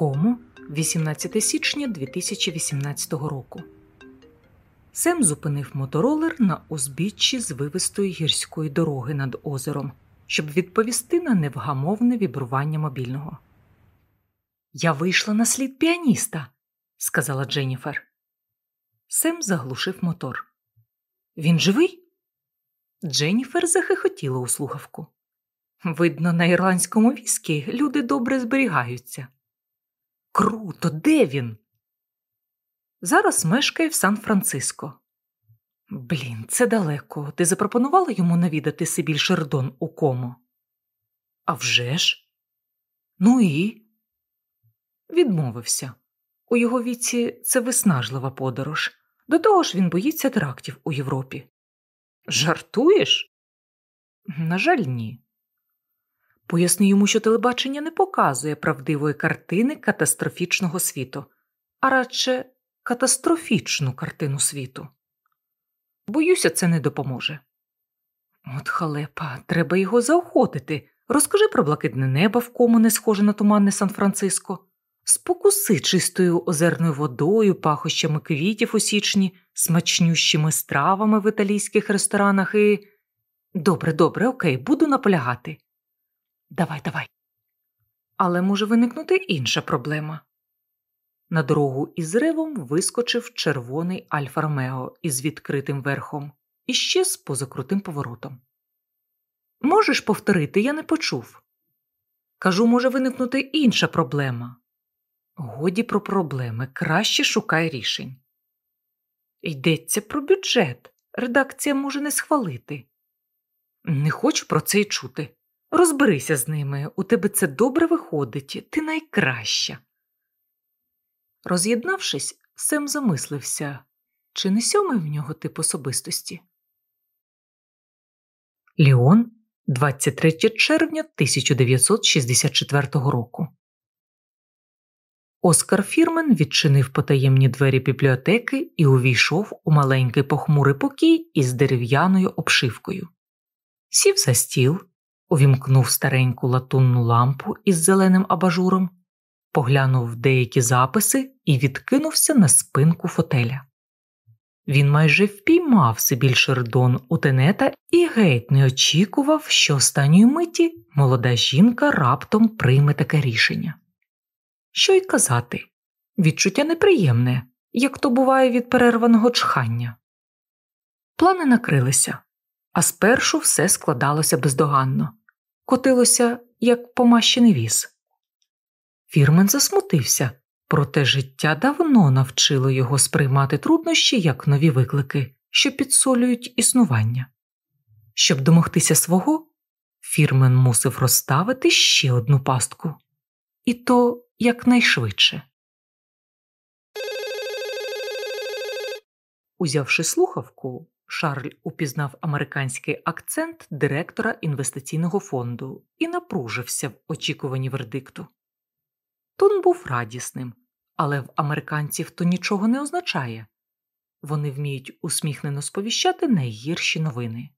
Кому 18 січня 2018 року. Сем зупинив моторолер на узбіччі звивистої гірської дороги над озером, щоб відповісти на невгамовне вібрування мобільного. Я вийшла на слід піаніста, сказала Дженніфер. Сем заглушив мотор. Він живий? Дженніфер захихотіла у слухавку. Видно, на ірландському віскі люди добре зберігаються. Круто, де він? Зараз мешкає в Сан-Франциско. Блін, це далеко. Ти запропонувала йому навідати Сибіль Шердон у кому? «А вже ж?» Ну і відмовився. У його віці це виснажлива подорож. До того ж, він боїться терактів у Європі. Жартуєш? На жаль, ні. Поясни йому, що телебачення не показує правдивої картини катастрофічного світу, а радше катастрофічну картину світу. Боюся, це не допоможе. От халепа, треба його заохотити. Розкажи про блакитне небо, в кому не схоже на туманне Сан-Франциско, спокуси чистою озерною водою, пахощами квітів у січні, смачнющими стравами в італійських ресторанах і. Добре, добре, окей, буду наполягати. Давай, давай. Але може виникнути інша проблема. На дорогу із ревом вискочив червоний Альфа Ромео із відкритим верхом і ще з позакрутим поворотом. Можеш повторити, я не почув. Кажу, може виникнути інша проблема. Годі про проблеми, краще шукай рішень. Йдеться про бюджет. Редакція може не схвалити. Не хочу про це й чути. Розберися з ними, у тебе це добре виходить, ти найкраща. Роз'єднавшись, Сем замислився чи не сьомий в нього тип особистості? Ліон, 23 червня 1964 року. Оскар Фірмен відчинив потаємні двері бібліотеки і увійшов у маленький похмурий покій із дерев'яною обшивкою. Сів за стіл, увімкнув стареньку латунну лампу із зеленим абажуром, поглянув деякі записи і відкинувся на спинку фотеля. Він майже впіймав Сибіль Шердон у тенета і геть не очікував, що останньої миті молода жінка раптом прийме таке рішення. Що й казати, відчуття неприємне, як то буває від перерваного чхання. Плани накрилися, а спершу все складалося бездоганно, котилося, як помащений віз. Фірмен засмутився, проте життя давно навчило його сприймати труднощі як нові виклики, що підсолюють існування. Щоб домогтися свого, фірмен мусив розставити ще одну пастку, і то якнайшвидше. Узявши слухавку, Шарль упізнав американський акцент директора інвестиційного фонду і напружився в очікуванні вердикту. Тон був радісним, але в американців то нічого не означає вони вміють усміхнено сповіщати найгірші новини.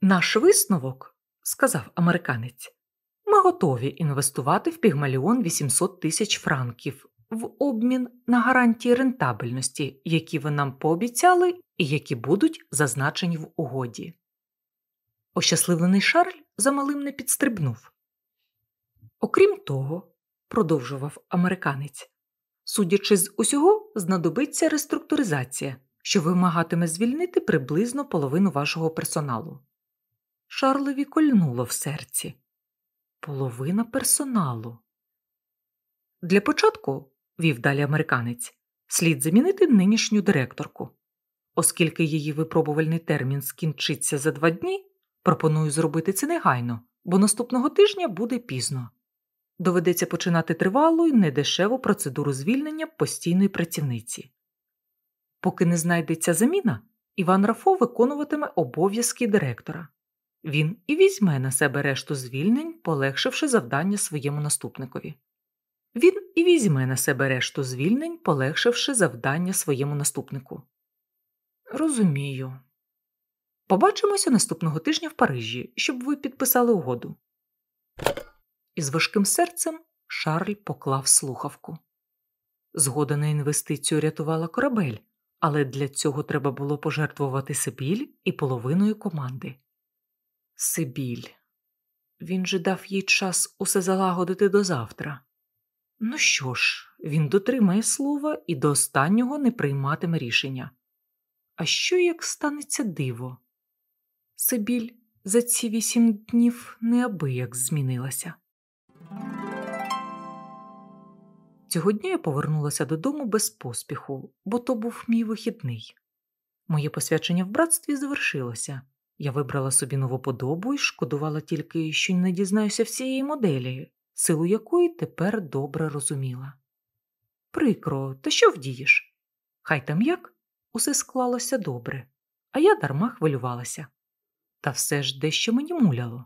Наш висновок, сказав американець, ми готові інвестувати в пігмаліон 800 тисяч франків в обмін на гарантії рентабельності, які ви нам пообіцяли і які будуть зазначені в угоді. Ощасливлений Шарль замалим не підстрибнув. Окрім того, продовжував американець, судячи з усього, знадобиться реструктуризація, що вимагатиме звільнити приблизно половину вашого персоналу. Шарлеві кольнуло в серці. Половина персоналу. Для початку, вів далі американець, слід замінити нинішню директорку. Оскільки її випробувальний термін скінчиться за два дні, пропоную зробити це негайно, бо наступного тижня буде пізно. Доведеться починати тривалу і недешеву процедуру звільнення постійної працівниці. Поки не знайдеться заміна, Іван Рафо виконуватиме обов'язки директора. Він і візьме на себе решту звільнень, полегшивши завдання своєму наступникові. Він і візьме на себе решту звільнень, полегшивши завдання своєму наступнику. Розумію. Побачимося наступного тижня в Парижі, щоб ви підписали угоду. Із важким серцем Шарль поклав слухавку. Згода на інвестицію рятувала корабель, але для цього треба було пожертвувати Сибіль і половиною команди. Сибіль. Він же дав їй час усе залагодити до завтра. Ну що ж, він дотримає слова і до останнього не прийматиме рішення. А що як станеться диво? Сибіль за ці вісім днів неабияк змінилася. Цього дня я повернулася додому без поспіху, бо то був мій вихідний. Моє посвячення в братстві завершилося. Я вибрала собі нову подобу і шкодувала тільки, що не дізнаюся всієї моделі, силу якої тепер добре розуміла. Прикро, та що вдієш? Хай там як, усе склалося добре, а я дарма хвилювалася. Та все ж дещо мені муляло.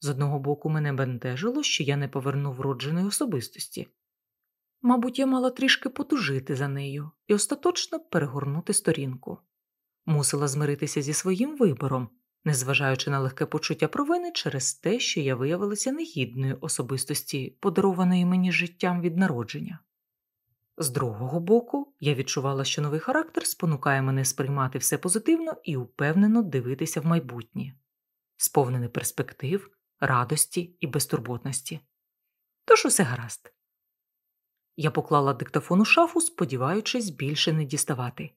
З одного боку, мене бентежило, що я не повернув вродженої особистості. Мабуть, я мала трішки потужити за нею і остаточно перегорнути сторінку. Мусила змиритися зі своїм вибором, незважаючи на легке почуття провини через те, що я виявилася негідною особистості, подарованої мені життям від народження. З другого боку, я відчувала, що новий характер спонукає мене сприймати все позитивно і упевнено дивитися в майбутнє, сповнене перспектив, радості і безтурботності. Тож усе гаразд. Я поклала диктофон у шафу, сподіваючись більше не діставати.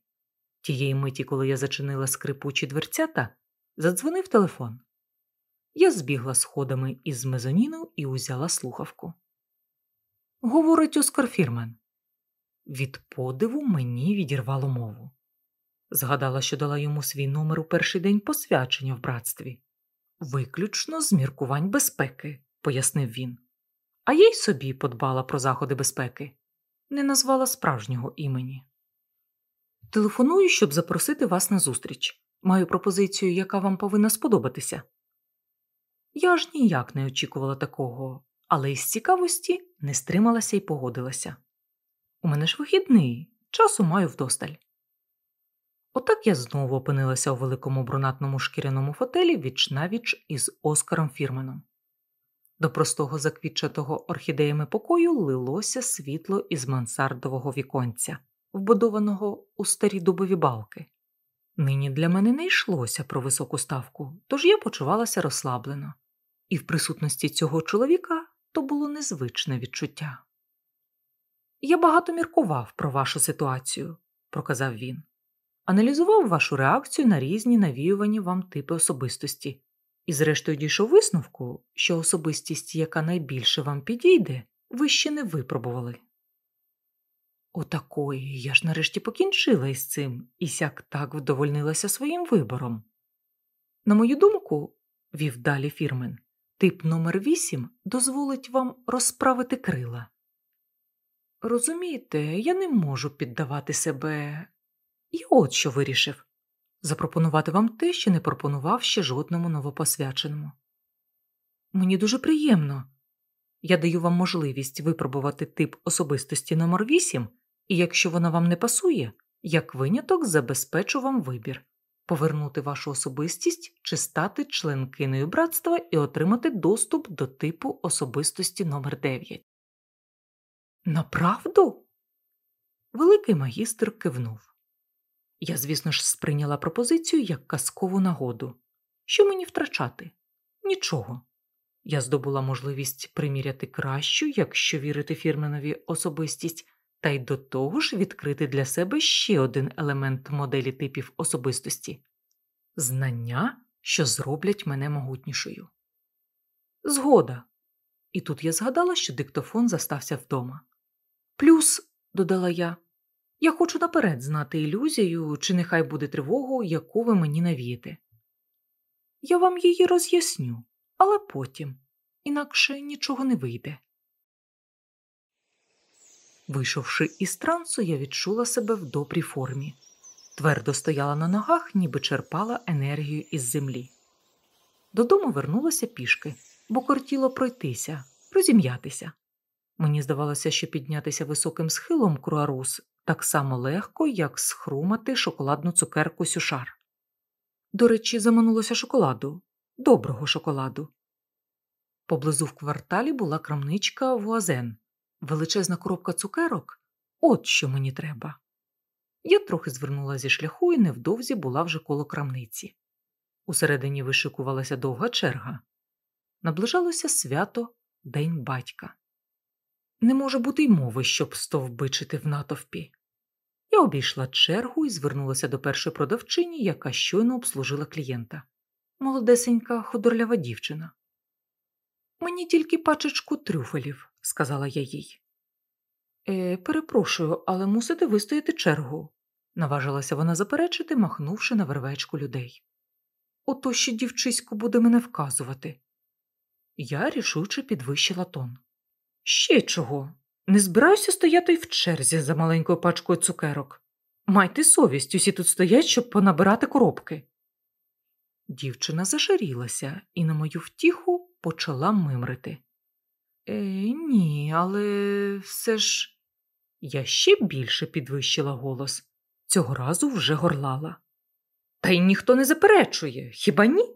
Тієї миті, коли я зачинила скрипучі дверцята, задзвонив телефон. Я збігла сходами із мезоніну і узяла слухавку. Говорить Оскар Фірмен. Від подиву мені відірвало мову. Згадала, що дала йому свій номер у перший день посвячення в братстві. Виключно з міркувань безпеки, пояснив він. А я й собі подбала про заходи безпеки, не назвала справжнього імені. Телефоную, щоб запросити вас на зустріч. Маю пропозицію, яка вам повинна сподобатися. Я ж ніяк не очікувала такого, але із цікавості не стрималася і погодилася. У мене ж вихідний, часу маю вдосталь. Отак я знову опинилася у великому брунатному шкіряному фотелі віч навіч із Оскаром Фірменом. До простого заквітчатого орхідеями покою лилося світло із мансардового віконця, вбудованого у старі дубові балки. Нині для мене не йшлося про високу ставку, тож я почувалася розслаблено, і в присутності цього чоловіка то було незвичне відчуття. Я багато міркував про вашу ситуацію, проказав він, аналізував вашу реакцію на різні навіювані вам типи особистості, і, зрештою, дійшов висновку, що особистість, яка найбільше вам підійде, ви ще не випробували. Отакої я ж нарешті покінчила із цим і сяк так вдовольнилася своїм вибором. На мою думку, вів далі фірмен, тип номер 8 дозволить вам розправити крила. Розумієте, я не можу піддавати себе. І от що вирішив запропонувати вам те, що не пропонував ще жодному новопосвяченому. Мені дуже приємно. Я даю вам можливість випробувати тип особистості номер 8 і якщо вона вам не пасує, як виняток забезпечу вам вибір повернути вашу особистість чи стати членкиною братства і отримати доступ до типу особистості номер 9 Направду? Великий магістр кивнув. Я, звісно ж, сприйняла пропозицію як казкову нагоду. Що мені втрачати? Нічого. Я здобула можливість приміряти кращу, якщо вірити фірменові особистість, та й до того ж відкрити для себе ще один елемент моделі типів особистості знання, що зроблять мене могутнішою. Згода. І тут я згадала, що диктофон застався вдома. Плюс, додала я, я хочу наперед знати ілюзію, чи нехай буде тривогу, яку ви мені навієте. Я вам її роз'ясню, але потім, інакше нічого не вийде. Вийшовши із трансу, я відчула себе в добрій формі, твердо стояла на ногах, ніби черпала енергію із землі. Додому вернулася пішки, бо кортіло пройтися, розім'ятися. Мені здавалося, що піднятися високим схилом круарус так само легко, як схрумати шоколадну цукерку сюшар. До речі, заманулося шоколаду, доброго шоколаду. Поблизу в кварталі була крамничка Вуазен, величезна коробка цукерок от що мені треба. Я трохи звернула зі шляху і невдовзі була вже коло крамниці. Усередині вишикувалася довга черга. Наближалося свято День батька. Не може бути й мови, щоб стовбичити в натовпі. Я обійшла чергу і звернулася до першої продавчині, яка щойно обслужила клієнта. Молодесенька худорлява дівчина. Мені тільки пачечку трюфелів, сказала я їй. Е, Перепрошую, але мусите вистояти чергу, наважилася вона заперечити, махнувши на вервечку людей. Ото ще дівчисько буде мене вказувати. Я рішуче підвищила тон. Ще чого? Не збираюся стояти й в черзі за маленькою пачкою цукерок. Майте совість, усі тут стоять, щоб понабирати коробки. Дівчина зашарілася і на мою втіху почала мимрити. Е, Ні, але все ж. Я ще більше підвищила голос. Цього разу вже горлала. Та й ніхто не заперечує, хіба ні?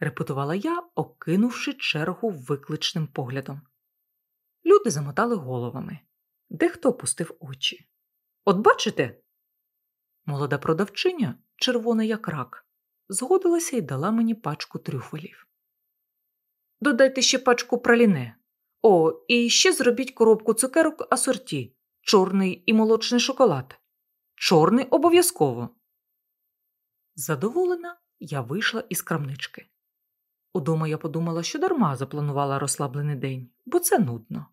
репетувала я, окинувши чергу викличним поглядом. Люди замотали головами, дехто опустив очі. От бачите? Молода продавчиня, червона як рак, згодилася і дала мені пачку трюфелів. Додайте ще пачку праліне. О, і ще зробіть коробку цукерок асорті, чорний і молочний шоколад. Чорний обов'язково. Задоволена, я вийшла із крамнички. Удома я подумала, що дарма запланувала розслаблений день, бо це нудно.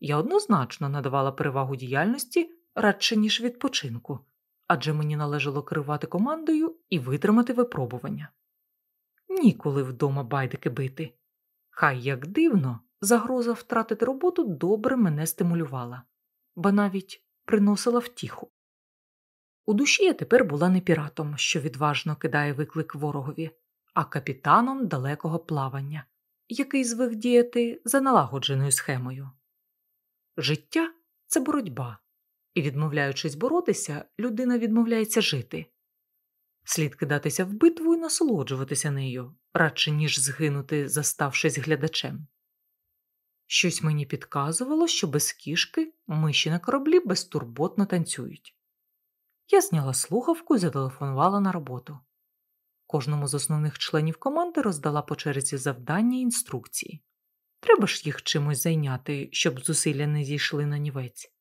Я однозначно надавала перевагу діяльності радше, ніж відпочинку, адже мені належало керувати командою і витримати випробування. Ніколи вдома байдики бити. Хай як дивно, загроза втратити роботу добре мене стимулювала, ба навіть приносила втіху. У душі я тепер була не піратом, що відважно кидає виклик ворогові, а капітаном далекого плавання, який звик діяти за налагодженою схемою. Життя це боротьба, і, відмовляючись боротися, людина відмовляється жити. Слід кидатися в битву і насолоджуватися нею, радше ніж згинути, заставшись глядачем. Щось мені підказувало, що без кішки миші на кораблі безтурботно танцюють. Я зняла слухавку і зателефонувала на роботу. Кожному з основних членів команди роздала по черзі завдання і інструкції. Треба ж їх чимось зайняти, щоб зусилля не зійшли на нівець.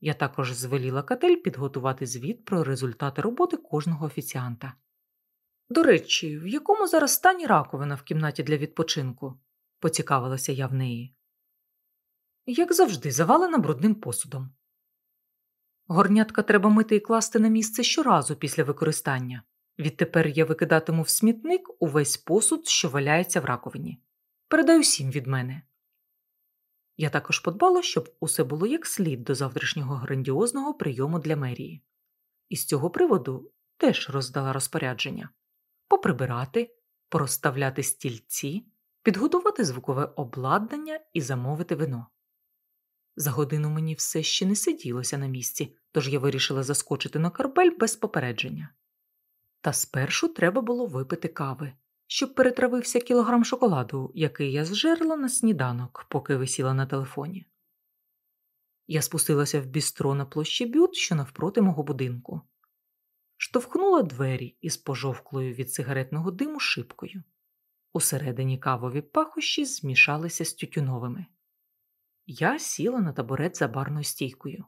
Я також звеліла катель підготувати звіт про результати роботи кожного офіціанта. До речі, в якому зараз стані раковина в кімнаті для відпочинку? поцікавилася я в неї. Як завжди, завалена брудним посудом. Горнятка треба мити і класти на місце щоразу після використання. Відтепер я викидатиму в смітник увесь посуд, що валяється в раковині. Передаю всім від мене. Я також подбала, щоб усе було як слід до завтрашнього грандіозного прийому для мерії. І з цього приводу теж роздала розпорядження поприбирати, порозставляти стільці, підготувати звукове обладнання і замовити вино. За годину мені все ще не сиділося на місці, тож я вирішила заскочити на карбель без попередження. Та спершу треба було випити кави, щоб перетравився кілограм шоколаду, який я зжерла на сніданок, поки висіла на телефоні. Я спустилася в бістро на площі бют, що навпроти мого будинку, штовхнула двері із пожовклою від сигаретного диму шибкою. Усередині кавові пахощі змішалися з тютюновими. Я сіла на табурет за барною стійкою.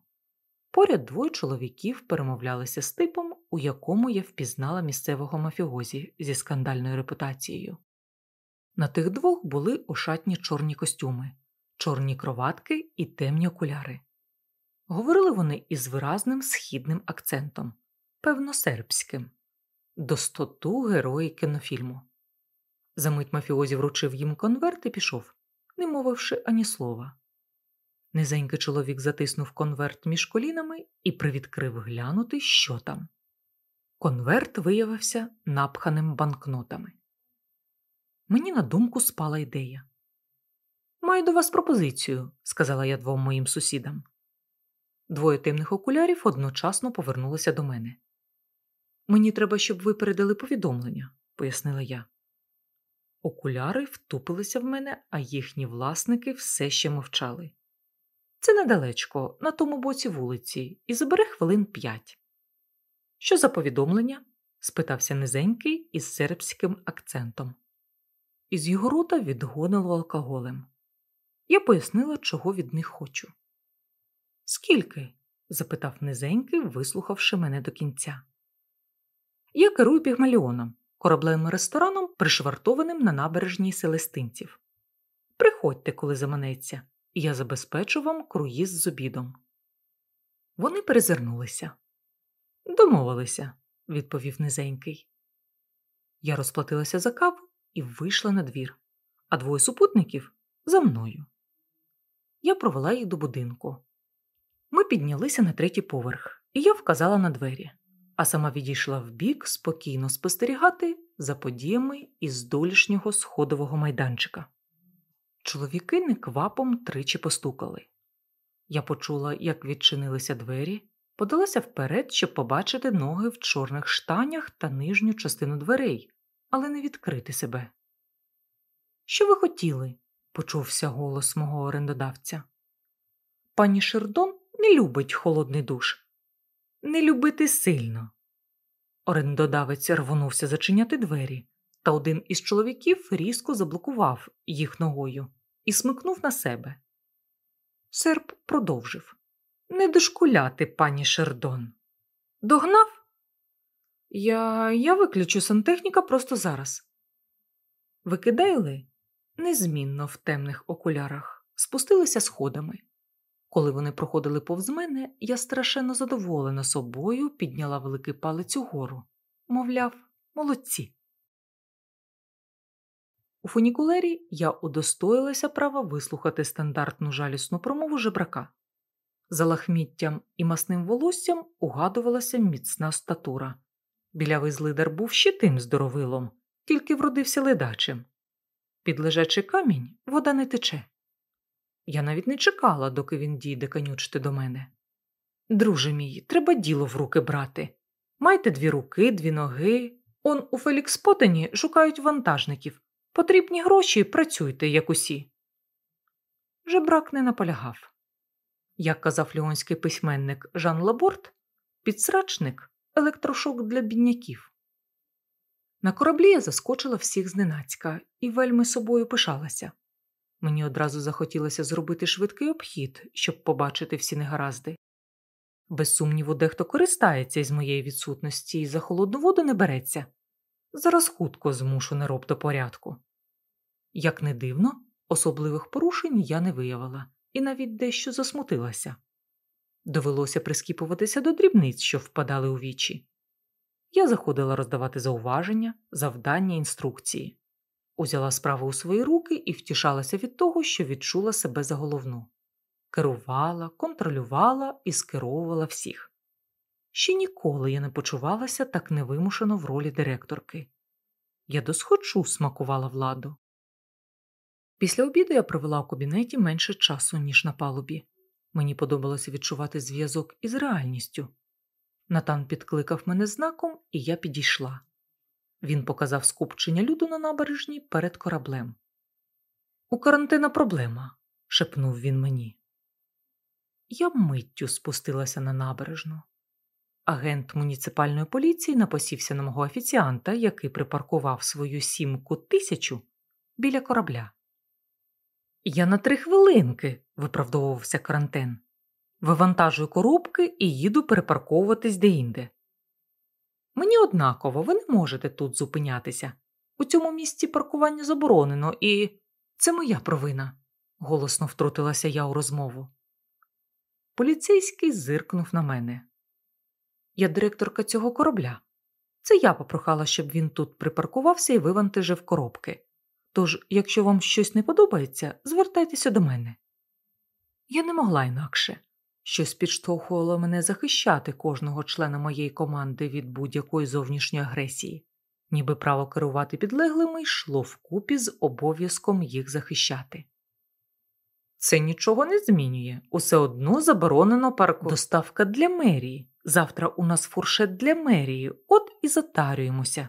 Поряд двоє чоловіків перемовлялися з типом, у якому я впізнала місцевого мафіозі зі скандальною репутацією. На тих двох були ошатні чорні костюми, чорні кроватки і темні окуляри. Говорили вони із виразним східним акцентом, певно, сербським, достоту герої кінофільму. Замить мафіозі вручив їм конверт і пішов, не мовивши ані слова. Низенький чоловік затиснув конверт між колінами і привідкрив глянути, що там. Конверт виявився напханим банкнотами. Мені на думку спала ідея. Маю до вас пропозицію, сказала я двом моїм сусідам. Двоє темних окулярів одночасно повернулися до мене. Мені треба, щоб ви передали повідомлення, пояснила я. Окуляри втупилися в мене, а їхні власники все ще мовчали. Це недалечко, на тому боці вулиці, і забере хвилин п'ять. Що за повідомлення? спитався низенький із сербським акцентом. Із його рота відгонило алкоголем. Я пояснила, чого від них хочу. Скільки? запитав низенький, вислухавши мене до кінця. Я керую пігмаліоном, кораблем рестораном, пришвартованим на набережній селестинців. Приходьте, коли заманеться, я забезпечу вам круїз з обідом. Вони перезирнулися. Домовилися, відповів низенький. Я розплатилася за каву і вийшла на двір, а двоє супутників за мною. Я провела їх до будинку. Ми піднялися на третій поверх, і я вказала на двері, а сама відійшла вбік спокійно спостерігати за подіями із долішнього сходового майданчика. Чоловіки неквапом тричі постукали. Я почула, як відчинилися двері, подалася вперед, щоб побачити ноги в чорних штанях та нижню частину дверей, але не відкрити себе. Що ви хотіли? почувся голос мого орендодавця. Пані Шердон не любить холодний душ. Не любити сильно. Орендодавець рвонувся зачиняти двері, та один із чоловіків різко заблокував їх ногою і смикнув на себе. Серп продовжив Не дошкуляти, пані Шердон. Догнав? Я я виключу сантехніка просто зараз. Викидайли незмінно в темних окулярах, спустилися сходами. Коли вони проходили повз мене, я страшенно задоволена собою підняла великий палець угору, мовляв, молодці. У фунікулері я удостоїлася права вислухати стандартну жалісну промову жебрака. За лахміттям і масним волоссям угадувалася міцна статура. Білявий злидар був ще тим здоровилом, тільки вродився ледачим. Під лежачий камінь вода не тече. Я навіть не чекала, доки він дійде канючти до мене. Друже мій, треба діло в руки брати. Майте дві руки, дві ноги. Он у Фелікспотені шукають вантажників. Потрібні гроші, працюйте, як усі. Жебрак не наполягав. Як казав ліонський письменник Жан Лаборт, підсрачник електрошок для бідняків. На кораблі я заскочила всіх зненацька і вельми собою пишалася. Мені одразу захотілося зробити швидкий обхід, щоб побачити всі негаразди. Без сумніву, дехто користається із моєї відсутності і за холодну воду не береться. Зараз хутко змушу нероб до порядку. Як не дивно, особливих порушень я не виявила і навіть дещо засмутилася. Довелося прискіпуватися до дрібниць, що впадали у вічі. Я заходила роздавати зауваження, завдання, інструкції, узяла справу у свої руки і втішалася від того, що відчула себе за головну. Керувала, контролювала і скеровувала всіх. Ще ніколи я не почувалася так невимушено в ролі директорки. Я досхочу смакувала владу. Після обіду я провела у кабінеті менше часу, ніж на палубі. Мені подобалося відчувати зв'язок із реальністю. Натан підкликав мене знаком, і я підійшла. Він показав скупчення люду на набережні перед кораблем. У карантина проблема, шепнув він мені. Я миттю спустилася на набережну. Агент муніципальної поліції напосівся на мого офіціанта, який припаркував свою сімку тисячу біля корабля. Я на три хвилинки, виправдовувався карантин. Вивантажую коробки і їду перепарковуватись деінде. Мені однаково, ви не можете тут зупинятися. У цьому місці паркування заборонено, і це моя провина, голосно втрутилася я у розмову. Поліцейський зиркнув на мене. Я директорка цього корабля. Це я попрохала, щоб він тут припаркувався і вивантажив коробки. Тож, якщо вам щось не подобається, звертайтеся до мене. Я не могла інакше. Щось підштовхувало мене захищати кожного члена моєї команди від будь-якої зовнішньої агресії, ніби право керувати підлеглими йшло вкупі з обов'язком їх захищати. Це нічого не змінює. Усе одно заборонено парку. Доставка для мерії. Завтра у нас фуршет для мерії, от і затарюємося.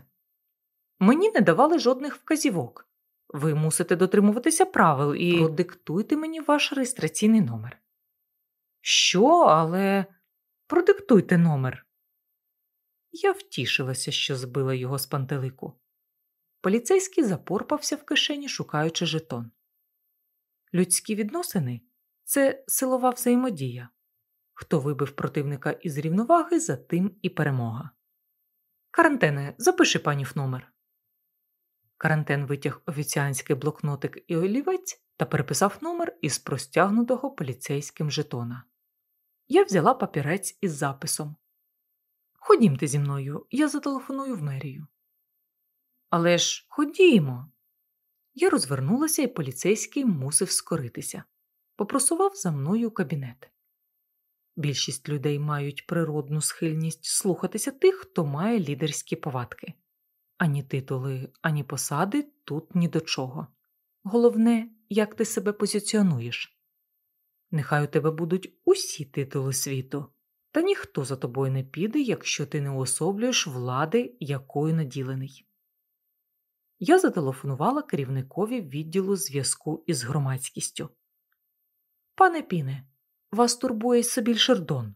Мені не давали жодних вказівок. Ви мусите дотримуватися правил і продиктуйте мені ваш реєстраційний номер. Що, але продиктуйте номер. Я втішилася, що збила його з пантелику. Поліцейський запорпався в кишені, шукаючи жетон. Людські відносини це силова взаємодія. Хто вибив противника із рівноваги, за тим і перемога. Карантене, запиши панів номер. Карантен витяг офіціанський блокнотик і олівець та переписав номер із простягнутого поліцейським жетона. Я взяла папірець із записом. Ходімте зі мною, я зателефоную в мерію. Але ж ходімо. Я розвернулася, і поліцейський мусив скоритися. Попросував за мною кабінет. Більшість людей мають природну схильність слухатися тих, хто має лідерські повадки. Ані титули, ані посади тут ні до чого. Головне, як ти себе позиціонуєш. Нехай у тебе будуть усі титули світу, та ніхто за тобою не піде, якщо ти не уособлюєш влади, якою наділений. Я зателефонувала керівникові відділу зв'язку із громадськістю. Пане Піне, вас турбує Сабіль Шердон.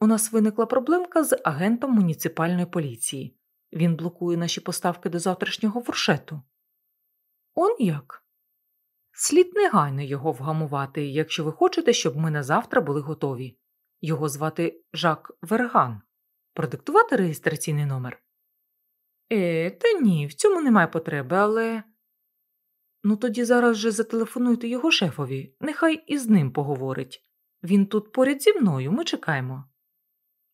У нас виникла проблемка з агентом муніципальної поліції. Він блокує наші поставки до завтрашнього фуршету. Он як? Слід негайно його вгамувати, якщо ви хочете, щоб ми на завтра були готові. Його звати Жак Верган. Продиктувати реєстраційний номер? Е, та ні, в цьому немає потреби, але. Ну тоді зараз же зателефонуйте його шефові, нехай із ним поговорить. Він тут поряд зі мною, ми чекаємо.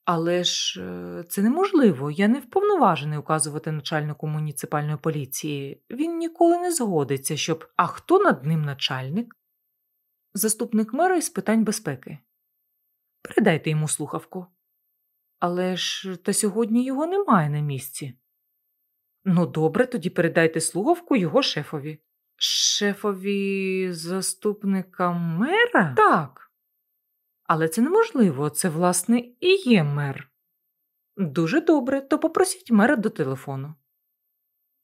Але ж е, це неможливо, я не вповноважений указувати начальнику муніципальної поліції. Він ніколи не згодиться, щоб. А хто над ним начальник? Заступник мера із питань безпеки. Передайте йому слухавку. Але ж та сьогодні його немає на місці. Ну, добре, тоді передайте слухавку його шефові. Шефові заступника мера? Так. Але це неможливо, це, власне, і є мер. Дуже добре, то попросіть мера до телефону.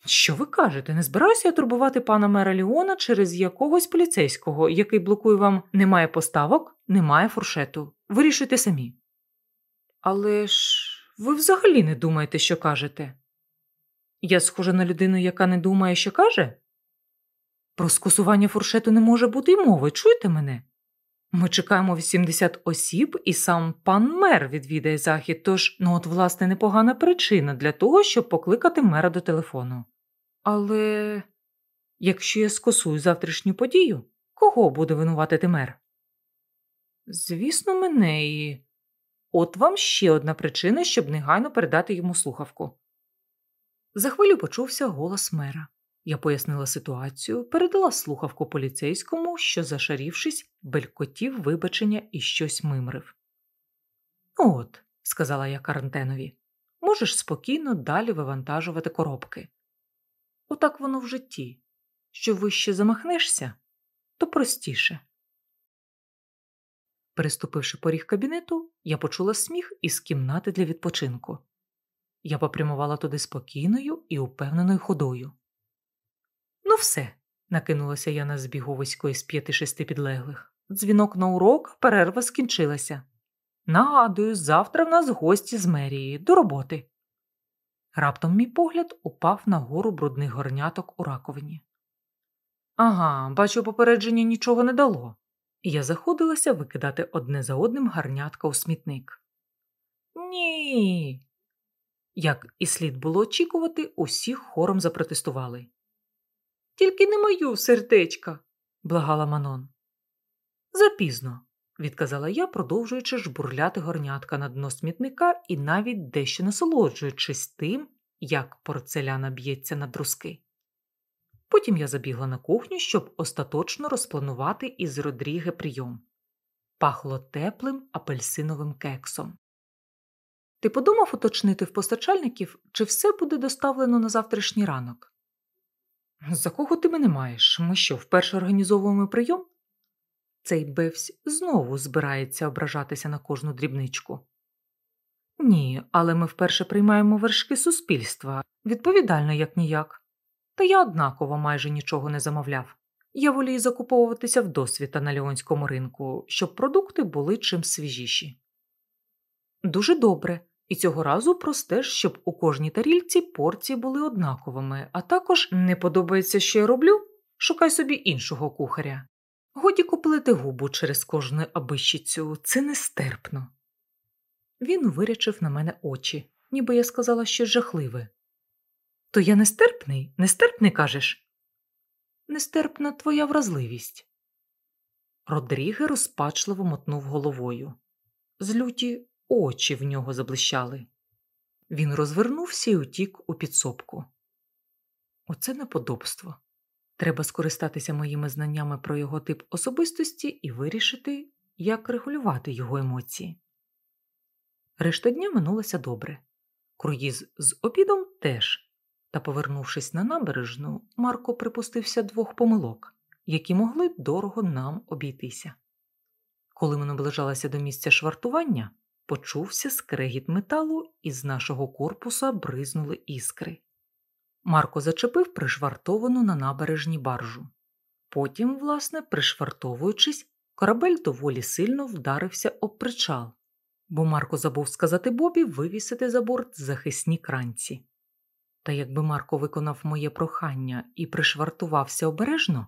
Що ви кажете? Не збираюся я турбувати пана мера Ліона через якогось поліцейського, який блокує вам немає поставок, немає фуршету. Вирішуйте самі. Але ж ви взагалі не думаєте, що кажете? Я схожа на людину, яка не думає, що каже? Про скусування фуршету не може бути й мови, чуєте мене? Ми чекаємо 80 осіб, і сам пан мер відвідає захід, тож, ну от, власне, непогана причина для того, щоб покликати мера до телефону. Але якщо я скосую завтрашню подію, кого буде винуватити мер? Звісно, мене і. От вам ще одна причина, щоб негайно передати йому слухавку. За хвилю почувся голос мера. Я пояснила ситуацію, передала слухавку поліцейському, що, зашарівшись, белькотів вибачення і щось мимрив. От, сказала я карантенові, можеш спокійно далі вивантажувати коробки. Отак воно в житті. Що вище замахнешся, то простіше. Переступивши поріг кабінету, я почула сміх із кімнати для відпочинку. Я попрямувала туди спокійною і упевненою ходою. Ну, все, накинулася я на збіговисько із п'яти-шести підлеглих. Дзвінок на урок, перерва скінчилася. Нагадую, завтра в нас гості з мерії, до роботи. Раптом мій погляд упав на гору брудних горняток у раковині. Ага, бачу, попередження нічого не дало, я заходилася викидати одне за одним гарнятка у смітник. Ні. Як і слід було очікувати, усі хором запротестували. Тільки не мою сердечка, благала Манон. Запізно, відказала я, продовжуючи жбурляти горнятка на дно смітника і навіть дещо насолоджуючись тим, як порцеляна б'ється на друзки. Потім я забігла на кухню, щоб остаточно розпланувати із Родріге прийом. Пахло теплим апельсиновим кексом. Ти подумав уточнити в постачальників, чи все буде доставлено на завтрашній ранок? За кого ти мене маєш? Ми що, вперше організовуємо прийом? Цей Бевсь знову збирається ображатися на кожну дрібничку. Ні, але ми вперше приймаємо вершки суспільства, відповідально, як ніяк. Та я однаково майже нічого не замовляв. Я волію закуповуватися вдосвіта на Ліонському ринку, щоб продукти були чим свіжіші. Дуже добре, і цього разу простеж, щоб у кожній тарільці порції були однаковими, а також не подобається, що я роблю, шукай собі іншого кухаря. Годі купилити губу через кожну абищицю, це нестерпно. Він вирячив на мене очі, ніби я сказала щось жахливе. То я нестерпний? Нестерпний кажеш? Нестерпна твоя вразливість. Родріге розпачливо мотнув головою. З люті очі в нього заблищали. Він розвернувся і утік у підсобку. Оце неподобство. Треба скористатися моїми знаннями про його тип особистості і вирішити, як регулювати його емоції. Решта дня минулася добре. Круїз з обідом теж. Та, повернувшись на набережну, Марко припустився двох помилок, які могли дорого нам обійтися. Коли ми наближалися до місця швартування, почувся скрегіт металу, і з нашого корпуса бризнули іскри. Марко зачепив пришвартовану на набережні баржу. Потім, власне, пришвартовуючись, корабель доволі сильно вдарився об причал, бо Марко забув сказати Бобі вивісити за борт захисні кранці. Та якби Марко виконав моє прохання і пришвартувався обережно,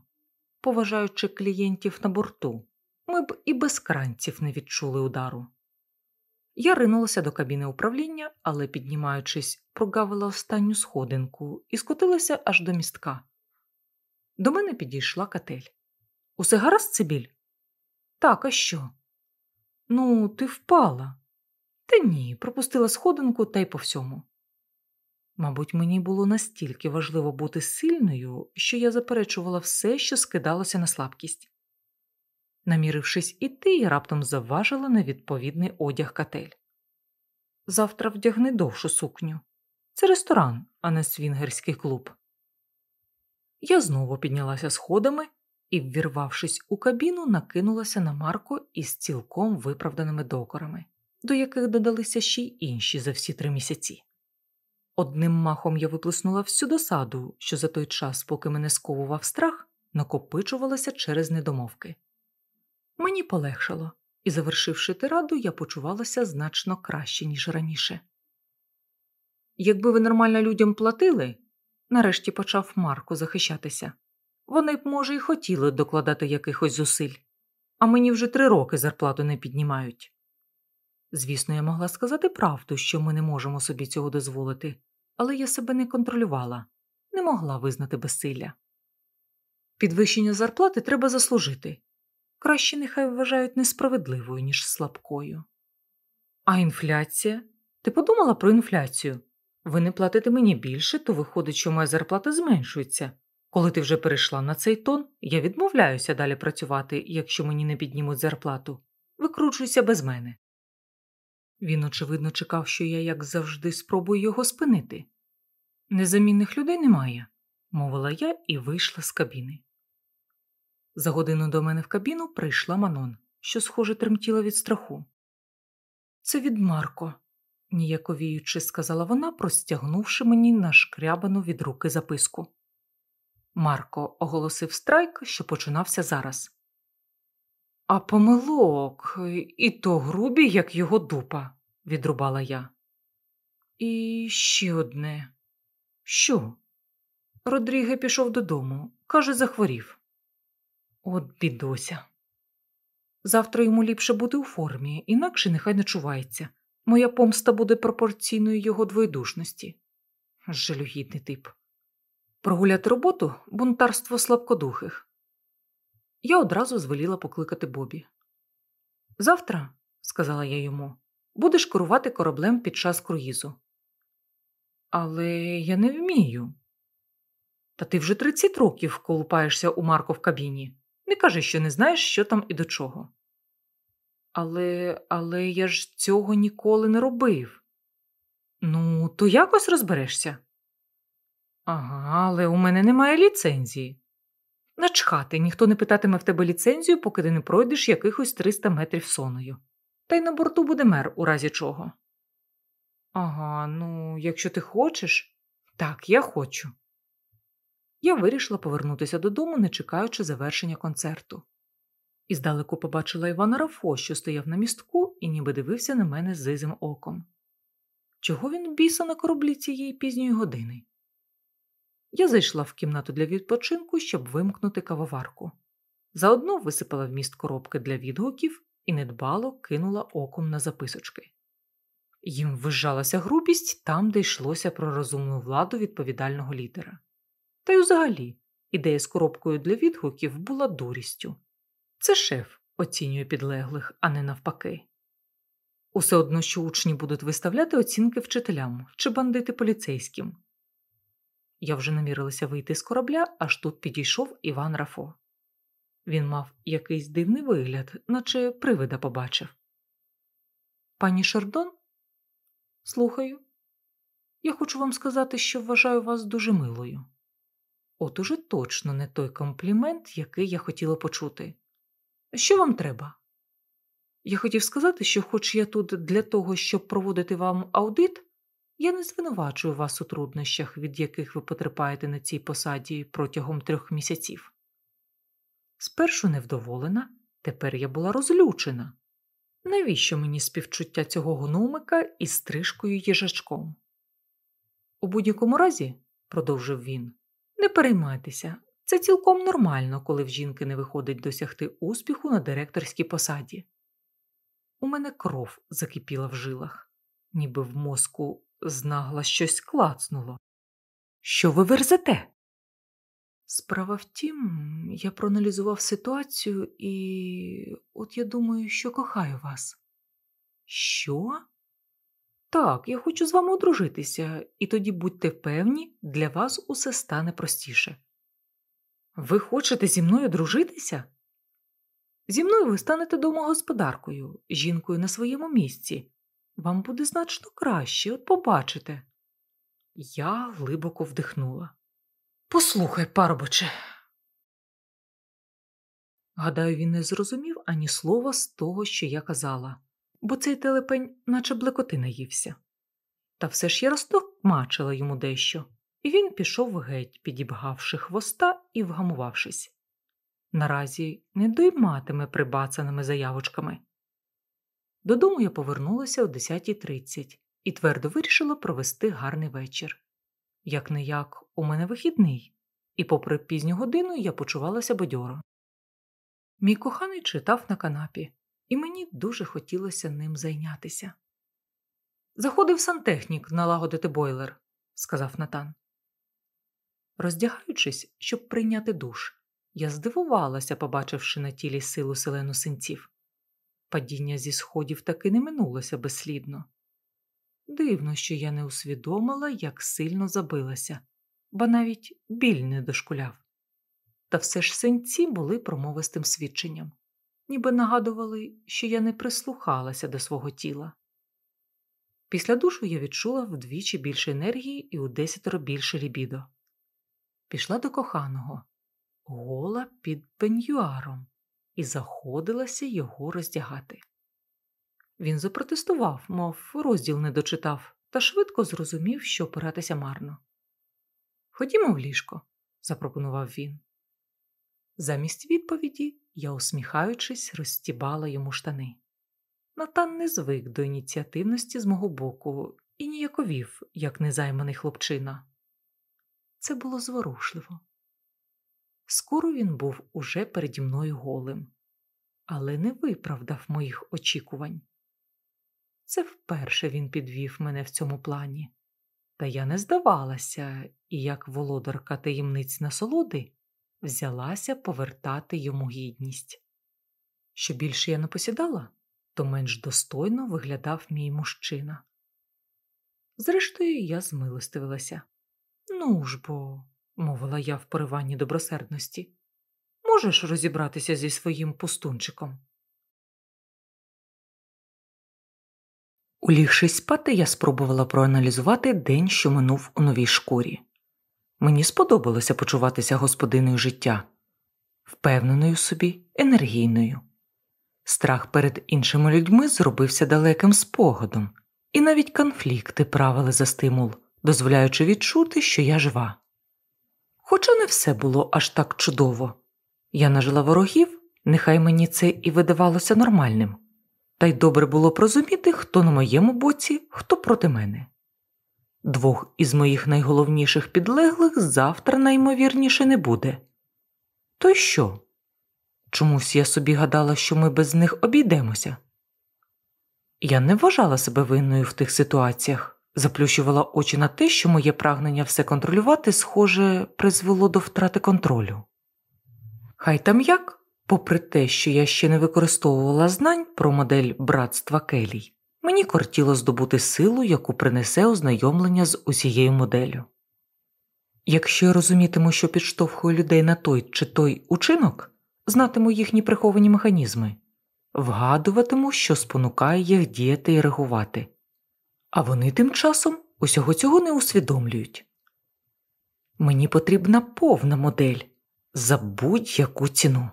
поважаючи клієнтів на борту, ми б і без кранців не відчули удару. Я ринулася до кабіни управління, але, піднімаючись, прогавила останню сходинку і скотилася аж до містка. До мене підійшла катель. Усе гаразд, Цибіль? Так, а що? Ну, ти впала. Та ні, пропустила сходинку та й по всьому. Мабуть, мені було настільки важливо бути сильною, що я заперечувала все, що скидалося на слабкість. Намірившись іти, я раптом заважила на відповідний одяг катель. Завтра вдягни довшу сукню. Це ресторан, а не свінгерський клуб. Я знову піднялася сходами і, ввірвавшись у кабіну, накинулася на Марко із цілком виправданими докорами, до яких додалися ще й інші за всі три місяці. Одним махом я виплеснула всю досаду, що за той час, поки мене сковував страх, накопичувалася через недомовки. Мені полегшало, і, завершивши тираду, я почувалася значно краще, ніж раніше. Якби ви нормально людям платили, нарешті почав Марко захищатися, вони б, може, і хотіли докладати якихось зусиль, а мені вже три роки зарплату не піднімають. Звісно, я могла сказати правду, що ми не можемо собі цього дозволити, але я себе не контролювала, не могла визнати безсилля. Підвищення зарплати треба заслужити. Краще нехай вважають несправедливою, ніж слабкою. А інфляція? Ти подумала про інфляцію? Ви не платите мені більше, то виходить, що моя зарплата зменшується. Коли ти вже перейшла на цей тон, я відмовляюся далі працювати, якщо мені не піднімуть зарплату. Викручуйся без мене. Він, очевидно, чекав, що я, як завжди, спробую його спинити. Незамінних людей немає, мовила я і вийшла з кабіни. За годину до мене в кабіну прийшла Манон, що, схоже, тремтіла від страху. Це від Марко, ніяковіючи, сказала вона, простягнувши мені нашкрябану від руки записку. Марко оголосив страйк, що починався зараз. А помилок, і то грубі, як його дупа, відрубала я. І ще одне. Що? Родріге пішов додому. Каже, захворів. От бідося. Завтра йому ліпше бути у формі, інакше нехай не чувається. Моя помста буде пропорційною його двоєдушності. Жалюгідний тип. Прогуляти роботу бунтарство слабкодухих. Я одразу звеліла покликати Бобі. Завтра, сказала я йому, будеш керувати кораблем під час круїзу. Але я не вмію. Та ти вже 30 років колупаєшся у Марко в кабіні. Не кажи, що не знаєш, що там і до чого. Але але я ж цього ніколи не робив. Ну, то якось розберешся. Ага, але у мене немає ліцензії. Начхати, ніхто не питатиме в тебе ліцензію, поки ти не пройдеш якихось 300 метрів соною. Та й на борту буде мер, у разі чого. Ага, ну, якщо ти хочеш, так, я хочу. Я вирішила повернутися додому, не чекаючи завершення концерту. І здалеку побачила Івана Рафо, що стояв на містку і ніби дивився на мене зизим оком. Чого він біса на кораблі цієї пізньої години? Я зайшла в кімнату для відпочинку, щоб вимкнути кавоварку. Заодно висипала вміст коробки для відгуків і недбало кинула оком на записочки. Їм ввижалася грубість там, де йшлося про розумну владу відповідального лідера. Та й взагалі, ідея з коробкою для відгуків була дурістю. Це шеф оцінює підлеглих, а не навпаки. Усе одно, що учні будуть виставляти оцінки вчителям чи бандити поліцейським. Я вже намірилася вийти з корабля, аж тут підійшов Іван Рафо. Він мав якийсь дивний вигляд, наче привида побачив. Пані Шардон? Слухаю. Я хочу вам сказати, що вважаю вас дуже милою. От уже точно не той комплімент, який я хотіла почути. Що вам треба? Я хотів сказати, що, хоч я тут для того, щоб проводити вам аудит, я не звинувачую вас у труднощах, від яких ви потерпаєте на цій посаді протягом трьох місяців. Спершу невдоволена, тепер я була розлючена. Навіщо мені співчуття цього гномика із стрижкою їжачком? У будь-якому разі, продовжив він, не переймайтеся, це цілком нормально, коли в жінки не виходить досягти успіху на директорській посаді. У мене кров закипіла в жилах, ніби в мозку знагла щось клацнуло. Що ви верзете? Справа в тім, я проаналізував ситуацію і от я думаю, що кохаю вас. Що? Так, я хочу з вами одружитися, і тоді будьте певні, для вас усе стане простіше. Ви хочете зі мною дружитися? Зі мною ви станете домогосподаркою, жінкою на своєму місці. Вам буде значно краще, от побачите. Я глибоко вдихнула. Послухай, парубоче. Гадаю, він не зрозумів ані слова з того, що я казала, бо цей телепень, наче блекоти наївся. Та все ж я розтокмачила йому дещо, і він пішов геть, підібгавши хвоста і вгамувавшись. Наразі не дойматиме прибацаними заявочками. Додому я повернулася о 10.30 і твердо вирішила провести гарний вечір. Як не як, у мене вихідний, і, попри пізню годину, я почувалася бадьоро. Мій коханий читав на канапі, і мені дуже хотілося ним зайнятися. Заходив сантехнік налагодити бойлер, сказав Натан. Роздягаючись, щоб прийняти душ, я здивувалася, побачивши на тілі силу селену синців. Падіння зі сходів таки не минулося безслідно. Дивно, що я не усвідомила, як сильно забилася, бо навіть біль не дошкуляв. Та все ж синці були промовистим свідченням, ніби нагадували, що я не прислухалася до свого тіла. Після душу я відчула вдвічі більше енергії і у десятеро більше лібідо. Пішла до коханого, гола під пеньюаром, і заходилася його роздягати. Він запротестував, мов розділ не дочитав, та швидко зрозумів, що опиратися марно. Ходімо в ліжко, запропонував він. Замість відповіді я, усміхаючись, розстібала йому штани. Натан не звик до ініціативності з мого боку і ніяковів, як незайманий хлопчина. Це було зворушливо. Скоро він був уже переді мною голим, але не виправдав моїх очікувань. Це вперше він підвів мене в цьому плані, та я не здавалася і, як володарка таємниць насолоди, взялася повертати йому гідність. Що більше я не посідала, то менш достойно виглядав мій мужчина. Зрештою, я змилостивилася. Ну ж бо, мовила я в пориванні добросердності, можеш розібратися зі своїм пустунчиком. Улігшись спати, я спробувала проаналізувати день, що минув у новій шкурі. Мені сподобалося почуватися господиною життя, впевненою собі, енергійною. Страх перед іншими людьми зробився далеким спогадом, і навіть конфлікти правили за стимул, дозволяючи відчути, що я жива. Хоча не все було аж так чудово. Я нажила ворогів, нехай мені це і видавалося нормальним, та й добре було прозуміти, хто на моєму боці, хто проти мене. Двох із моїх найголовніших підлеглих завтра наймовірніше не буде. То й що? Чомусь я собі гадала, що ми без них обійдемося. Я не вважала себе винною в тих ситуаціях, заплющувала очі на те, що моє прагнення все контролювати, схоже, призвело до втрати контролю. Хай там як, попри те, що я ще не використовувала знань про модель братства Келій, мені кортіло здобути силу, яку принесе ознайомлення з усією моделлю. Якщо я розумітиму, що підштовхує людей на той чи той учинок, знатиму їхні приховані механізми, вгадуватиму, що спонукає їх діяти і реагувати, а вони тим часом усього цього не усвідомлюють. Мені потрібна повна модель за будь-яку ціну.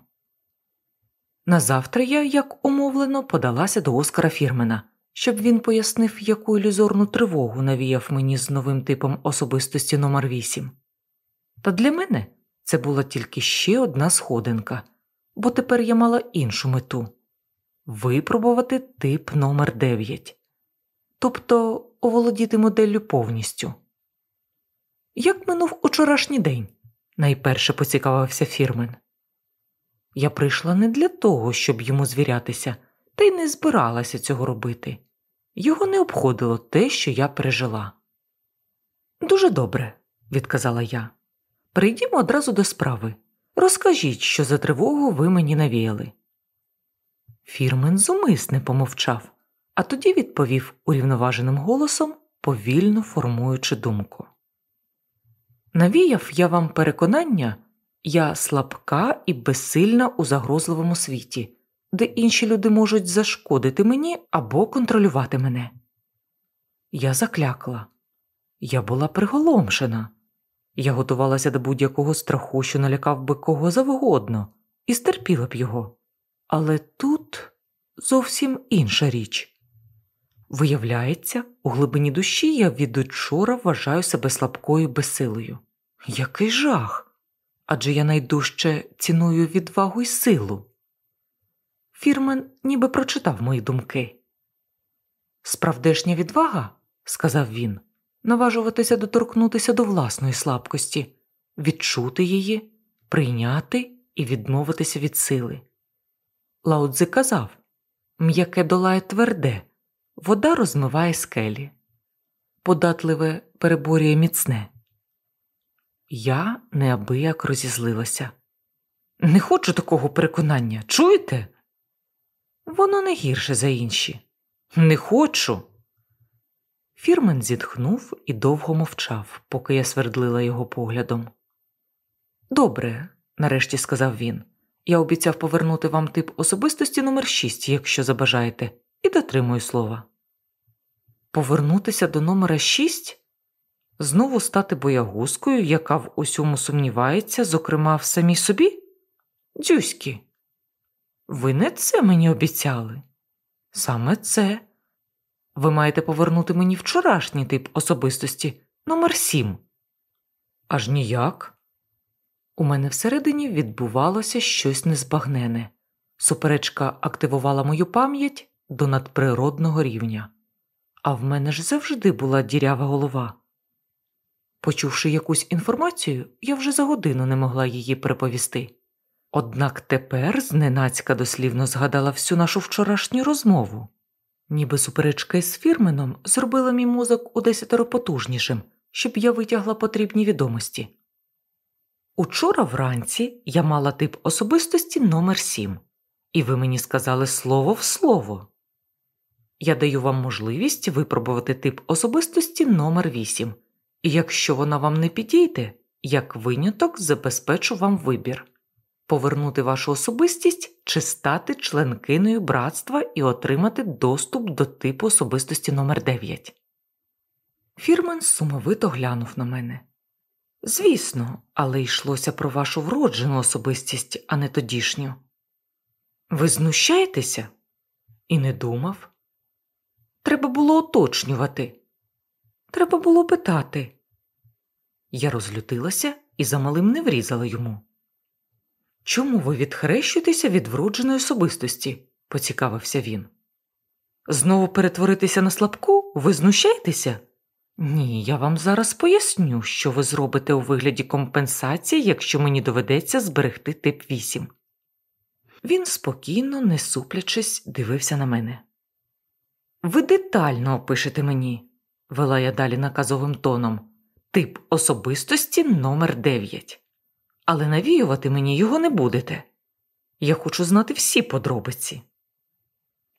Назавтра я, як умовлено, подалася до Оскара Фірмена, щоб він пояснив, яку ілюзорну тривогу навіяв мені з новим типом особистості номер 8 Та для мене це була тільки ще одна сходинка, бо тепер я мала іншу мету випробувати тип номер 9 тобто оволодіти моделлю повністю. Як минув учорашній день, найперше поцікавився Фірмен. Я прийшла не для того, щоб йому звірятися, та й не збиралася цього робити. Його не обходило те, що я пережила. Дуже добре, відказала я. Прийдімо одразу до справи. Розкажіть, що за тривогу ви мені навіяли. Фірмен зумисне помовчав, а тоді відповів урівноваженим голосом, повільно формуючи думку. Навіяв я вам переконання, я слабка і безсильна у загрозливому світі, де інші люди можуть зашкодити мені або контролювати мене. Я заклякла, я була приголомшена, я готувалася до будь-якого страху, що налякав би кого завгодно, і стерпіла б його. Але тут зовсім інша річ. Виявляється, у глибині душі я від учора вважаю себе слабкою безсилою. Який жах! Адже я найдужче ціную відвагу й силу. Фірмен ніби прочитав мої думки. Справдешня відвага, сказав він, наважуватися доторкнутися до власної слабкості, відчути її, прийняти і відмовитися від сили. Лаудзи казав м'яке долає тверде, вода розмиває скелі, податливе переборює міцне. Я неабияк розізлилася. Не хочу такого переконання, чуєте? Воно не гірше за інші. Не хочу. Фірмен зітхнув і довго мовчав, поки я свердлила його поглядом. Добре, нарешті сказав він. Я обіцяв повернути вам тип особистості номер 6 якщо забажаєте, і дотримую слова. Повернутися до номера 6? Знову стати боягузкою, яка в усьому сумнівається, зокрема в самій собі? Дзюськи. Ви не це мені обіцяли. Саме це. Ви маєте повернути мені вчорашній тип особистості номер 7 Аж ніяк. У мене всередині відбувалося щось незбагнене. Суперечка активувала мою пам'ять до надприродного рівня, а в мене ж завжди була дірява голова. Почувши якусь інформацію, я вже за годину не могла її переповісти. Однак тепер зненацька дослівно згадала всю нашу вчорашню розмову, ніби суперечка із фірменом зробила мій мозок у десятеро потужнішим, щоб я витягла потрібні відомості. Учора вранці я мала тип особистості номер 7 і ви мені сказали слово в слово. Я даю вам можливість випробувати тип особистості номер 8 і якщо вона вам не підійде, як виняток забезпечу вам вибір повернути вашу особистість чи стати членкиною братства і отримати доступ до типу особистості номер 9 Фірмен сумовито глянув на мене. Звісно, але йшлося про вашу вроджену особистість, а не тодішню. Ви знущаєтеся? І не думав. Треба було уточнювати. Треба було питати. Я розлютилася і замалим не врізала йому. Чому ви відхрещуєтеся від вродженої особистості? поцікавився він. Знову перетворитися на слабку? Ви знущаєтеся? Ні, я вам зараз поясню, що ви зробите у вигляді компенсації, якщо мені доведеться зберегти тип 8. Він спокійно, не суплячись, дивився на мене. Ви детально опишете мені, вела я далі наказовим тоном, тип особистості номер 9 але навіювати мені його не будете. Я хочу знати всі подробиці.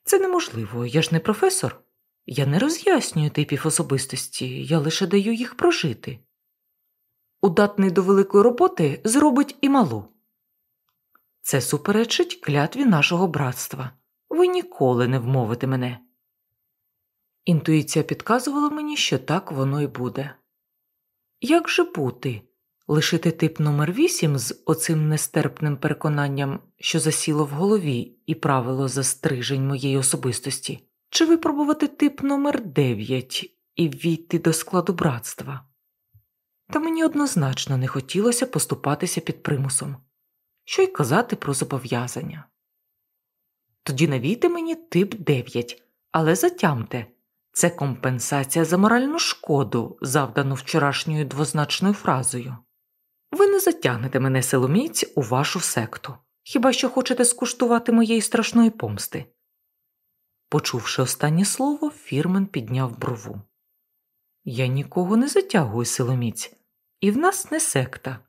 Це неможливо, я ж не професор. Я не роз'яснюю типів особистості, я лише даю їх прожити. Удатний до великої роботи зробить і малу. Це суперечить клятві нашого братства. Ви ніколи не вмовите мене. Інтуїція підказувала мені, що так воно й буде. Як же бути? Лишити тип номер 8 з оцим нестерпним переконанням, що засіло в голові і правило застрижень моєї особистості, чи випробувати тип номер 9 і війти до складу братства? Та мені однозначно не хотілося поступатися під примусом, що й казати про зобов'язання. Тоді навійте мені тип 9, але затямте це компенсація за моральну шкоду, завдану вчорашньою двозначною фразою. Ви не затягнете мене силоміць у вашу секту, хіба що хочете скуштувати моєї страшної помсти. Почувши останнє слово, фірмен підняв брову. Я нікого не затягую силоміць, і в нас не секта.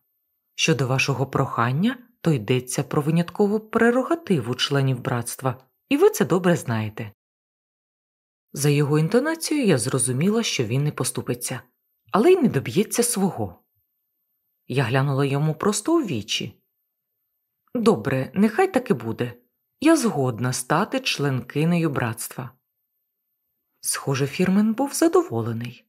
Щодо вашого прохання, то йдеться про виняткову прерогативу членів братства, і ви це добре знаєте. За його інтонацією я зрозуміла, що він не поступиться, але й не доб'ється свого. Я глянула йому просто у вічі. Добре, нехай так і буде. Я згодна стати членкинею братства. Схоже, фірмен був задоволений.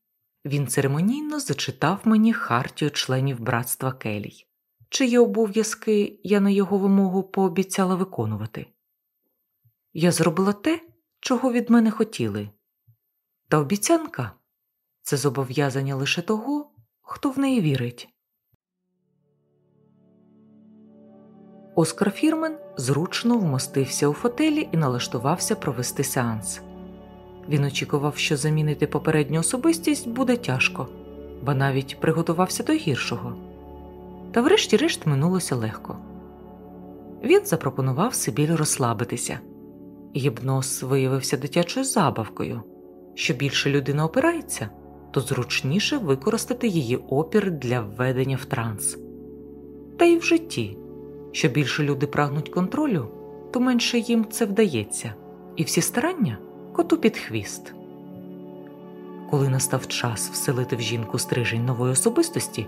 Він церемонійно зачитав мені хартію членів братства Келій, чиї обов'язки я на його вимогу пообіцяла виконувати. Я зробила те, чого від мене хотіли. Та обіцянка це зобов'язання лише того, хто в неї вірить. Оскар Фірмен зручно вмостився у фотелі і налаштувався провести сеанс. Він очікував, що замінити попередню особистість буде тяжко, ба навіть приготувався до гіршого. Та врешті-решт минулося легко. Він запропонував Сибіль розслабитися. Гіпноз виявився дитячою забавкою. Що більше людина опирається, то зручніше використати її опір для введення в транс. Та й в житті. Що більше люди прагнуть контролю, то менше їм це вдається, і всі старання коту під хвіст. Коли настав час вселити в жінку стрижень нової особистості,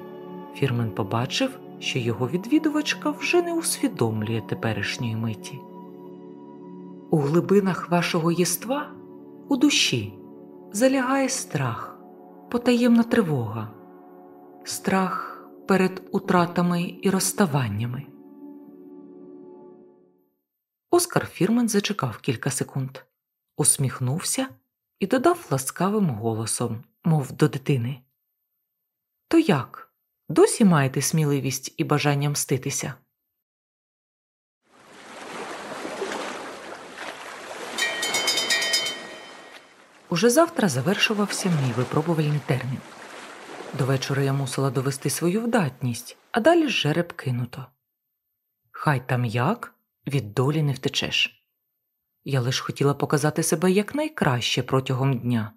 Фірмен побачив, що його відвідувачка вже не усвідомлює теперішньої миті. У глибинах вашого єства, у душі, залягає страх, потаємна тривога, страх перед утратами і розставаннями. Оскар Фірмен зачекав кілька секунд, усміхнувся і додав ласкавим голосом, мов до дитини. То як? Досі маєте сміливість і бажання мститися? Уже завтра завершувався мій випробувальний термін. До вечора я мусила довести свою вдатність, а далі жереб кинуто. Хай там як, від долі не втечеш. Я лиш хотіла показати себе якнайкраще протягом дня,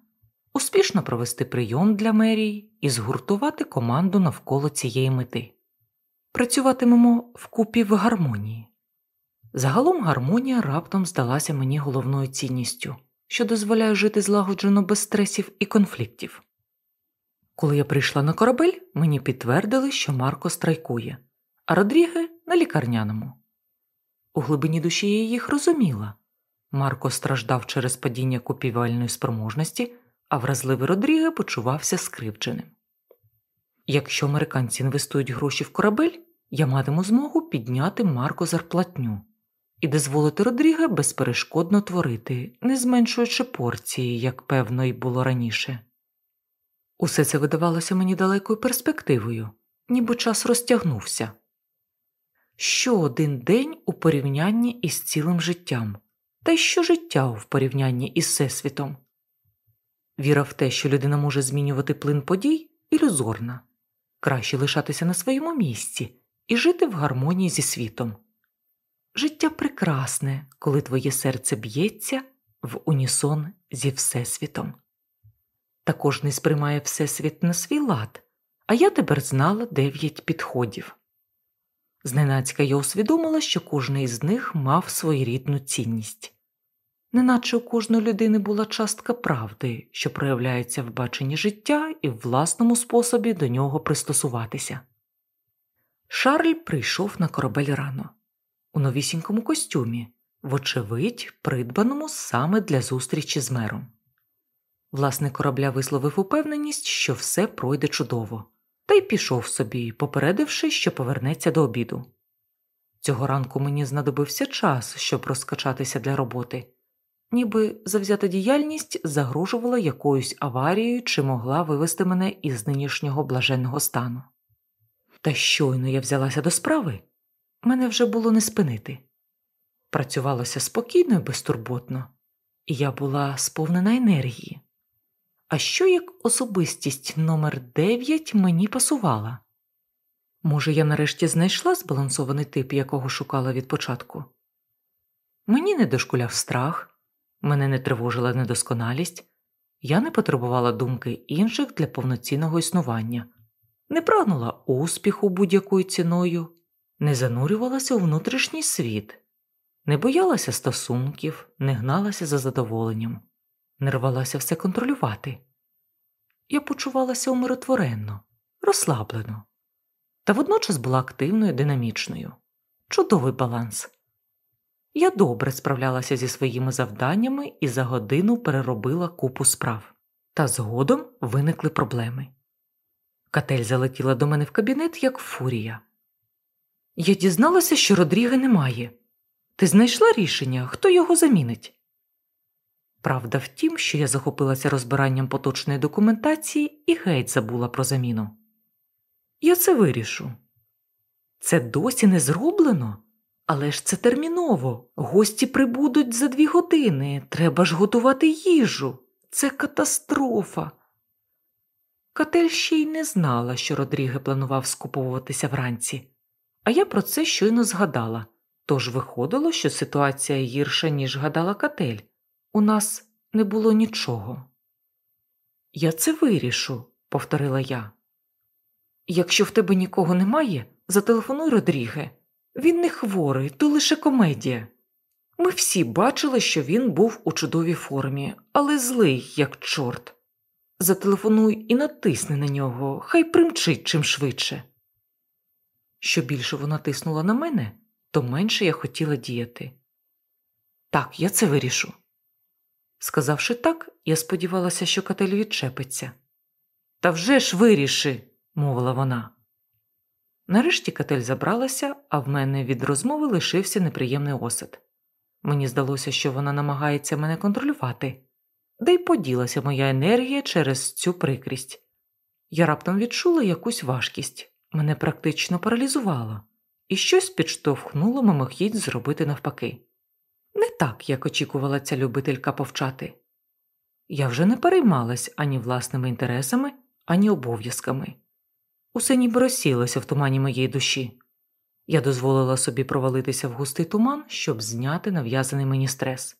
успішно провести прийом для мерії і згуртувати команду навколо цієї мети. Працюватимемо вкупі в гармонії. Загалом гармонія раптом здалася мені головною цінністю, що дозволяє жити злагоджено без стресів і конфліктів. Коли я прийшла на корабель, мені підтвердили, що Марко страйкує, а Родріге на лікарняному. У глибині душі я їх розуміла. Марко страждав через падіння купівельної спроможності, а вразливий Родріге почувався скривдженим. Якщо американці інвестують гроші в корабель, я матиму змогу підняти Марко зарплатню і дозволити Родріге безперешкодно творити, не зменшуючи порції, як певно й було раніше. Усе це видавалося мені далекою перспективою, ніби час розтягнувся. Що один день у порівнянні із цілим життям, та й що життя в порівнянні із всесвітом. Віра в те, що людина може змінювати плин подій, ілюзорна, краще лишатися на своєму місці і жити в гармонії зі світом. Життя прекрасне, коли твоє серце б'ється в унісон зі Всесвітом. Також не сприймає Всесвіт на свій лад, а я тепер знала дев'ять підходів. Зненацька я усвідомила, що кожний із них мав своєрідну цінність, неначе у кожної людини була частка правди, що проявляється в баченні життя і в власному способі до нього пристосуватися. Шарль прийшов на корабель рано, у новісінькому костюмі, вочевидь, придбаному саме для зустрічі з мером. Власник корабля висловив упевненість, що все пройде чудово, та й пішов собі, попередивши, що повернеться до обіду. Цього ранку мені знадобився час, щоб розкачатися для роботи, ніби завзята діяльність загрожувала якоюсь аварією чи могла вивести мене із нинішнього блаженного стану. Та щойно я взялася до справи, мене вже було не спинити. Працювалося спокійно і безтурботно, і я була сповнена енергії. А що як особистість номер 9 мені пасувала? Може, я нарешті знайшла збалансований тип, якого шукала від початку? Мені не дошкуляв страх, мене не тривожила недосконалість, я не потребувала думки інших для повноцінного існування, не прагнула успіху будь-якою ціною, не занурювалася у внутрішній світ, не боялася стосунків, не гналася за задоволенням, не рвалася все контролювати. Я почувалася умиротворенно, розслаблено, та водночас була активною, динамічною. Чудовий баланс. Я добре справлялася зі своїми завданнями і за годину переробила купу справ, та згодом виникли проблеми. Катель залетіла до мене в кабінет, як фурія. Я дізналася, що Родріги немає. Ти знайшла рішення, хто його замінить? Правда в тім, що я захопилася розбиранням поточної документації і геть забула про заміну. Я це вирішу. Це досі не зроблено, але ж це терміново. Гості прибудуть за дві години. Треба ж готувати їжу. Це катастрофа. Катель ще й не знала, що Родріге планував скуповуватися вранці, а я про це щойно згадала. Тож виходило, що ситуація гірша, ніж гадала Катель. У нас не було нічого. Я це вирішу, повторила я. Якщо в тебе нікого немає, зателефонуй Родріге. Він не хворий, то лише комедія. Ми всі бачили, що він був у чудовій формі, але злий, як чорт. Зателефонуй і натисни на нього, хай примчить чим швидше. Що більше вона тиснула на мене, то менше я хотіла діяти. Так, я це вирішу. Сказавши так, я сподівалася, що катель відчепиться. Та вже ж виріши, мовила вона. Нарешті катель забралася, а в мене від розмови лишився неприємний осад. Мені здалося, що вона намагається мене контролювати, де й поділася моя енергія через цю прикрість. Я раптом відчула якусь важкість, мене практично паралізувало, і щось підштовхнуло мимохідь зробити навпаки. Не так, як очікувала ця любителька повчати. Я вже не переймалась ані власними інтересами, ані обов'язками. Усе ніби розсілося в тумані моєї душі. Я дозволила собі провалитися в густий туман, щоб зняти нав'язаний мені стрес.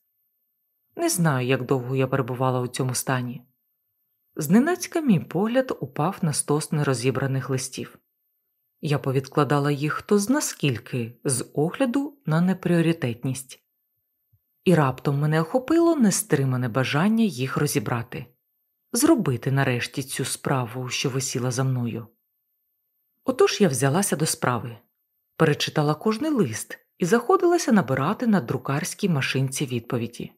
Не знаю, як довго я перебувала у цьому стані. Зненацька мій погляд упав на стос нерозібраних листів. Я повідкладала їх хто зна скільки з огляду на непріоритетність, і раптом мене охопило нестримане бажання їх розібрати, зробити нарешті цю справу, що висіла за мною. Отож я взялася до справи, перечитала кожний лист і заходилася набирати на друкарській машинці відповіді.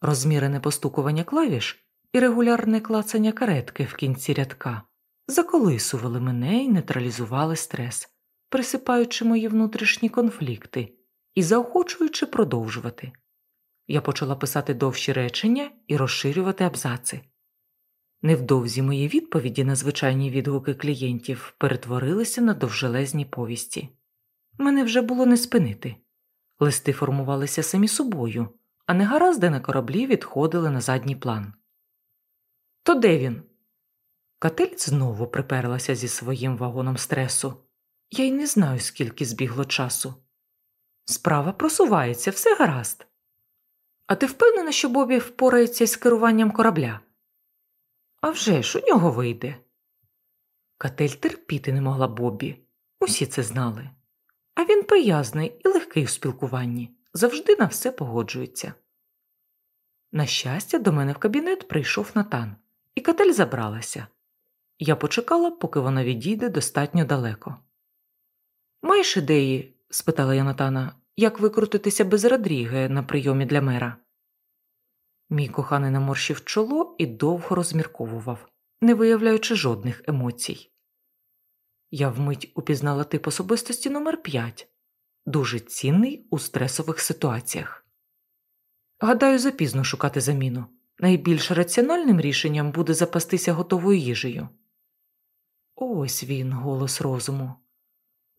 Розмірене постукування клавіш і регулярне клацання каретки в кінці рядка заколисували мене і нейтралізували стрес, присипаючи мої внутрішні конфлікти і заохочуючи продовжувати. Я почала писати довші речення і розширювати абзаци. Невдовзі мої відповіді на звичайні відгуки клієнтів перетворилися на довжелезні повісті. Мене вже було не спинити. Листи формувалися самі собою, а негаразди на кораблі відходили на задній план. То де він? Катель знову приперлася зі своїм вагоном стресу. Я й не знаю, скільки збігло часу. Справа просувається, все гаразд. А ти впевнена, що Бобі впорається з керуванням корабля? «А вже ж, у нього вийде. Катель терпіти не могла Бобі. Усі це знали. А він приязний і легкий у спілкуванні, завжди на все погоджується. На щастя, до мене в кабінет прийшов Натан, і Катель забралася. Я почекала, поки вона відійде достатньо далеко. Маєш ідеї? спитала я Натана, як викрутитися без Родріге на прийомі для мера. Мій коханий наморщив чоло і довго розмірковував, не виявляючи жодних емоцій. Я вмить упізнала тип особистості номер 5 дуже цінний у стресових ситуаціях. Гадаю, запізно шукати заміну. Найбільш раціональним рішенням буде запастися готовою їжею. Ось він, голос розуму.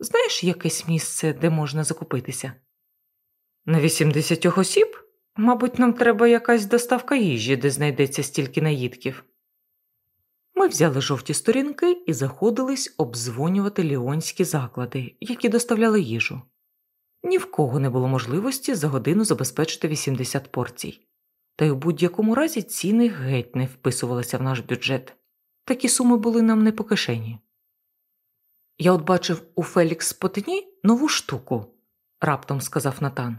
Знаєш якесь місце, де можна закупитися? На 80 осіб? Мабуть, нам треба якась доставка їжі, де знайдеться стільки наїдків. Ми взяли жовті сторінки і заходились обдзвонювати ліонські заклади, які доставляли їжу. Ні в кого не було можливості за годину забезпечити 80 порцій, та й у будь-якому разі ціни геть не вписувалися в наш бюджет. Такі суми були нам не по кишені. Я от бачив у Фелікс Потині нову штуку, раптом сказав Натан.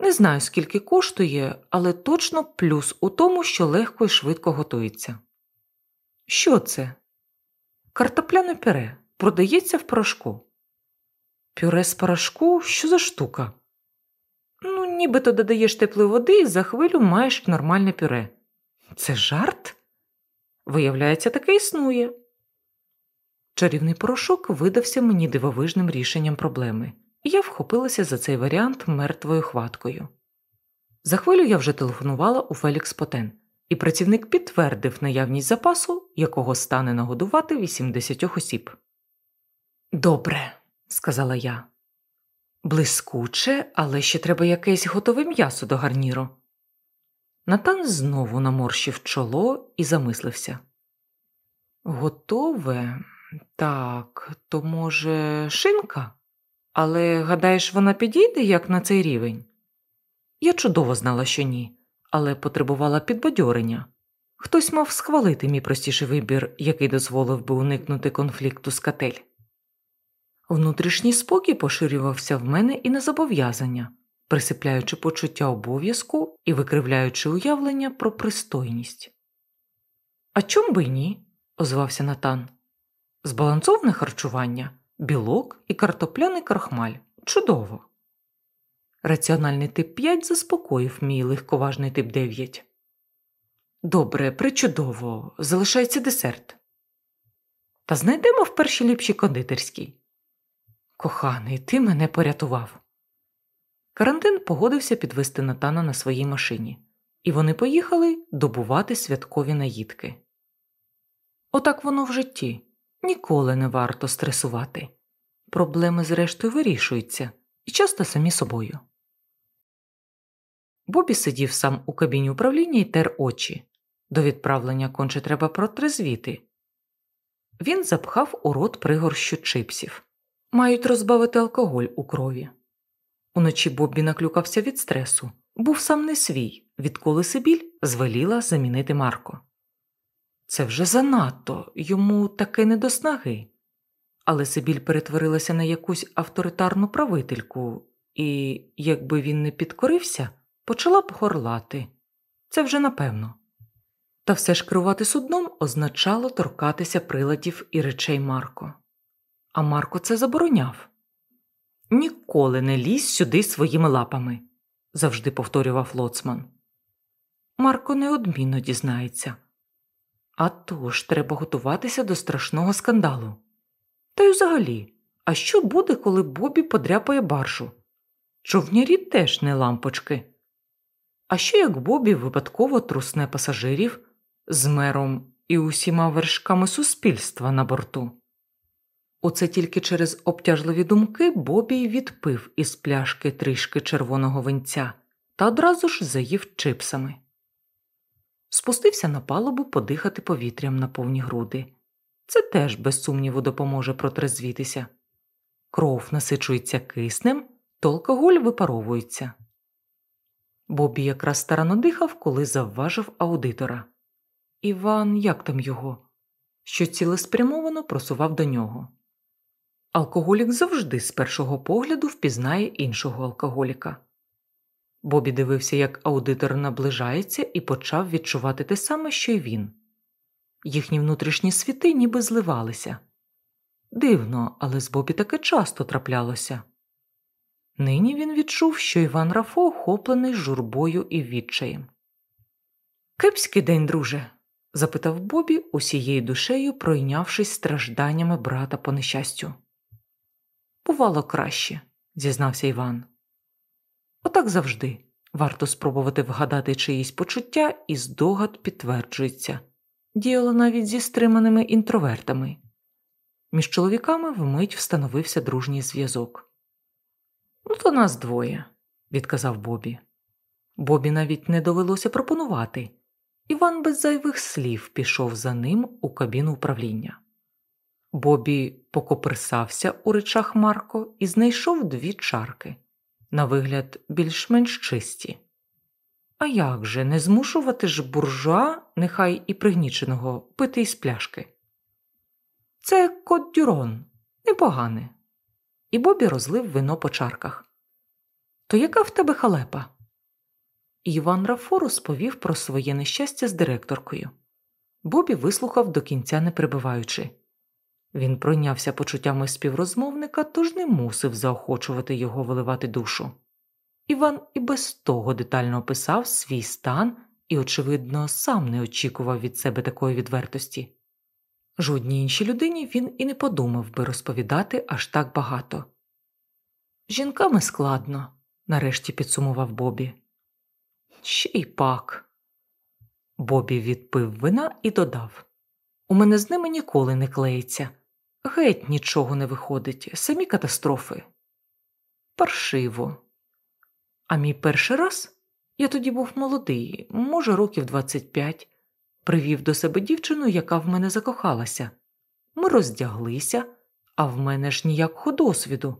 Не знаю, скільки коштує, але точно плюс у тому, що легко і швидко готується. Що це? Картопляне пюре продається в порошку. Пюре з порошку що за штука? Ну, нібито додаєш теплої води і за хвилю маєш нормальне пюре. Це жарт? Виявляється, таке існує. Чарівний порошок видався мені дивовижним рішенням проблеми, і я вхопилася за цей варіант мертвою хваткою. За хвилю я вже телефонувала у Фелікс Потен, і працівник підтвердив наявність запасу, якого стане нагодувати 80 осіб. Добре, сказала я. Блискуче, але ще треба якесь готове м'ясо до гарніру. Натан знову наморщив чоло і замислився. Готове? Так, то, може, шинка? Але гадаєш, вона підійде як на цей рівень? Я чудово знала, що ні, але потребувала підбадьорення. Хтось мав схвалити мій простіший вибір, який дозволив би уникнути конфлікту з катель. Внутрішній спокій поширювався в мене і на зобов'язання, присипляючи почуття обов'язку і викривляючи уявлення про пристойність. А чом би ні? озвався Натан. Збалансоване харчування, білок і картопляний крахмаль. Чудово. Раціональний тип 5 заспокоїв мій легковажний тип 9. Добре, причудово, залишається десерт. Та знайдемо в першій ліпшій кондитерській. Коханий, ти мене порятував. Карантин погодився підвести Натана на своїй машині, і вони поїхали добувати святкові наїдки. Отак воно в житті ніколи не варто стресувати. Проблеми, зрештою, вирішуються і часто самі собою. Бобі сидів сам у кабіні управління і тер очі. До відправлення конче треба протрезвіти. Він запхав у рот пригорщу чипсів. Мають розбавити алкоголь у крові. Уночі Боббі наклюкався від стресу, був сам не свій, відколи Сибіль звеліла замінити Марко. Це вже занадто, йому таке не до снаги. Але Сибіль перетворилася на якусь авторитарну правительку, і, якби він не підкорився, почала б горлати. Це вже напевно. Та все ж керувати судном означало торкатися приладів і речей Марко. А Марко це забороняв. Ніколи не лізь сюди своїми лапами, завжди повторював лоцман. Марко неодмінно дізнається. А тож треба готуватися до страшного скандалу. Та й взагалі, а що буде, коли Бобі подряпає баржу? Човнярі теж не лампочки. А що як Бобі випадково трусне пасажирів з мером і усіма вершками суспільства на борту. Оце тільки через обтяжливі думки Бобі відпив із пляшки трішки червоного винця та одразу ж заїв чипсами. Спустився на палубу подихати повітрям на повні груди. Це теж, без сумніву, допоможе протрезвітися. Кров насичується киснем, то алкоголь випаровується. Бобі якраз старано дихав, коли завважив аудитора. Іван, як там його? Що цілеспрямовано просував до нього. Алкоголік завжди з першого погляду впізнає іншого алкоголіка. Бобі дивився, як аудитор наближається, і почав відчувати те саме, що й він. Їхні внутрішні світи ніби зливалися. Дивно, але з Бобі таке часто траплялося. Нині він відчув, що Іван Рафо охоплений журбою і відчаєм. Кепський день, друже? запитав Бобі, усією душею пройнявшись стражданнями брата по нещастю. Бувало краще, зізнався Іван. Отак завжди варто спробувати вгадати чиїсь почуття, і здогад підтверджується. Діяло навіть зі стриманими інтровертами. Між чоловіками вмить встановився дружній зв'язок. Ну, то нас двоє, відказав Бобі. Бобі навіть не довелося пропонувати. Іван без зайвих слів пішов за ним у кабіну управління. Бобі покоперсався у речах Марко і знайшов дві чарки, на вигляд більш-менш чисті. А як же не змушувати ж буржуа, нехай і пригніченого, пити із пляшки? Це кот дюрон, непогане. І Бобі розлив вино по чарках. То яка в тебе халепа? Іван Рафо розповів про своє нещастя з директоркою. Бобі вислухав до кінця не прибиваючи. Він пройнявся почуттями співрозмовника, тож не мусив заохочувати його виливати душу. Іван і без того детально описав свій стан і, очевидно, сам не очікував від себе такої відвертості. Жодній іншій людині він і не подумав би розповідати аж так багато. Жінками складно, нарешті підсумував Бобі. Ще й пак. Бобі відпив вина і додав У мене з ними ніколи не клеїться. Геть нічого не виходить, самі катастрофи. Паршиво. А мій перший раз я тоді був молодий, може, років 25, привів до себе дівчину, яка в мене закохалася. Ми роздяглися, а в мене ж ніякого досвіду.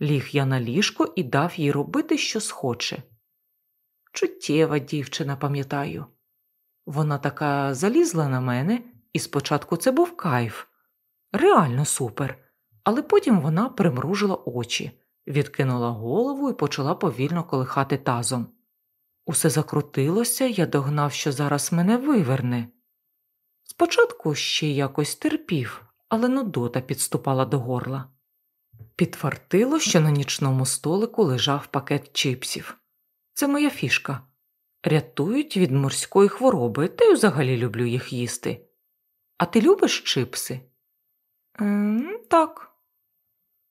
Ліг я на ліжко і дав їй робити, що схоче. Чуттєва дівчина, пам'ятаю. Вона така залізла на мене, і спочатку це був кайф. Реально супер. Але потім вона примружила очі, відкинула голову і почала повільно колихати тазом. Усе закрутилося, я догнав, що зараз мене виверне. Спочатку ще якось терпів, але нудота підступала до горла. Підфартило, що на нічному столику лежав пакет чипсів. Це моя фішка. Рятують від морської хвороби, та й взагалі люблю їх їсти. А ти любиш чипси? «Ем, Так.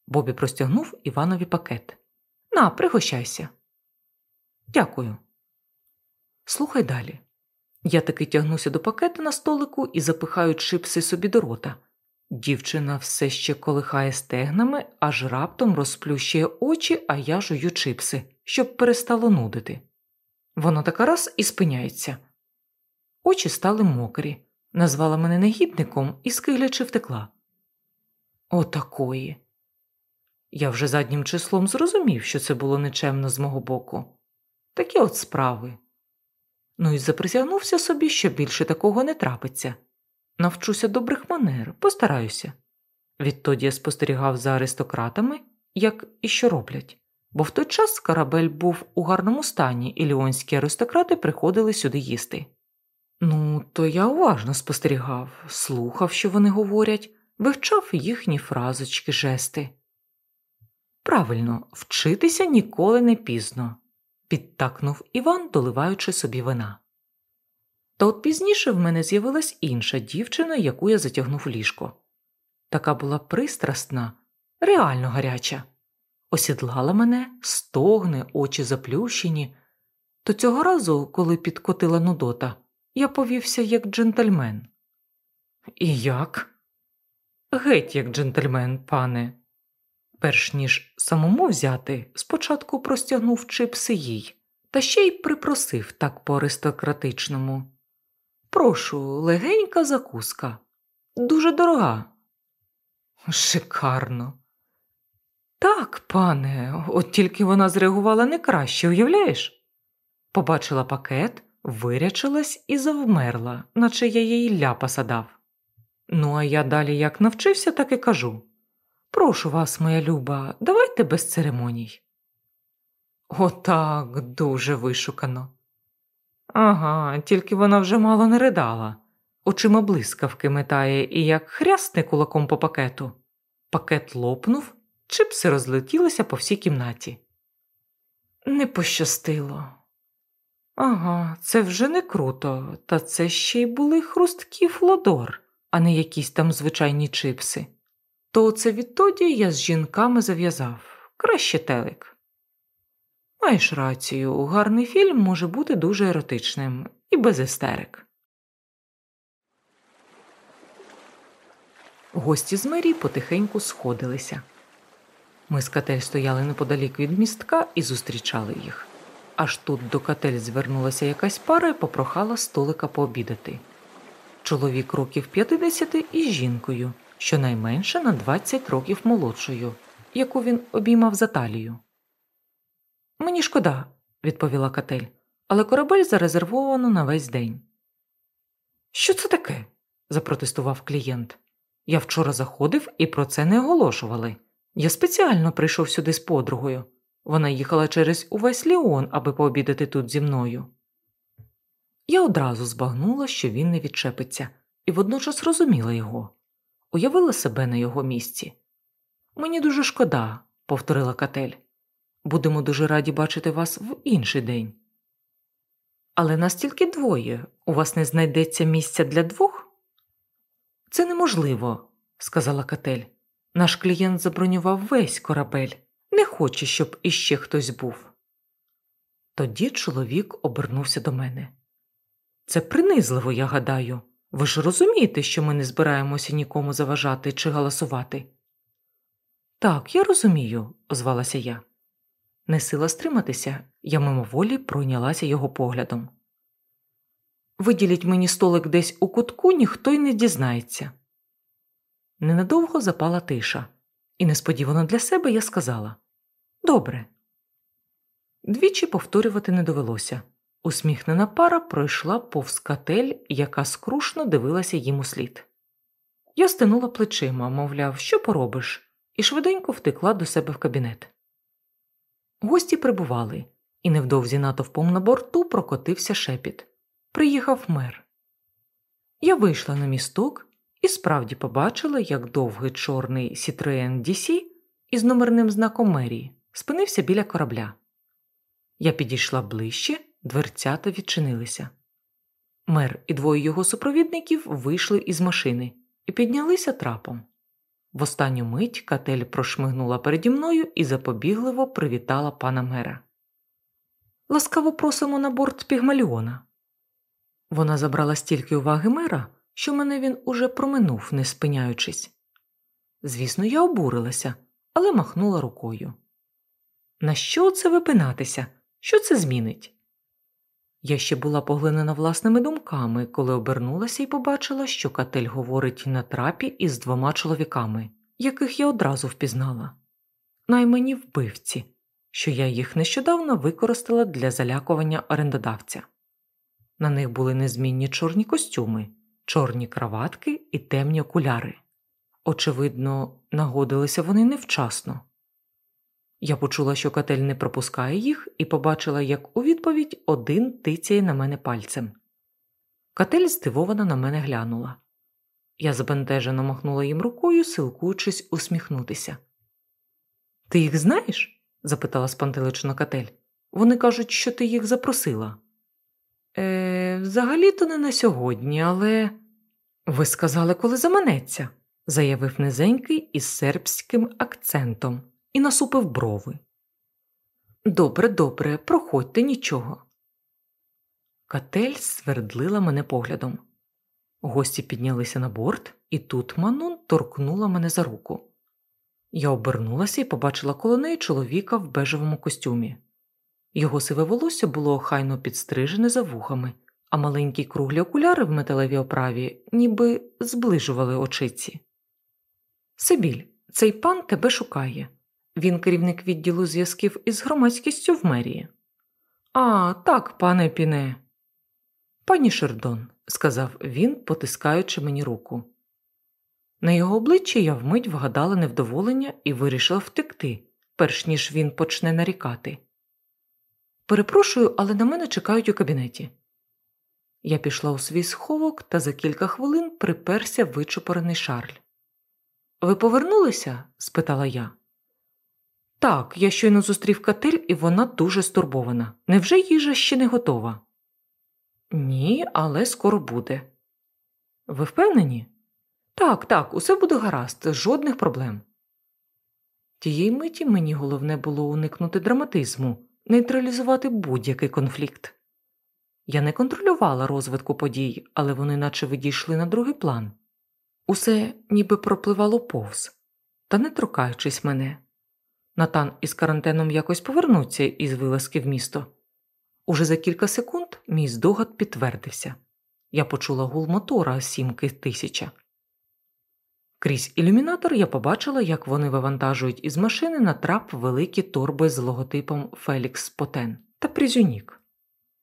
Бобі простягнув Іванові пакет. На, пригощайся. Дякую. Слухай далі. Я таки тягнуся до пакета на столику і запихаю чипси собі до рота. Дівчина все ще колихає стегнами, аж раптом розплющує очі, а я жую чипси, щоб перестало нудити. Вона така раз і спиняється. Очі стали мокрі, назвала мене негідником і скиглячи втекла. Отакої. Я вже заднім числом зрозумів, що це було нечемно з мого боку. Такі от справи. Ну і заприсягнувся собі, що більше такого не трапиться. Навчуся добрих манер, постараюся. Відтоді я спостерігав за аристократами, як і що роблять, бо в той час корабель був у гарному стані, і ліонські аристократи приходили сюди їсти. Ну, то я уважно спостерігав, слухав, що вони говорять, вивчав їхні фразочки, жести. Правильно, вчитися ніколи не пізно, підтакнув Іван, доливаючи собі вина. Та от пізніше в мене з'явилась інша дівчина, яку я затягнув ліжко. Така була пристрасна, реально гаряча, осідлала мене, стогне, очі заплющені. То цього разу, коли підкотила Нудота, я повівся як джентльмен. І як? Геть, як джентльмен, пане. Перш ніж самому взяти, спочатку простягнув чипси їй, та ще й припросив так по аристократичному. Прошу, легенька закуска, дуже дорога. Шикарно. Так, пане, от тільки вона зреагувала не краще, уявляєш? Побачила пакет, вирячилась і завмерла, наче я їй ляпаса дав. Ну, а я далі як навчився, так і кажу Прошу вас, моя люба, давайте без церемоній. Отак дуже вишукано. Ага, тільки вона вже мало не ридала, очима блискавки метає і як хрясне кулаком по пакету. Пакет лопнув, чипси розлетілися по всій кімнаті. Не пощастило. Ага, це вже не круто, та це ще й були хрусткі флодор, а не якісь там звичайні чипси. То це відтоді я з жінками зав'язав краще телек. Маєш рацію, гарний фільм може бути дуже еротичним і без істерик. Гості з мерії потихеньку сходилися. Ми з катель стояли неподалік від містка і зустрічали їх. Аж тут до катель звернулася якась пара і попрохала столика пообідати. Чоловік років 50 із жінкою, щонайменше на 20 років молодшою, яку він обіймав за талію. Мені шкода, відповіла Катель, але корабель зарезервовано на весь день. Що це таке? запротестував клієнт. Я вчора заходив і про це не оголошували. Я спеціально прийшов сюди з подругою. Вона їхала через увесь Ліон, аби пообідати тут зі мною. Я одразу збагнула, що він не відчепиться, і водночас розуміла його, уявила себе на його місці. Мені дуже шкода, повторила Катель. Будемо дуже раді бачити вас в інший день. Але нас тільки двоє. У вас не знайдеться місця для двох? Це неможливо, сказала Катель. Наш клієнт забронював весь корабель, не хоче, щоб іще хтось був. Тоді чоловік обернувся до мене. Це принизливо, я гадаю. Ви ж розумієте, що ми не збираємося нікому заважати чи галасувати? Так, я розумію, озвалася я. Не сила стриматися, я мимоволі пройнялася його поглядом. Виділіть мені столик десь у кутку, ніхто й не дізнається. Ненадовго запала тиша, і несподівано для себе я сказала Добре. Двічі повторювати не довелося. Усміхнена пара пройшла повз катель, яка скрушно дивилася їм у слід. Я стинула плечима, мовляв, що поробиш, і швиденько втекла до себе в кабінет. Гості прибували, і невдовзі натовпом на борту прокотився шепіт. Приїхав мер. Я вийшла на місток і справді побачила, як довгий чорний Citroen DC із номерним знаком мерії спинився біля корабля. Я підійшла ближче, дверцята відчинилися. Мер і двоє його супровідників вийшли із машини і піднялися трапом. В останню мить катель прошмигнула переді мною і запобігливо привітала пана мера. Ласкаво просимо на борт Пігмаліона. Вона забрала стільки уваги мера, що мене він уже проминув, не спиняючись. Звісно, я обурилася, але махнула рукою. На що це випинатися? Що це змінить? Я ще була поглинена власними думками, коли обернулася і побачила, що катель говорить на трапі із двома чоловіками, яких я одразу впізнала. Наймені вбивці, що я їх нещодавно використала для залякування орендодавця. На них були незмінні чорні костюми, чорні краватки і темні окуляри. Очевидно, нагодилися вони невчасно. Я почула, що котель не пропускає їх, і побачила, як у відповідь один тицяє на мене пальцем. Котель здивовано на мене глянула. Я збентежено махнула їм рукою, силкуючись усміхнутися. Ти їх знаєш? запитала спантелична котель. Вони кажуть, що ти їх запросила. Е, Взагалі-то не на сьогодні, але. Ви сказали, коли заманеться, заявив низенький із сербським акцентом і насупив брови. Добре, добре, проходьте нічого. Катель свердлила мене поглядом. Гості піднялися на борт, і тут Манон торкнула мене за руку. Я обернулася і побачила коло неї чоловіка в бежевому костюмі. Його сиве волосся було охайно підстрижене за вухами, а маленькі круглі окуляри в металевій оправі ніби зближували очиці. Сибіль, цей пан тебе шукає. Він керівник відділу зв'язків із громадськістю в мерії. А, так, пане піне. Пані Шердон, сказав він, потискаючи мені руку. На його обличчі я вмить вгадала невдоволення і вирішила втекти, перш ніж він почне нарікати. Перепрошую, але на мене чекають у кабінеті. Я пішла у свій сховок та за кілька хвилин приперся вичупорений шарль. Ви повернулися? спитала я. Так, я щойно зустрів катель, і вона дуже стурбована. Невже їжа ще не готова? Ні, але скоро буде. Ви впевнені? Так, так, усе буде гаразд, жодних проблем. Тієї миті мені головне було уникнути драматизму, нейтралізувати будь-який конфлікт. Я не контролювала розвитку подій, але вони наче відійшли на другий план. Усе ніби пропливало повз, та не торкаючись мене. Натан із карантеном якось повернуться із вилазки в місто. Уже за кілька секунд мій здогад підтвердився я почула гул мотора сімки тисяча. Крізь ілюмінатор я побачила, як вони вивантажують із машини на трап великі торби з логотипом Фелікс Потен та Призюнік.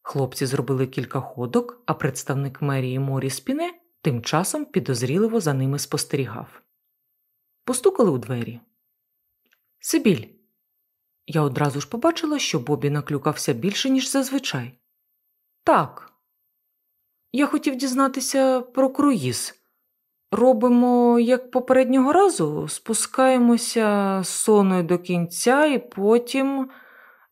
Хлопці зробили кілька ходок, а представник мерії Морі Спіне тим часом підозріливо за ними спостерігав. Постукали у двері. Сибіль. Я одразу ж побачила, що Бобі наклюкався більше, ніж зазвичай. Так. Я хотів дізнатися про круїз. Робимо, як попереднього разу, спускаємося з соною до кінця і потім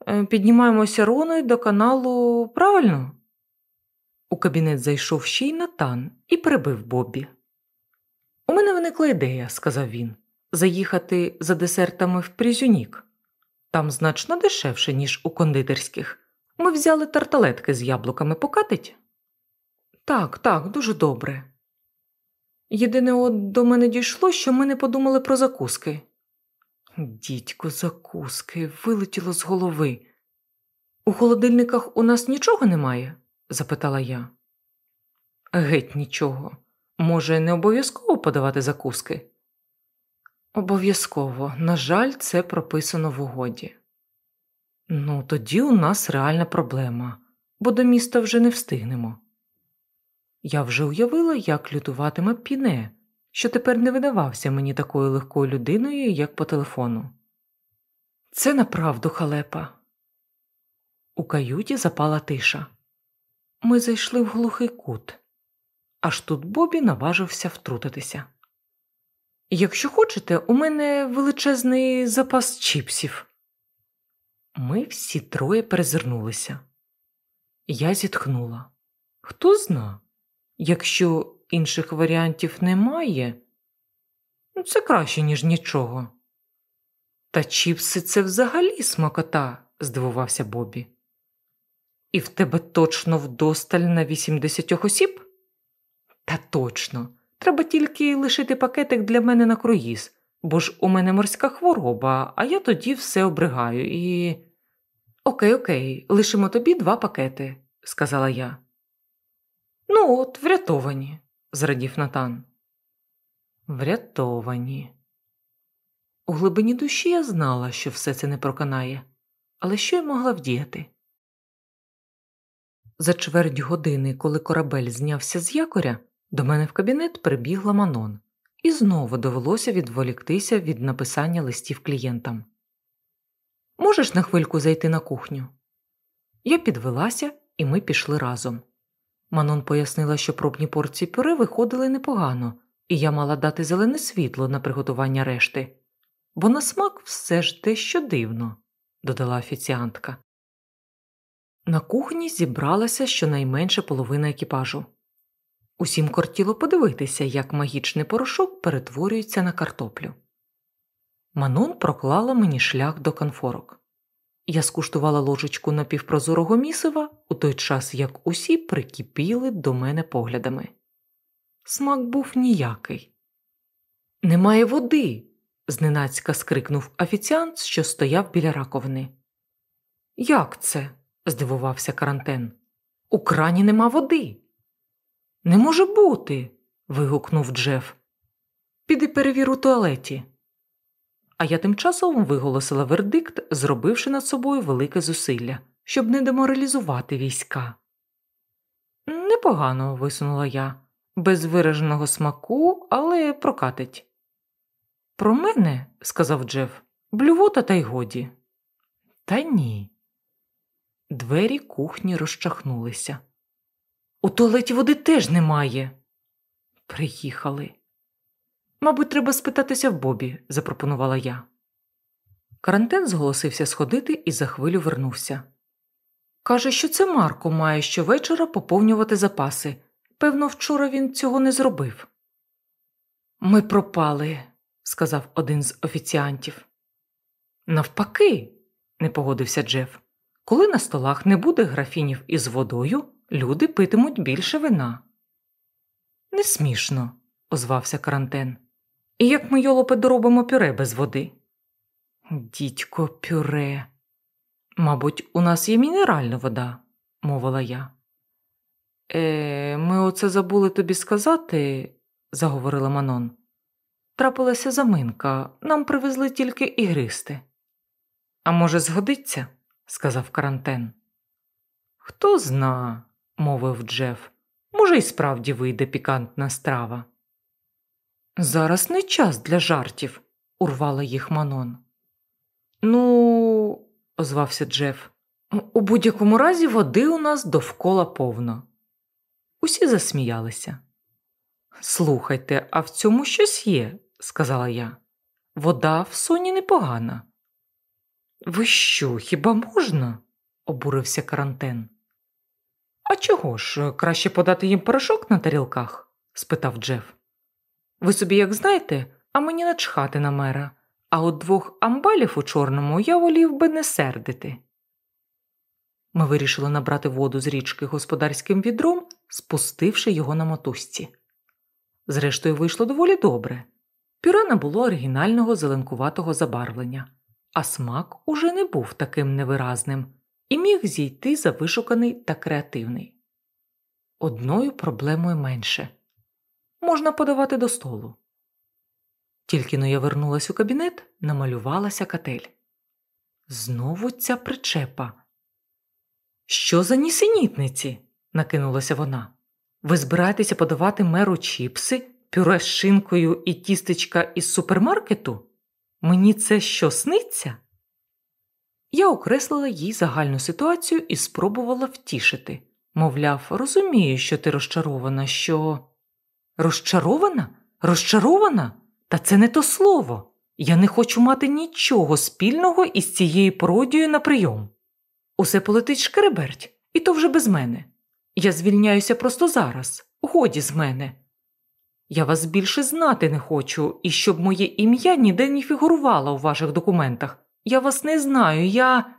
е, піднімаємося роною до каналу правильно? У кабінет зайшов ще й Натан і перебив Бобі. У мене виникла ідея, сказав він, заїхати за десертами в Призюнік. Там значно дешевше, ніж у кондитерських. Ми взяли тарталетки з яблуками покатить? Так, так, дуже добре. Єдине от до мене дійшло, що ми не подумали про закуски. Дідько, закуски, вилетіло з голови. У холодильниках у нас нічого немає? запитала я. Геть нічого. Може, не обов'язково подавати закуски? Обов'язково, на жаль, це прописано в угоді. Ну, тоді у нас реальна проблема, бо до міста вже не встигнемо. Я вже уявила, як лютуватиме піне, що тепер не видавався мені такою легкою людиною, як по телефону. Це направду халепа. У каюті запала тиша. Ми зайшли в глухий кут, аж тут Бобі наважився втрутитися. Якщо хочете, у мене величезний запас чіпсів. Ми всі троє перезирнулися. Я зітхнула. Хто зна, якщо інших варіантів немає, ну, це краще, ніж нічого. Та чіпси це взагалі смакота, здивувався Бобі. І в тебе точно вдосталь на 80 осіб? Та точно. Треба тільки лишити пакетик для мене на круїз, бо ж у мене морська хвороба, а я тоді все обригаю і. Окей, окей, лишимо тобі два пакети, сказала я. Ну, от, врятовані, зрадів Натан. Врятовані. У глибині душі я знала, що все це не проканає, але що я могла вдіяти? За чверть години, коли корабель знявся з якоря, до мене в кабінет прибігла Манон, і знову довелося відволіктися від написання листів клієнтам. Можеш на хвильку зайти на кухню? Я підвелася, і ми пішли разом. Манон пояснила, що пробні порції пюре виходили непогано, і я мала дати зелене світло на приготування решти, бо на смак все ж дещо дивно, додала офіціантка. На кухні зібралася щонайменше половина екіпажу. Усім кортіло подивитися, як магічний порошок перетворюється на картоплю. Манон проклала мені шлях до конфорок. Я скуштувала ложечку напівпрозорого місива у той час, як усі прикипіли до мене поглядами. Смак був ніякий. Немає води. зненацька скрикнув офіціант, що стояв біля раковини. Як це? здивувався карантен. У крані нема води. Не може бути. вигукнув Джеф. Піди перевір у туалеті. А я тим часом виголосила вердикт, зробивши над собою велике зусилля, щоб не деморалізувати війська. Непогано, висунула я, без вираженого смаку, але прокатить. Про мене, сказав Джеф, блювота та й годі. Та ні. Двері кухні розчахнулися. У туалеті води теж немає. Приїхали. Мабуть, треба спитатися в Бобі, запропонувала я. Карантен зголосився сходити і за хвилю вернувся. Каже, що це Марко має щовечора поповнювати запаси. Певно, вчора він цього не зробив. Ми пропали, сказав один з офіціантів. Навпаки, не погодився Джеф. Коли на столах не буде графінів із водою, люди питимуть більше вина. Не смішно, озвався карантен. І як ми йолопе доробимо пюре без води? Дідько, пюре. Мабуть, у нас є мінеральна вода, мовила я. Е, ми оце забули тобі сказати, заговорила Манон. Трапилася заминка, нам привезли тільки ігристи. А може, згодиться? сказав карантен. Хто зна, мовив Джеф. Може, й справді вийде пікантна страва. Зараз не час для жартів, урвала їх Манон. Ну, озвався Джеф, у будь-якому разі води у нас довкола повно. Усі засміялися. Слухайте, а в цьому щось є, сказала я. Вода в соні непогана. Ви що, хіба можна? обурився карантен. А чого ж, краще подати їм порошок на тарілках? спитав Джеф. Ви собі як знаєте, а мені начхати на мера, а от двох амбалів у чорному я волів би не сердити. Ми вирішили набрати воду з річки господарським відром, спустивши його на мотузці. Зрештою, вийшло доволі добре. Пюре не було оригінального зеленкуватого забарвлення, а смак уже не був таким невиразним і міг зійти за вишуканий та креативний. Одною проблемою менше можна подавати до столу. Тільки но я вернулась у кабінет, намалювалася катель. Знову ця причепа. Що за нісенітниці? накинулася вона. Ви збираєтеся подавати меру чіпси, пюре з шинкою і тістечка із супермаркету? Мені це що сниться? Я окреслила їй загальну ситуацію і спробувала втішити. Мовляв, розумію, що ти розчарована, що. Розчарована? Розчарована? Та це не то слово. Я не хочу мати нічого спільного із цією пародією на прийом. Усе полетить шкереберть, і то вже без мене. Я звільняюся просто зараз, годі з мене. Я вас більше знати не хочу, і щоб моє ім'я ніде не фігурувало у ваших документах. Я вас не знаю, я.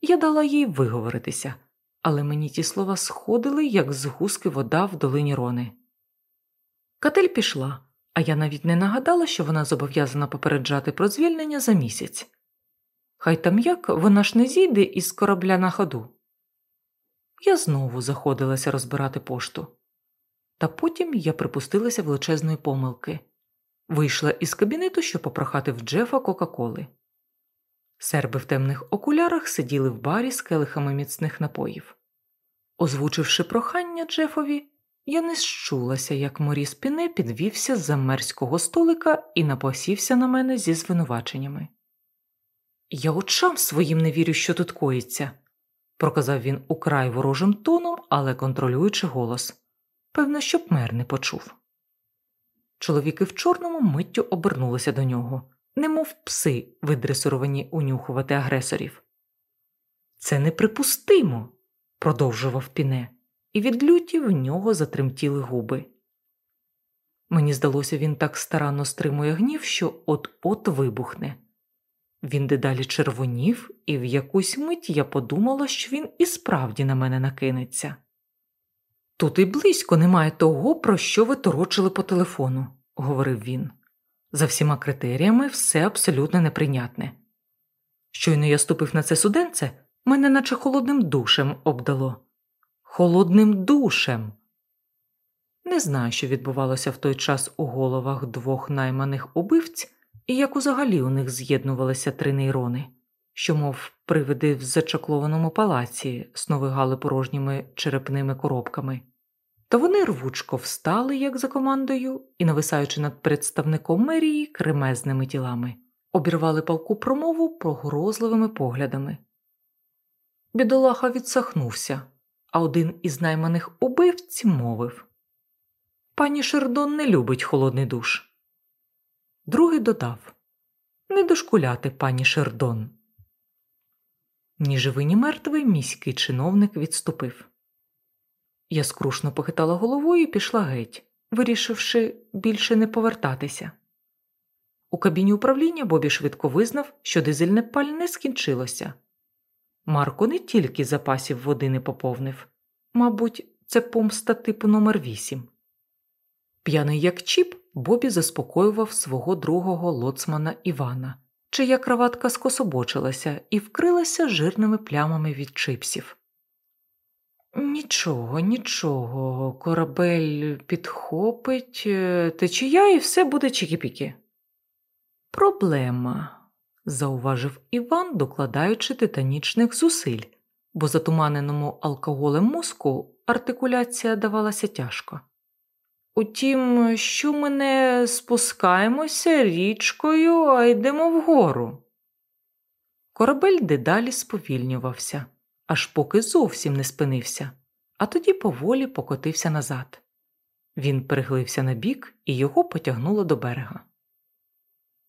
Я дала їй виговоритися, але мені ті слова сходили, як з гуски вода в долині рони. Катель пішла, а я навіть не нагадала, що вона зобов'язана попереджати про звільнення за місяць. Хай там як вона ж не зійде із корабля на ходу. Я знову заходилася розбирати пошту. Та потім я припустилася величезної помилки вийшла із кабінету, щоб попрохати в Джефа Кока-Коли. Серби в темних окулярах сиділи в барі з келихами міцних напоїв. Озвучивши прохання Джефові, я не щулася, як Моріс Піне підвівся з замерського столика і напосівся на мене зі звинуваченнями. Я очам своїм не вірю, що тут коїться, проказав він украй ворожим тоном, але контролюючи голос. Певно, щоб мер не почув. Чоловіки в чорному миттю обернулися до нього, немов пси, видресуровані унюхувати агресорів. Це неприпустимо, продовжував піне, і від люті в нього затремтіли губи. Мені здалося, він так старанно стримує гнів, що от-от вибухне. Він дедалі червонів, і в якусь мить я подумала, що він і справді на мене накинеться. Тут і близько немає того, про що ви торочили по телефону, говорив він. За всіма критеріями все абсолютно неприйнятне. Щойно я ступив на це суденце, мене наче холодним душем обдало. Холодним душем. Не знаю, що відбувалося в той час у головах двох найманих убивць і як взагалі у них з'єднувалися три нейрони, що, мов привиди в зачаклованому палаці, сновигали порожніми черепними коробками. Та вони рвучко встали, як за командою, і, нависаючи над представником мерії кремезними тілами, обірвали палку промову погрозливими поглядами. Бідолаха відсахнувся, а один із найманих убивць мовив Пані Шердон не любить холодний душ. Другий додав Не дошкуляти, пані Шердон. Ні живий, ні мертвий міський чиновник відступив. Я скрушно похитала головою і пішла геть, вирішивши більше не повертатися. У кабіні управління Бобі швидко визнав, що дизельне пальне скінчилося. Марко не тільки запасів води не поповнив, мабуть, це помста типу номер 8 П'яний як чіп, Бобі заспокоював свого другого лоцмана Івана, чия краватка скособочилася і вкрилася жирними плямами від чипсів. Нічого, нічого, корабель підхопить е, течія і все буде чікі-пікі. Проблема, зауважив Іван, докладаючи титанічних зусиль, бо затуманеному алкоголем мозку артикуляція давалася тяжко. Утім, що ми не спускаємося річкою, а йдемо вгору. Корабель дедалі сповільнювався, аж поки зовсім не спинився, а тоді поволі покотився назад. Він переглився на бік і його потягнуло до берега.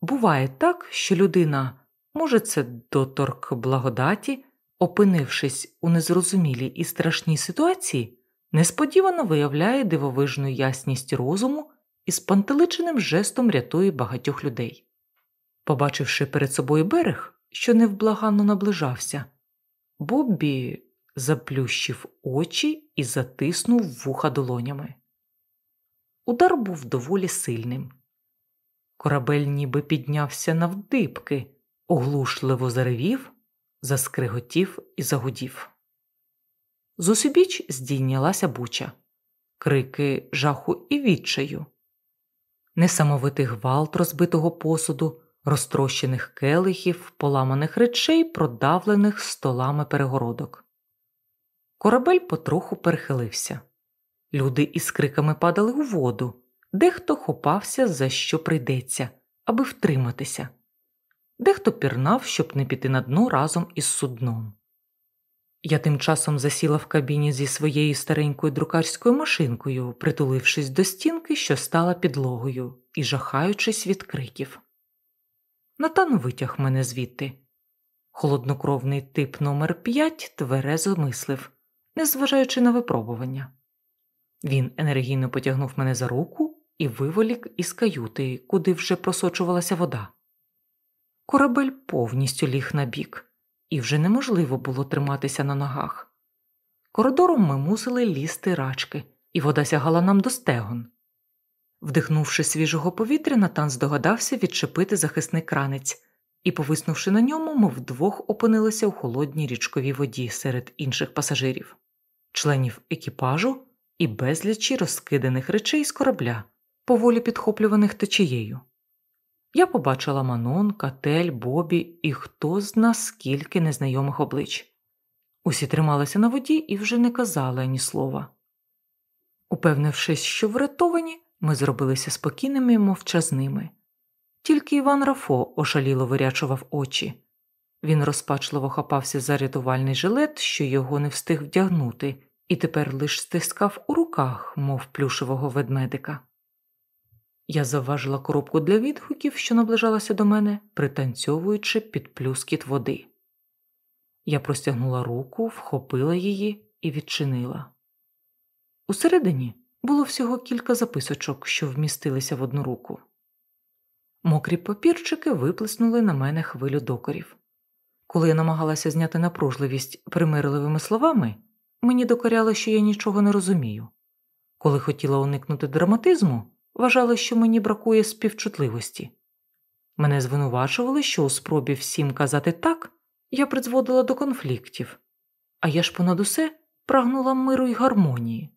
Буває так, що людина, може, це доторк благодаті, опинившись у незрозумілій і страшній ситуації, несподівано виявляє дивовижну ясність розуму і з пантеличеним жестом рятує багатьох людей. Побачивши перед собою берег, що невблаганно наближався, Боббі заплющив очі і затиснув вуха долонями. Удар був доволі сильним. Корабель ніби піднявся навдибки, оглушливо заревів, заскриготів і загудів. Зусібіч здійнялася буча, крики жаху і відчаю, несамовитий гвалт розбитого посуду, розтрощених келихів, поламаних речей, продавлених столами перегородок. Корабель потроху перехилився. Люди із криками падали у воду, дехто хопався за що прийдеться, аби втриматися, дехто пірнав, щоб не піти на дно разом із судном. Я тим часом засіла в кабіні зі своєю старенькою друкарською машинкою, притулившись до стінки, що стала підлогою, і жахаючись від криків. Натан витяг мене звідти. Холоднокровний тип номер 5 тверезо мислив, незважаючи на випробування. Він енергійно потягнув мене за руку і виволік із каюти, куди вже просочувалася вода. Корабель повністю ліг на бік і вже неможливо було триматися на ногах. Коридором ми мусили лізти рачки, і вода сягала нам до стегон. Вдихнувши свіжого повітря, Натан здогадався відчепити захисний кранець, і, повиснувши на ньому, ми вдвох опинилися у холодній річковій воді серед інших пасажирів, членів екіпажу і безлічі розкиданих речей з корабля, поволі підхоплюваних течією. Я побачила Манон, Катель, Бобі і хто з нас скільки незнайомих облич. Усі трималися на воді і вже не казали ані слова. Упевнившись, що врятовані, ми зробилися спокійними і мовчазними. Тільки Іван Рафо ошаліло вирячував очі. Він розпачливо хапався за рятувальний жилет, що його не встиг вдягнути, і тепер лиш стискав у руках, мов плюшевого ведмедика. Я завважила коробку для відгуків, що наближалася до мене, пританцьовуючи під плюскіт води. Я простягнула руку, вхопила її і відчинила. Усередині було всього кілька записочок, що вмістилися в одну руку. Мокрі папірчики виплеснули на мене хвилю докорів. Коли я намагалася зняти напружливість примирливими словами, мені докоряло, що я нічого не розумію, Коли хотіла уникнути драматизму, вважала, що мені бракує співчутливості. Мене звинувачували, що у спробі всім казати так я призводила до конфліктів, а я ж понад усе прагнула миру й гармонії.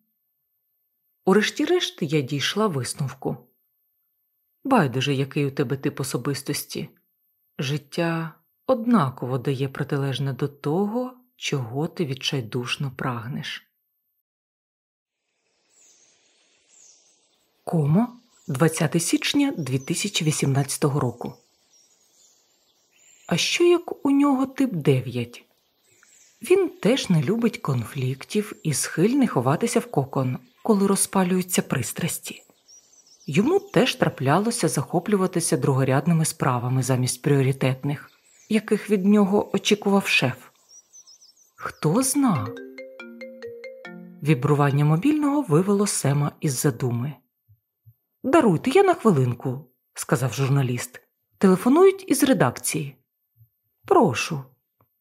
Урешті-решт я дійшла висновку. Байдуже, який у тебе тип особистості. Життя однаково дає протилежне до того, чого ти відчайдушно прагнеш. Комо 20 січня 2018 року. А що як у нього тип 9? Він теж не любить конфліктів і схильний ховатися в кокон, коли розпалюються пристрасті. Йому теж траплялося захоплюватися другорядними справами замість пріоритетних, яких від нього очікував шеф. Хто зна? Вібрування мобільного вивело Сема із задуми. Даруйте я на хвилинку, сказав журналіст. Телефонують із редакції. Прошу,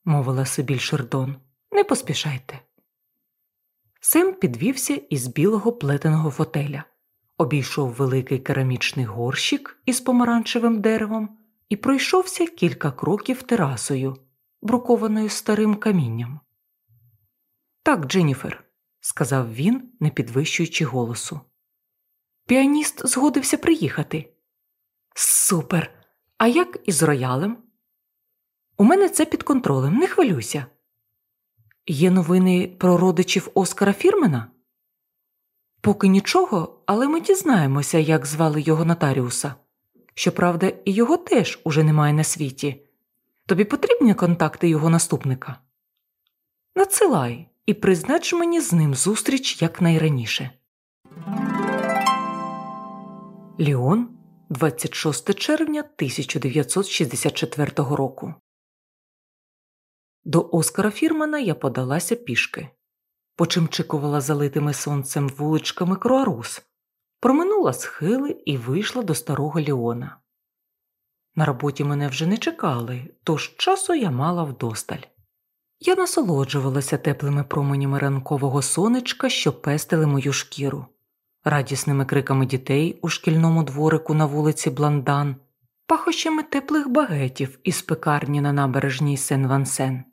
мовила Сибіль Шердон, не поспішайте. Сем підвівся із білого плетеного фотеля, обійшов великий керамічний горщик із помаранчевим деревом і пройшовся кілька кроків терасою, брукованою старим камінням. Так, Дженніфер, сказав він, не підвищуючи голосу. Піаніст згодився приїхати. Супер! А як із роялем? У мене це під контролем, не хвилюйся. Є новини про родичів Оскара Фірмена? Поки нічого, але ми дізнаємося, як звали його нотаріуса. Щоправда, і його теж уже немає на світі. Тобі потрібні контакти його наступника? Надсилай і признач мені з ним зустріч якнайраніше. Ліон 26 червня 1964 року. До Оскара Фірмана я подалася пішки. Почимчикувала залитими сонцем вуличками Круарус, проминула схили і вийшла до старого Ліона. На роботі мене вже не чекали, тож часу я мала вдосталь. Я насолоджувалася теплими променями ранкового сонечка, що пестили мою шкіру радісними криками дітей у шкільному дворику на вулиці Бландан, пахощами теплих багетів із пекарні на набережній Сен Вансен.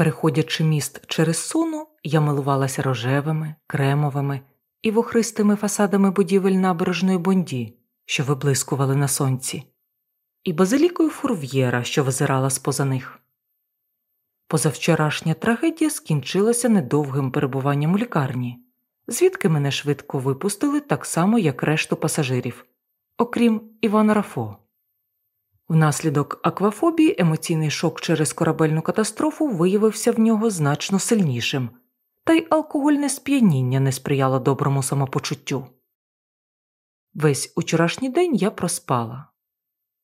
Переходячи міст через суну, я милувалася рожевими, кремовими і вохристими фасадами будівель набережної Бонді, що виблискували на сонці, і базилікою фурв'єра, що визирала споза них. Позавчорашня трагедія скінчилася недовгим перебуванням у лікарні звідки мене швидко випустили так само, як решту пасажирів, окрім Івана Рафо. Внаслідок аквафобії емоційний шок через корабельну катастрофу виявився в нього значно сильнішим, та й алкогольне сп'яніння не сприяло доброму самопочуттю. Весь учорашній день я проспала.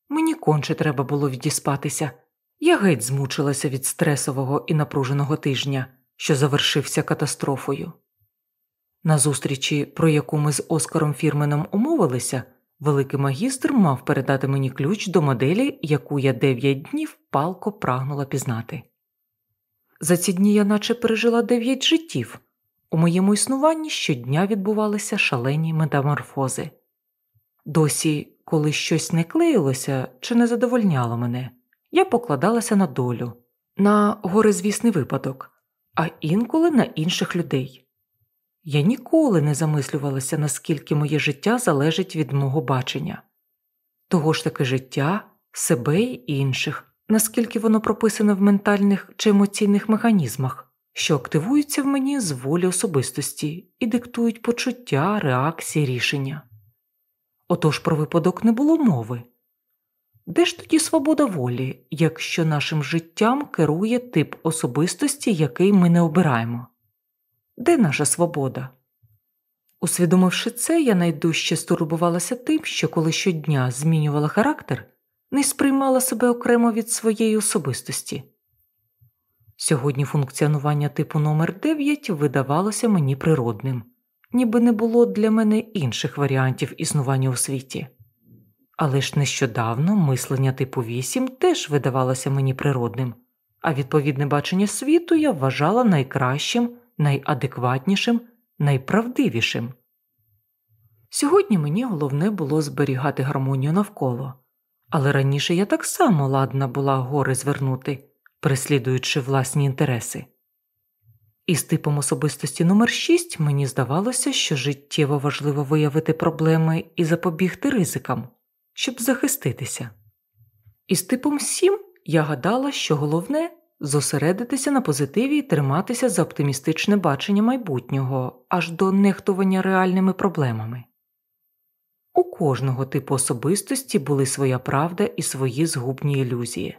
Мені конче треба було відіспатися. Я геть змучилася від стресового і напруженого тижня, що завершився катастрофою. На зустрічі, про яку ми з Оскаром Фірменом умовилися, великий магістр мав передати мені ключ до моделі, яку я дев'ять днів палко прагнула пізнати. За ці дні я наче пережила дев'ять життів. У моєму існуванні щодня відбувалися шалені метаморфози. Досі, коли щось не клеїлося чи не задовольняло мене, я покладалася на долю, на горизвісний випадок, а інколи на інших людей. Я ніколи не замислювалася, наскільки моє життя залежить від мого бачення, того ж таки життя, себе й інших, наскільки воно прописане в ментальних чи емоційних механізмах, що активуються в мені з волі особистості і диктують почуття, реакції, рішення. Отож про випадок не було мови. Де ж тоді свобода волі, якщо нашим життям керує тип особистості, який ми не обираємо? Де наша свобода? Усвідомивши це, я найдужче стурбувалася тим, що коли щодня змінювала характер, не сприймала себе окремо від своєї особистості. Сьогодні функціонування типу номер 9 видавалося мені природним, ніби не було для мене інших варіантів існування у світі. Але ж нещодавно мислення типу 8 теж видавалося мені природним, а відповідне бачення світу я вважала найкращим найадекватнішим найправдивішим. Сьогодні мені головне було зберігати гармонію навколо, але раніше я так само ладна була гори звернути, переслідуючи власні інтереси. Із типом особистості номер 6 мені здавалося, що життєво важливо виявити проблеми і запобігти ризикам, щоб захиститися. Із типом 7 я гадала, що головне зосередитися на позитиві і триматися за оптимістичне бачення майбутнього аж до нехтування реальними проблемами. У кожного типу особистості були своя правда і свої згубні ілюзії.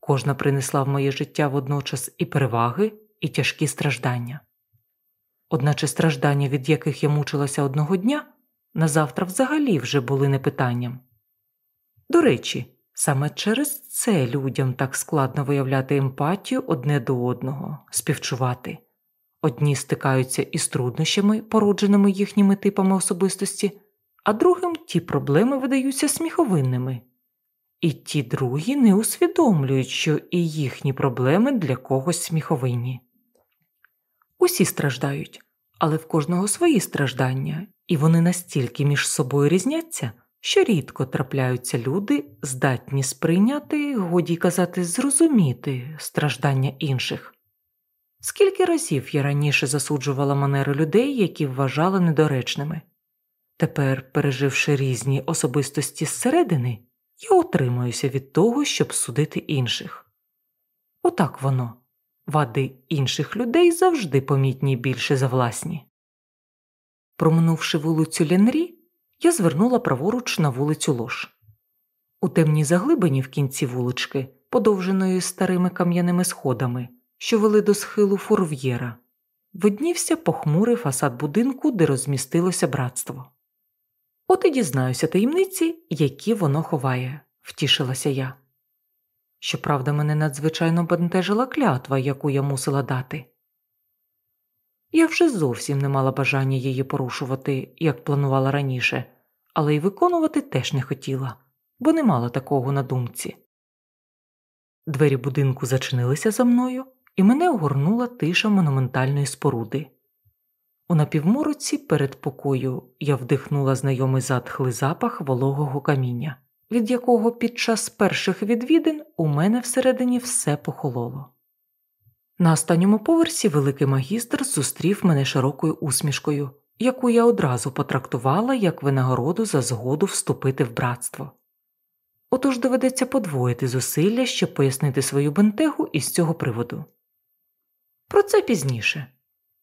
Кожна принесла в моє життя водночас і переваги, і тяжкі страждання. Одначе страждання, від яких я мучилася одного дня, назавтра взагалі вже були не питанням. До речі, саме через це людям так складно виявляти емпатію одне до одного, співчувати. Одні стикаються із труднощами, породженими їхніми типами особистості, а другим ті проблеми видаються сміховинними. І ті другі не усвідомлюють, що і їхні проблеми для когось сміховинні. Усі страждають, але в кожного свої страждання, і вони настільки між собою різняться, що рідко трапляються люди, здатні сприйняти, годі казати, зрозуміти страждання інших. Скільки разів я раніше засуджувала манери людей, які вважала недоречними. Тепер, переживши різні особистості зсередини, я утримуюся від того, щоб судити інших. Отак воно вади інших людей завжди помітні більше за власні. Проминувши вулицю Ленрі, я звернула праворуч на вулицю Лош. У темній заглибині в кінці вулички, подовженої старими кам'яними сходами, що вели до схилу фурв'єра, виднівся похмурий фасад будинку, де розмістилося братство. От і дізнаюся таємниці, які воно ховає, втішилася я. Щоправда, мене надзвичайно бентежила клятва, яку я мусила дати. Я вже зовсім не мала бажання її порушувати, як планувала раніше, але й виконувати теж не хотіла, бо не мала такого на думці. Двері будинку зачинилися за мною, і мене огорнула тиша монументальної споруди. У напівмороці перед покою я вдихнула знайомий затхлий запах вологого каміння від якого під час перших відвідин у мене всередині все похололо. На останньому поверсі великий магістр зустрів мене широкою усмішкою, яку я одразу потрактувала як винагороду за згоду вступити в братство. Отож доведеться подвоїти зусилля, щоб пояснити свою бентегу із цього приводу. Про це пізніше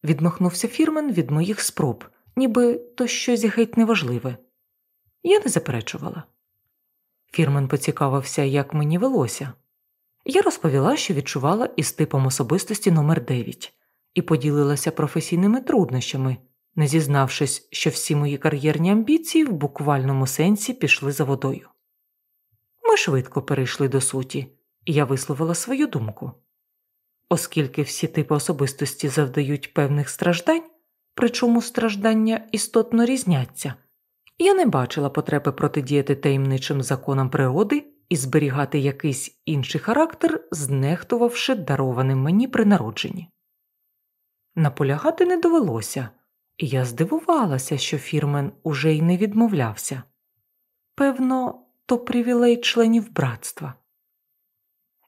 відмахнувся фірмен від моїх спроб, ніби то щось геть неважливе. Я не заперечувала. Фірмен поцікавився, як мені велося. Я розповіла, що відчувала із типом особистості номер 9 і поділилася професійними труднощами, не зізнавшись, що всі мої кар'єрні амбіції в буквальному сенсі пішли за водою. Ми швидко перейшли до суті, і я висловила свою думку. Оскільки всі типи особистості завдають певних страждань, причому страждання істотно різняться. Я не бачила потреби протидіяти таємничим законам природи і зберігати якийсь інший характер, знехтувавши дарованим мені при народженні. Наполягати не довелося, і я здивувалася, що фірмен уже й не відмовлявся певно, то привілей членів братства.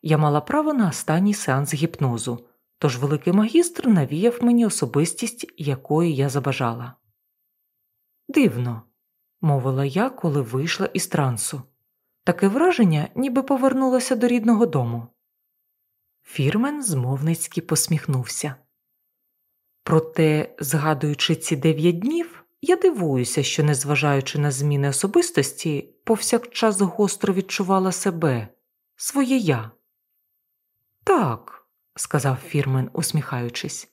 Я мала право на останній сеанс гіпнозу, тож великий магістр навіяв мені особистість, якої я забажала. Дивно мовила я, коли вийшла із трансу. Таке враження, ніби повернулася до рідного дому. Фірмен змовницьки посміхнувся. Проте, згадуючи ці дев'ять днів, я дивуюся, що, незважаючи на зміни особистості, повсякчас гостро відчувала себе, своє я. Так, сказав Фірмен, усміхаючись.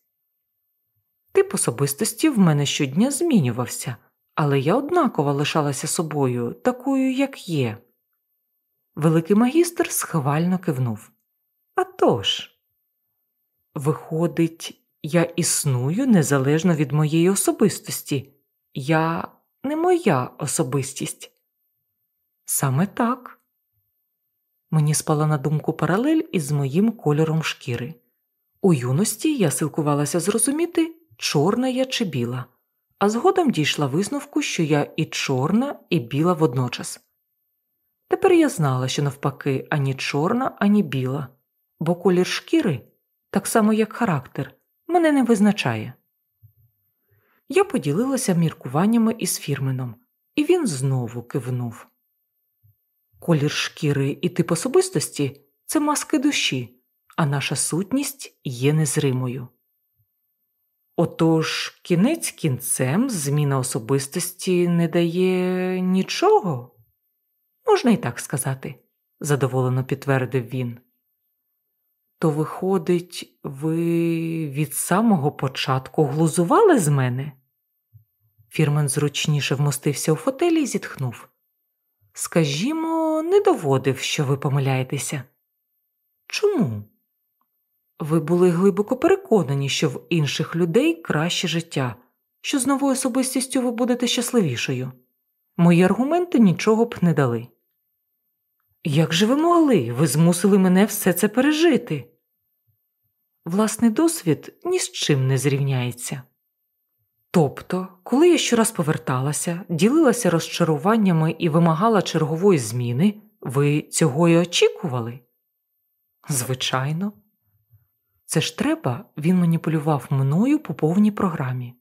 Тип особистості в мене щодня змінювався, але я однаково лишалася собою, такою, як є. Великий магістр схвально кивнув. «А тож!» Виходить, я існую незалежно від моєї особистості, я не моя особистість. Саме так. Мені спала на думку паралель із моїм кольором шкіри. У юності я силкувалася зрозуміти, чорна я чи біла, а згодом дійшла висновку, що я і чорна, і біла водночас. Тепер я знала, що навпаки ані чорна, ані біла, бо колір шкіри, так само як характер, мене не визначає. Я поділилася міркуваннями із фірменом, і він знову кивнув. Колір шкіри і тип особистості це маски душі, а наша сутність є незримою. Отож кінець кінцем зміна особистості не дає нічого. Можна і так сказати, задоволено підтвердив він. То, виходить, ви від самого початку глузували з мене? Фірмен зручніше вмостився у фотелі і зітхнув. Скажімо, не доводив, що ви помиляєтеся. Чому? Ви були глибоко переконані, що в інших людей краще життя, що з новою особистістю ви будете щасливішою. Мої аргументи нічого б не дали. Як же ви могли? Ви змусили мене все це пережити? Власний досвід ні з чим не зрівняється. Тобто, коли я щораз поверталася, ділилася розчаруваннями і вимагала чергової зміни, ви цього й очікували? Звичайно. Це ж треба, він маніпулював мною по повній програмі.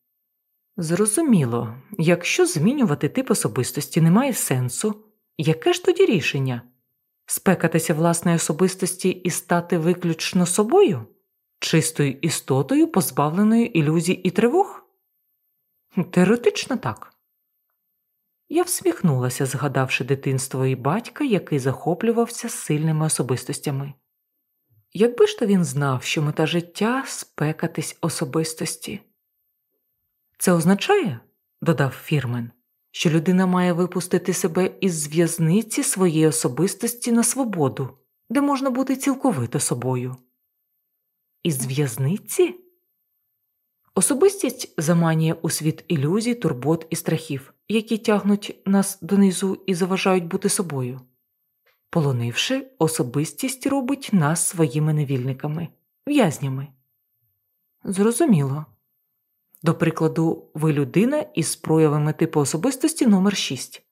Зрозуміло, якщо змінювати тип особистості немає сенсу, яке ж тоді рішення? Спекатися власної особистості і стати виключно собою, чистою істотою, позбавленою ілюзій і тривог? Теоретично так. Я всміхнулася, згадавши дитинство і батька, який захоплювався сильними особистостями. Якби ж то він знав, що мета життя спекатись особистості. Це означає, додав Фірмен, що людина має випустити себе із в'язниці своєї особистості на свободу, де можна бути цілковито собою. Із в'язниці? Особистість заманює у світ ілюзій, турбот і страхів, які тягнуть нас донизу і заважають бути собою. Полонивши, особистість робить нас своїми невільниками, в'язнями. Зрозуміло. До прикладу, ви людина із проявами типу особистості номер 6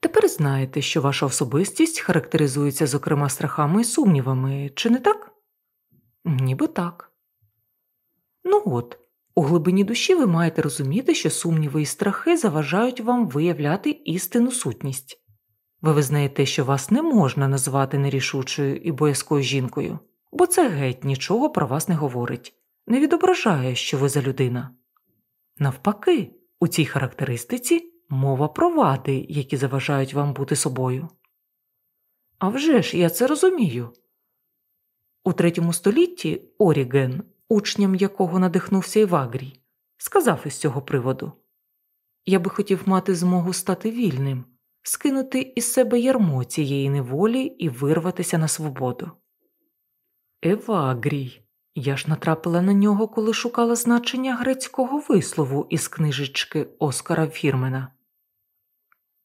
Тепер знаєте, що ваша особистість характеризується, зокрема, страхами і сумнівами, чи не так? Ніби так. Ну от, у глибині душі ви маєте розуміти, що сумніви і страхи заважають вам виявляти істинну сутність. Ви визнаєте, що вас не можна назвати нерішучою і боязкою жінкою, бо це геть нічого про вас не говорить, не відображає, що ви за людина. Навпаки, у цій характеристиці мова про вади, які заважають вам бути собою. А вже ж я це розумію. У третьому столітті Оріген, учням якого надихнувся Івагрій, сказав із цього приводу Я би хотів мати змогу стати вільним скинути із себе ярмо цієї неволі і вирватися на свободу. Евагрій. Я ж натрапила на нього, коли шукала значення грецького вислову із книжечки Оскара Фірмена.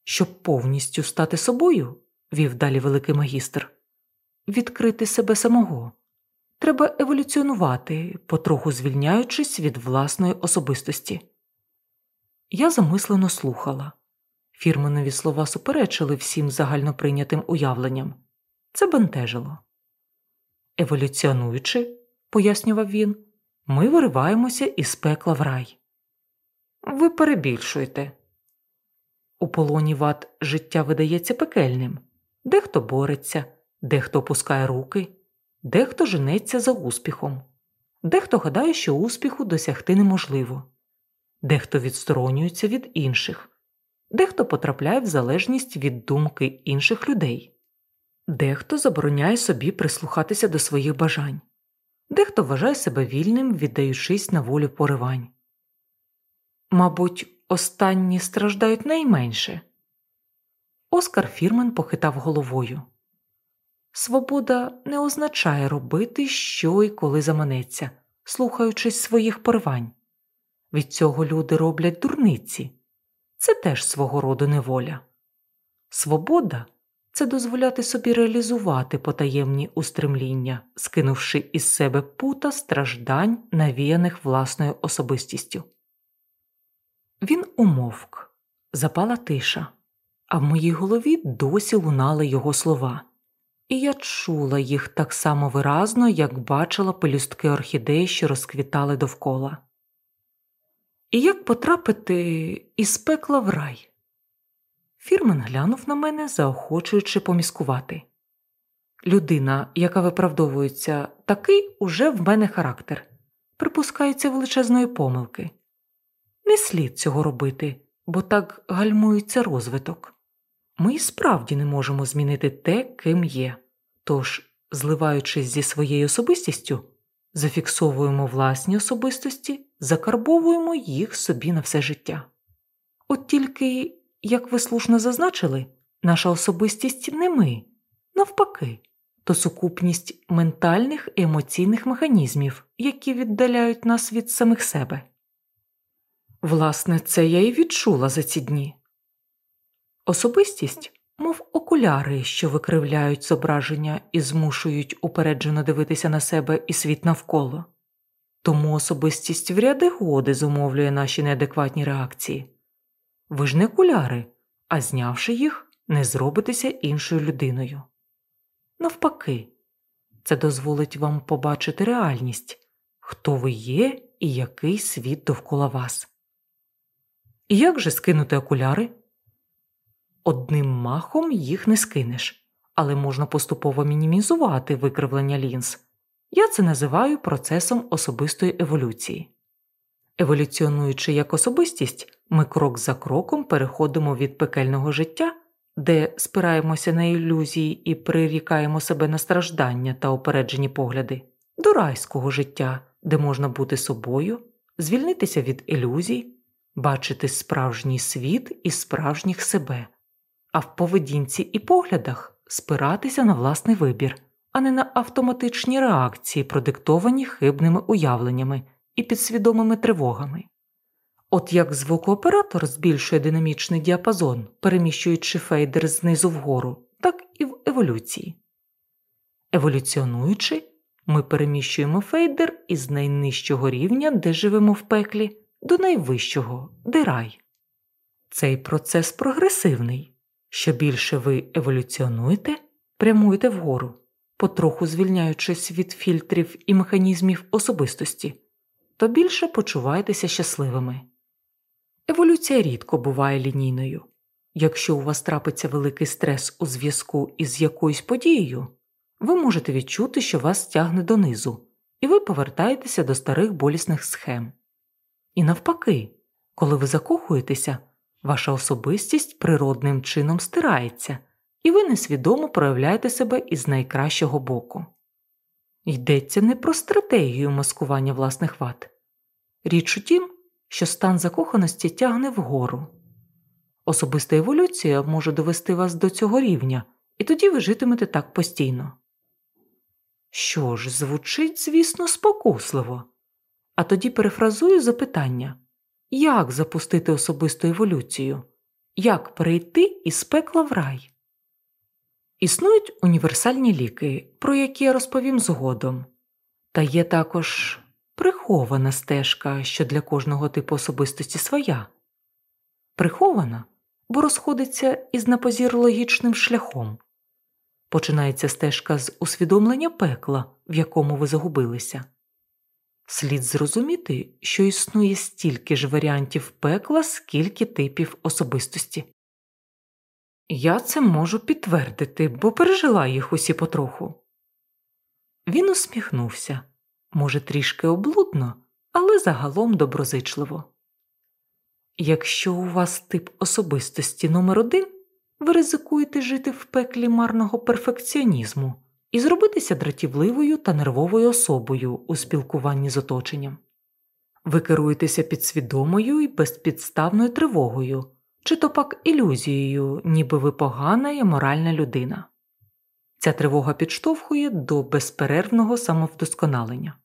Щоб повністю стати собою, вів далі великий магістр, відкрити себе самого. Треба еволюціонувати, потроху звільняючись від власної особистості. Я замислено слухала. Фірменові слова суперечили всім загальноприйнятим уявленням. Це бентежило. Еволюціонуючи, пояснював він, ми вириваємося із пекла в рай. Ви перебільшуєте. У полоні ват життя видається пекельним. Дехто бореться, дехто опускає руки, дехто женеться за успіхом, дехто гадає, що успіху досягти неможливо, дехто відсторонюється від інших. Дехто потрапляє в залежність від думки інших людей, дехто забороняє собі прислухатися до своїх бажань, дехто вважає себе вільним, віддаючись на волю поривань. Мабуть, останні страждають найменше. Оскар Фірмен похитав головою. Свобода не означає робити, що і коли заманеться, слухаючись своїх поривань. Від цього люди роблять дурниці це теж свого роду неволя. Свобода це дозволяти собі реалізувати потаємні устремління, скинувши із себе пута страждань, навіяних власною особистістю. Він умовк, запала тиша, а в моїй голові досі лунали його слова, і я чула їх так само виразно, як бачила пелюстки орхідеї, що розквітали довкола. І як потрапити із пекла в рай? Фірмен глянув на мене, заохочуючи поміскувати. Людина, яка виправдовується, такий уже в мене характер, припускається величезної помилки. Не слід цього робити, бо так гальмується розвиток. Ми і справді не можемо змінити те, ким є. Тож, зливаючись зі своєю особистістю, зафіксовуємо власні особистості, закарбовуємо їх собі на все життя. От тільки як ви слушно зазначили, наша особистість не ми, навпаки, то сукупність ментальних і емоційних механізмів, які віддаляють нас від самих себе. Власне, це я і відчула за ці дні. Особистість, мов окуляри, що викривляють зображення і змушують упереджено дивитися на себе і світ навколо, тому особистість в ряди годи зумовлює наші неадекватні реакції. Ви ж не окуляри, а знявши їх, не зробитеся іншою людиною. Навпаки, це дозволить вам побачити реальність, хто ви є і який світ довкола вас. І як же скинути окуляри? Одним махом їх не скинеш, але можна поступово мінімізувати викривлення лінз. Я це називаю процесом особистої еволюції. Еволюціонуючи як особистість, ми крок за кроком переходимо від пекельного життя, де спираємося на ілюзії і прирікаємо себе на страждання та опереджені погляди, до райського життя, де можна бути собою, звільнитися від ілюзій, бачити справжній світ і справжніх себе, а в поведінці і поглядах спиратися на власний вибір, а не на автоматичні реакції, продиктовані хибними уявленнями і підсвідомими тривогами. От як звукооператор збільшує динамічний діапазон, переміщуючи фейдер знизу вгору, так і в еволюції. Еволюціонуючи, ми переміщуємо фейдер із найнижчого рівня, де живемо в пеклі, до найвищого, де рай. Цей процес прогресивний. Що більше ви еволюціонуєте, прямуєте вгору, потроху звільняючись від фільтрів і механізмів особистості, то більше почуваєтеся щасливими. Еволюція рідко буває лінійною. Якщо у вас трапиться великий стрес у зв'язку із якоюсь подією, ви можете відчути, що вас тягне донизу, і ви повертаєтеся до старих болісних схем. І навпаки, коли ви закохуєтеся, ваша особистість природним чином стирається, і ви несвідомо проявляєте себе із найкращого боку. Йдеться не про стратегію маскування власних вад. Річ у тім, що стан закоханості тягне вгору. Особиста еволюція може довести вас до цього рівня, і тоді ви житимете так постійно. Що ж, звучить, звісно, спокусливо. А тоді перефразую запитання як запустити особисту еволюцію, як перейти із пекла в рай? Існують універсальні ліки, про які я розповім згодом, та є також прихована стежка, що для кожного типу особистості своя. Прихована, бо розходиться із напозірологічним шляхом. Починається стежка з усвідомлення пекла, в якому ви загубилися. Слід зрозуміти, що існує стільки ж варіантів пекла, скільки типів особистості. Я це можу підтвердити, бо пережила їх усі потроху. Він усміхнувся може, трішки облудно, але загалом доброзичливо. Якщо у вас тип особистості номер один, ви ризикуєте жити в пеклі марного перфекціонізму і зробитися дратівливою та нервовою особою у спілкуванні з оточенням. Ви керуєтеся підсвідомою і безпідставною тривогою, чи то пак ілюзією, ніби ви погана і моральна людина. Ця тривога підштовхує до безперервного самовдосконалення.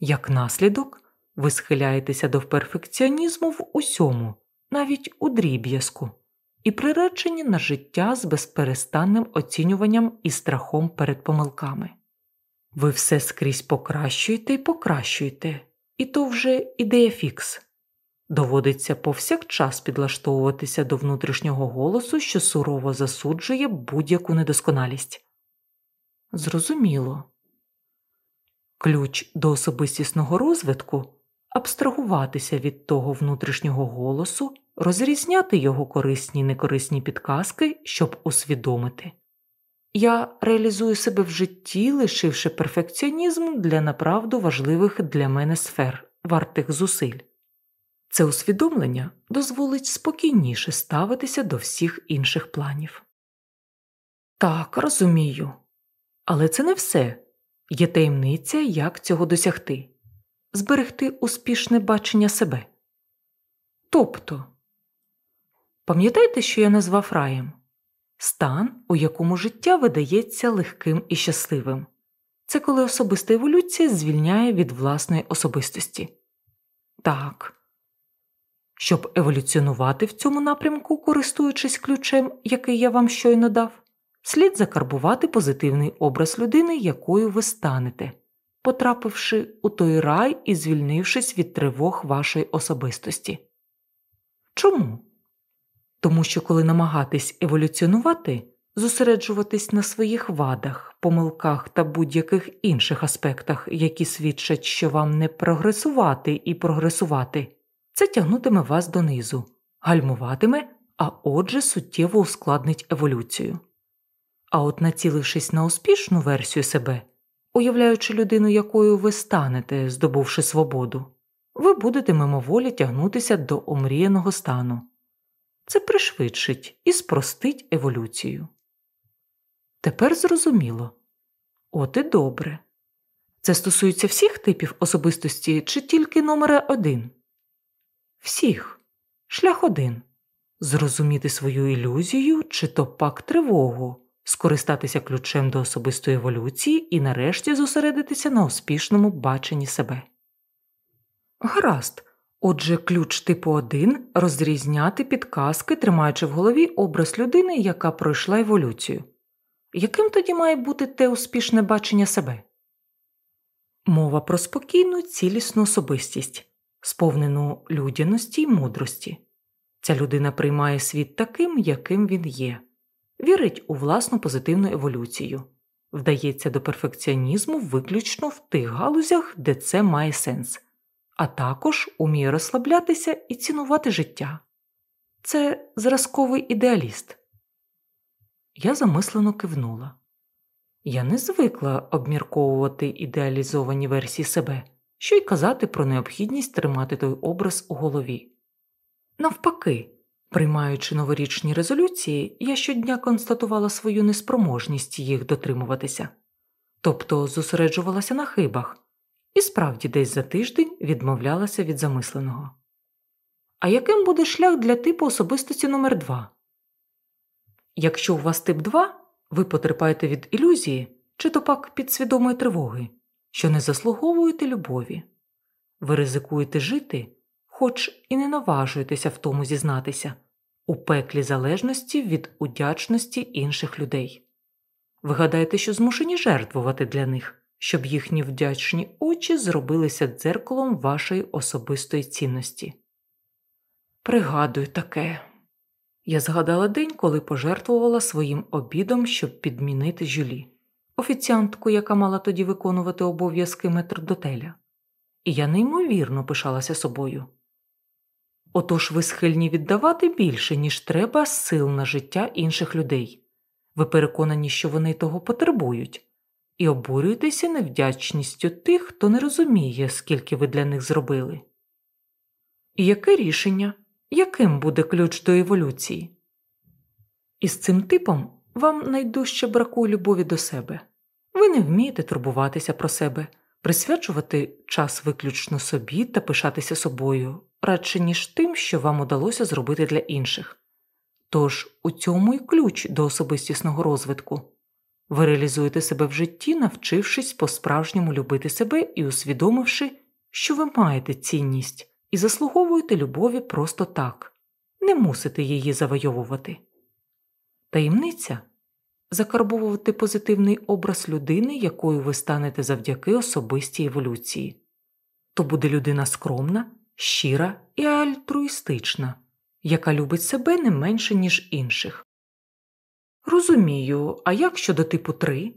Як наслідок, ви схиляєтеся до перфекціонізму в усьому, навіть у дріб'язку, і приречені на життя з безперестанним оцінюванням і страхом перед помилками. Ви все скрізь покращуєте і покращуєте, і то вже ідея фікс. Доводиться повсякчас підлаштовуватися до внутрішнього голосу, що сурово засуджує будь-яку недосконалість. Зрозуміло. Ключ до особистісного розвитку абстрагуватися від того внутрішнього голосу, розрізняти його корисні й некорисні підказки, щоб усвідомити. Я реалізую себе в житті, лишивши перфекціонізм для направду важливих для мене сфер, вартих зусиль. Це усвідомлення дозволить спокійніше ставитися до всіх інших планів. Так, розумію. Але це не все є таємниця, як цього досягти зберегти успішне бачення себе. Тобто, пам'ятаєте, що я назвав раєм стан, у якому життя видається легким і щасливим. Це коли особиста еволюція звільняє від власної особистості. Так. Щоб еволюціонувати в цьому напрямку, користуючись ключем, який я вам щойно дав, слід закарбувати позитивний образ людини, якою ви станете, потрапивши у той рай і звільнившись від тривог вашої особистості. Чому? Тому що коли намагатись еволюціонувати, зосереджуватись на своїх вадах, помилках та будь-яких інших аспектах, які свідчать, що вам не прогресувати і прогресувати, це тягнутиме вас донизу, гальмуватиме, а отже, суттєво ускладнить еволюцію. А от націлившись на успішну версію себе, уявляючи людину, якою ви станете, здобувши свободу, ви будете мимоволі тягнутися до омріяного стану. Це пришвидшить і спростить еволюцію. Тепер зрозуміло от і добре. Це стосується всіх типів особистості чи тільки номера один? Всіх. Шлях один зрозуміти свою ілюзію чи то пак тривогу, скористатися ключем до особистої еволюції і нарешті зосередитися на успішному баченні себе. Гаразд. Отже, ключ типу 1 розрізняти підказки, тримаючи в голові образ людини, яка пройшла еволюцію. Яким тоді має бути те успішне бачення себе? Мова про спокійну, цілісну особистість, сповнену людяності й мудрості. Ця людина приймає світ таким, яким він є, вірить у власну позитивну еволюцію, вдається до перфекціонізму виключно в тих галузях, де це має сенс а також уміє розслаблятися і цінувати життя. Це зразковий ідеаліст. Я замислено кивнула. Я не звикла обмірковувати ідеалізовані версії себе, що й казати про необхідність тримати той образ у голові. Навпаки, приймаючи новорічні резолюції, я щодня констатувала свою неспроможність їх дотримуватися, тобто зосереджувалася на хибах, і справді десь за тиждень відмовлялася від замисленого. А яким буде шлях для типу особистості номер 2 Якщо у вас тип 2, ви потерпаєте від ілюзії чи то пак підсвідомої тривоги, що не заслуговуєте любові, ви ризикуєте жити, хоч і не наважуєтеся в тому зізнатися, у пеклі залежності від удячності інших людей. Ви гадаєте, що змушені жертвувати для них щоб їхні вдячні очі зробилися дзеркалом вашої особистої цінності. Пригадую таке. Я згадала день, коли пожертвувала своїм обідом, щоб підмінити жюлі, офіціантку, яка мала тоді виконувати обов'язки метрдотеля, і я неймовірно пишалася собою. Отож ви схильні віддавати більше, ніж треба сил на життя інших людей. Ви переконані, що вони того потребують, і обурюєтеся невдячністю тих, хто не розуміє, скільки ви для них зробили. І яке рішення, яким буде ключ до еволюції? Із цим типом вам найдужче бракує любові до себе. Ви не вмієте турбуватися про себе, присвячувати час виключно собі та пишатися собою, радше ніж тим, що вам удалося зробити для інших. Тож у цьому й ключ до особистісного розвитку. Ви реалізуєте себе в житті, навчившись по-справжньому любити себе і усвідомивши, що ви маєте цінність і заслуговуєте любові просто так, не мусите її завойовувати. Таємниця закарбовувати позитивний образ людини, якою ви станете завдяки особистій еволюції. То буде людина скромна, щира і альтруїстична, яка любить себе не менше, ніж інших. Розумію, а як щодо типу 3?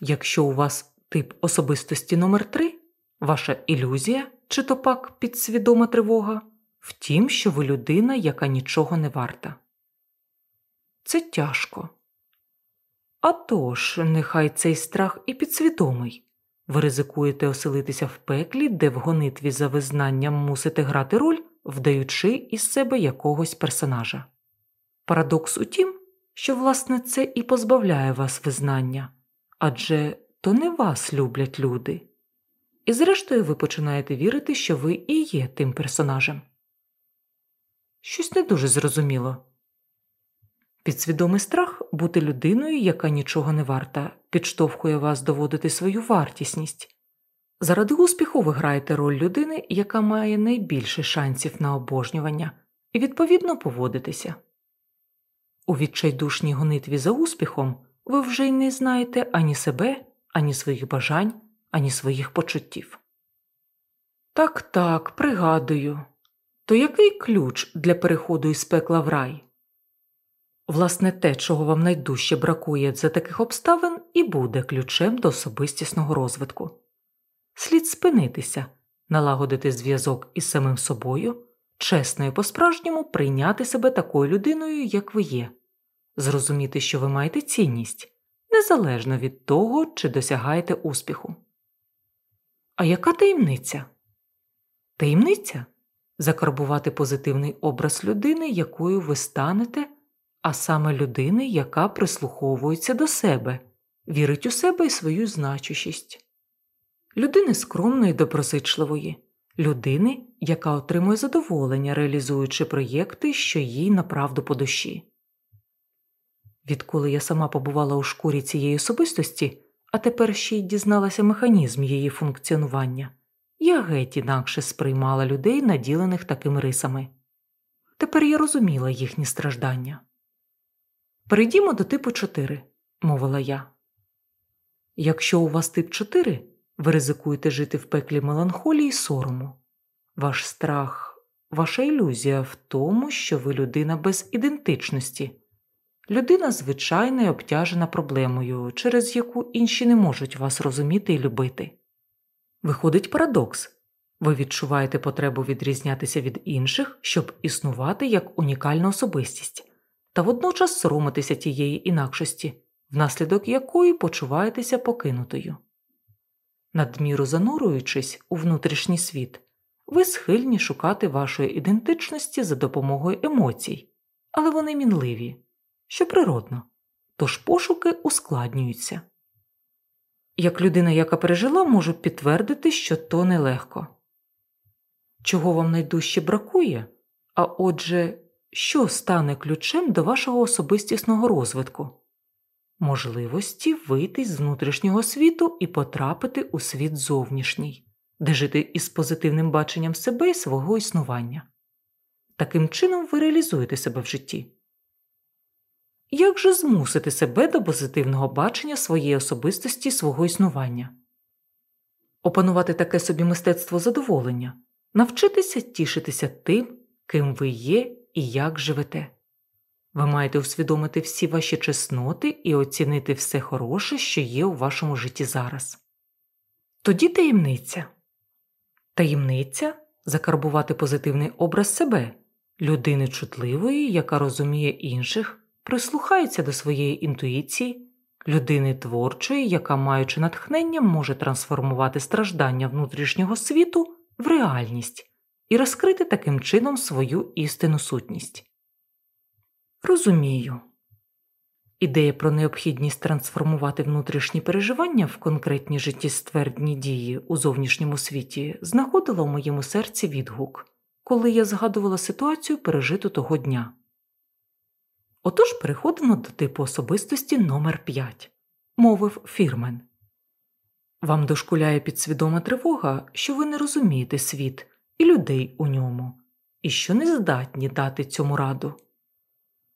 Якщо у вас тип особистості номер 3 ваша ілюзія чи то пак підсвідома тривога, втім, що ви людина, яка нічого не варта. Це тяжко. А тож, нехай цей страх і підсвідомий. Ви ризикуєте оселитися в пеклі, де в гонитві за визнанням мусите грати роль, вдаючи із себе якогось персонажа. Парадокс у тім, що, власне, це і позбавляє вас визнання адже то не вас люблять люди. І зрештою ви починаєте вірити, що ви і є тим персонажем. Щось не дуже зрозуміло. Підсвідомий страх бути людиною, яка нічого не варта, підштовхує вас доводити свою вартісність. Заради успіху ви граєте роль людини, яка має найбільше шансів на обожнювання, і відповідно поводитися. У відчайдушній гонитві за успіхом ви вже й не знаєте ані себе, ані своїх бажань, ані своїх почуттів. Так, так, пригадую. То який ключ для переходу із пекла в рай? Власне, те, чого вам найдужче бракує за таких обставин, і буде ключем до особистісного розвитку. Слід спинитися, налагодити зв'язок із самим собою, чесно і по-справжньому прийняти себе такою людиною, як ви є, зрозуміти, що ви маєте цінність, незалежно від того, чи досягаєте успіху. А яка таємниця? Таємниця закарбувати позитивний образ людини, якою ви станете а саме людини, яка прислуховується до себе, вірить у себе і свою значущість, людини скромної, доброзичливої, людини, яка отримує задоволення, реалізуючи проєкти, що їй направду по душі. Відколи я сама побувала у шкурі цієї особистості, а тепер ще й дізналася механізм її функціонування, я геть інакше сприймала людей, наділених такими рисами. Тепер я розуміла їхні страждання. Перейдімо до типу 4, мовила я. Якщо у вас тип 4, ви ризикуєте жити в пеклі меланхолії й сорому. Ваш страх, ваша ілюзія в тому, що ви людина без ідентичності, людина звичайна і обтяжена проблемою, через яку інші не можуть вас розуміти і любити. Виходить парадокс ви відчуваєте потребу відрізнятися від інших, щоб існувати як унікальна особистість та водночас соромитися тієї інакшості, внаслідок якої почуваєтеся покинутою. Надміру занурюючись у внутрішній світ, ви схильні шукати вашої ідентичності за допомогою емоцій, але вони мінливі, що природно, тож пошуки ускладнюються. Як людина, яка пережила, можу підтвердити, що то нелегко. Чого вам найдужче бракує, а отже, що стане ключем до вашого особистісного розвитку, можливості вийти з внутрішнього світу і потрапити у світ зовнішній, де жити із позитивним баченням себе і свого існування. Таким чином ви реалізуєте себе в житті. Як же змусити себе до позитивного бачення своєї особистості свого існування? Опанувати таке собі мистецтво задоволення, навчитися тішитися тим, ким ви є і як живете. Ви маєте усвідомити всі ваші чесноти і оцінити все хороше, що є у вашому житті зараз. Тоді таємниця. Таємниця закарбувати позитивний образ себе, людини чутливої, яка розуміє інших, прислухається до своєї інтуїції, людини творчої, яка, маючи натхнення, може трансформувати страждання внутрішнього світу в реальність і розкрити таким чином свою істинну сутність. Розумію. Ідея про необхідність трансформувати внутрішні переживання в конкретні життєствердні дії у зовнішньому світі знаходила у моєму серці відгук, коли я згадувала ситуацію пережиту того дня. Отож переходимо до типу особистості номер 5 мовив фірмен. Вам дошкуляє підсвідома тривога, що ви не розумієте світ, і людей у ньому, і що не здатні дати цьому раду.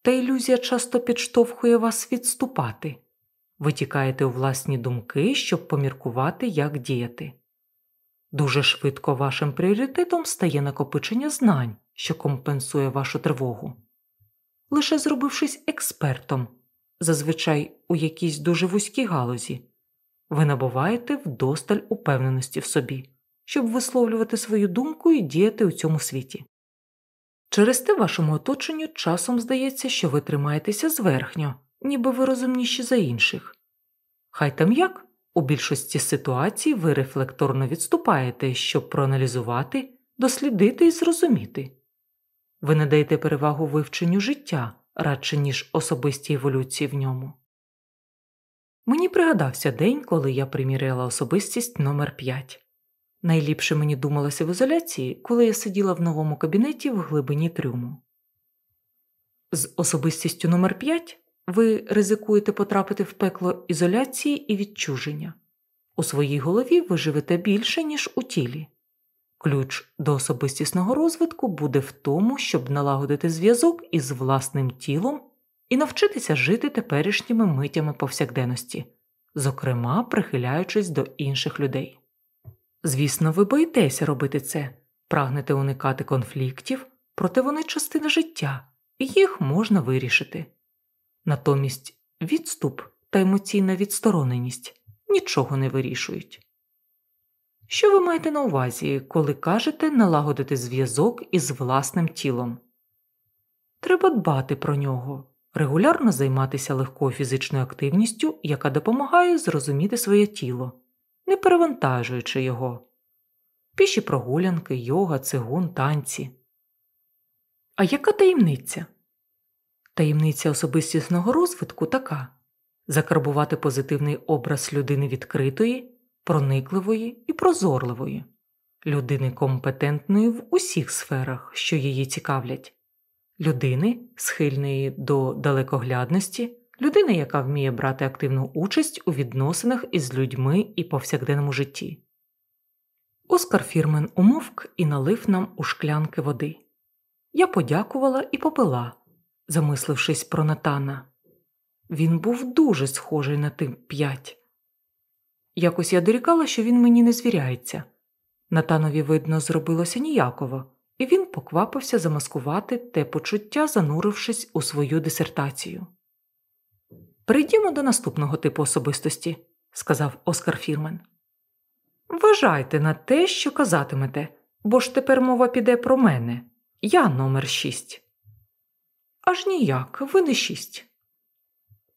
Та ілюзія часто підштовхує вас відступати. Ви тікаєте у власні думки, щоб поміркувати, як діяти. Дуже швидко вашим пріоритетом стає накопичення знань, що компенсує вашу тривогу. Лише зробившись експертом, зазвичай у якійсь дуже вузькій галузі, ви набуваєте вдосталь упевненості в собі, щоб висловлювати свою думку і діяти у цьому світі. Через те вашому оточенню часом здається, що ви тримаєтеся зверхньо, ніби ви розумніші за інших. Хай там як, у більшості ситуацій ви рефлекторно відступаєте, щоб проаналізувати, дослідити і зрозуміти. Ви надаєте перевагу вивченню життя радше, ніж особистій еволюції в ньому. Мені пригадався день, коли я приміряла особистість номер 5 Найліпше мені думалося в ізоляції, коли я сиділа в новому кабінеті в глибині трюму. З особистістю номер 5 ви ризикуєте потрапити в пекло ізоляції і відчуження. У своїй голові ви живете більше, ніж у тілі. Ключ до особистісного розвитку буде в тому, щоб налагодити зв'язок із власним тілом і навчитися жити теперішніми митями повсякденності, зокрема прихиляючись до інших людей. Звісно, ви боїтеся робити це, прагнете уникати конфліктів, проте вони частина життя, і їх можна вирішити. Натомість відступ та емоційна відстороненість нічого не вирішують. Що ви маєте на увазі, коли кажете налагодити зв'язок із власним тілом? Треба дбати про нього, регулярно займатися легкою фізичною активністю, яка допомагає зрозуміти своє тіло, не перевантажуючи його, піші прогулянки, йога, цигун, танці. А яка таємниця? Таємниця особистісного розвитку така закарбувати позитивний образ людини відкритої, проникливої і прозорливої, людини компетентної в усіх сферах, що її цікавлять, людини, схильної до далекоглядності, людини, яка вміє брати активну участь у відносинах із людьми і повсякденному житті. Оскар Фірмен умовк і налив нам у шклянки води. Я подякувала і попила замислившись про Натана. Він був дуже схожий на тим п'ять. Якось я дорікала, що він мені не звіряється. Натанові, видно, зробилося ніяково, і він поквапився замаскувати те почуття, занурившись у свою дисертацію. Перейдімо до наступного типу особистості, сказав Оскар Фірмен. Вважайте на те, що казатимете, бо ж тепер мова піде про мене. Я номер шість. Аж ніяк, ви не шість.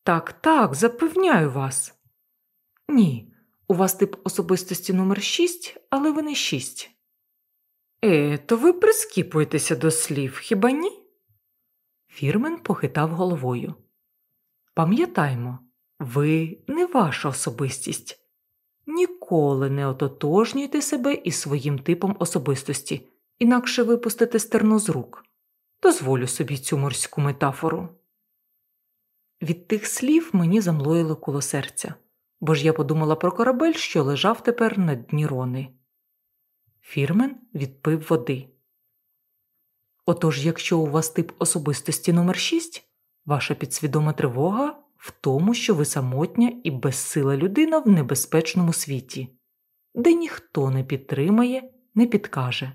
Так, так, запевняю вас. Ні, у вас тип особистості номер шість, але ви не шість. Е, то ви прискіпуєтеся до слів, хіба ні? Фірмен похитав головою. Пам'ятаймо, ви не ваша особистість. Ніколи не ототожнюйте себе із своїм типом особистості, інакше випустите стерно з рук дозволю собі цю морську метафору. Від тих слів мені замлоїло коло серця, бо ж я подумала про корабель, що лежав тепер на дні рони. Фірмен відпив води. Отож, якщо у вас тип особистості номер 6 ваша підсвідома тривога в тому, що ви самотня і безсила людина в небезпечному світі, де ніхто не підтримає, не підкаже.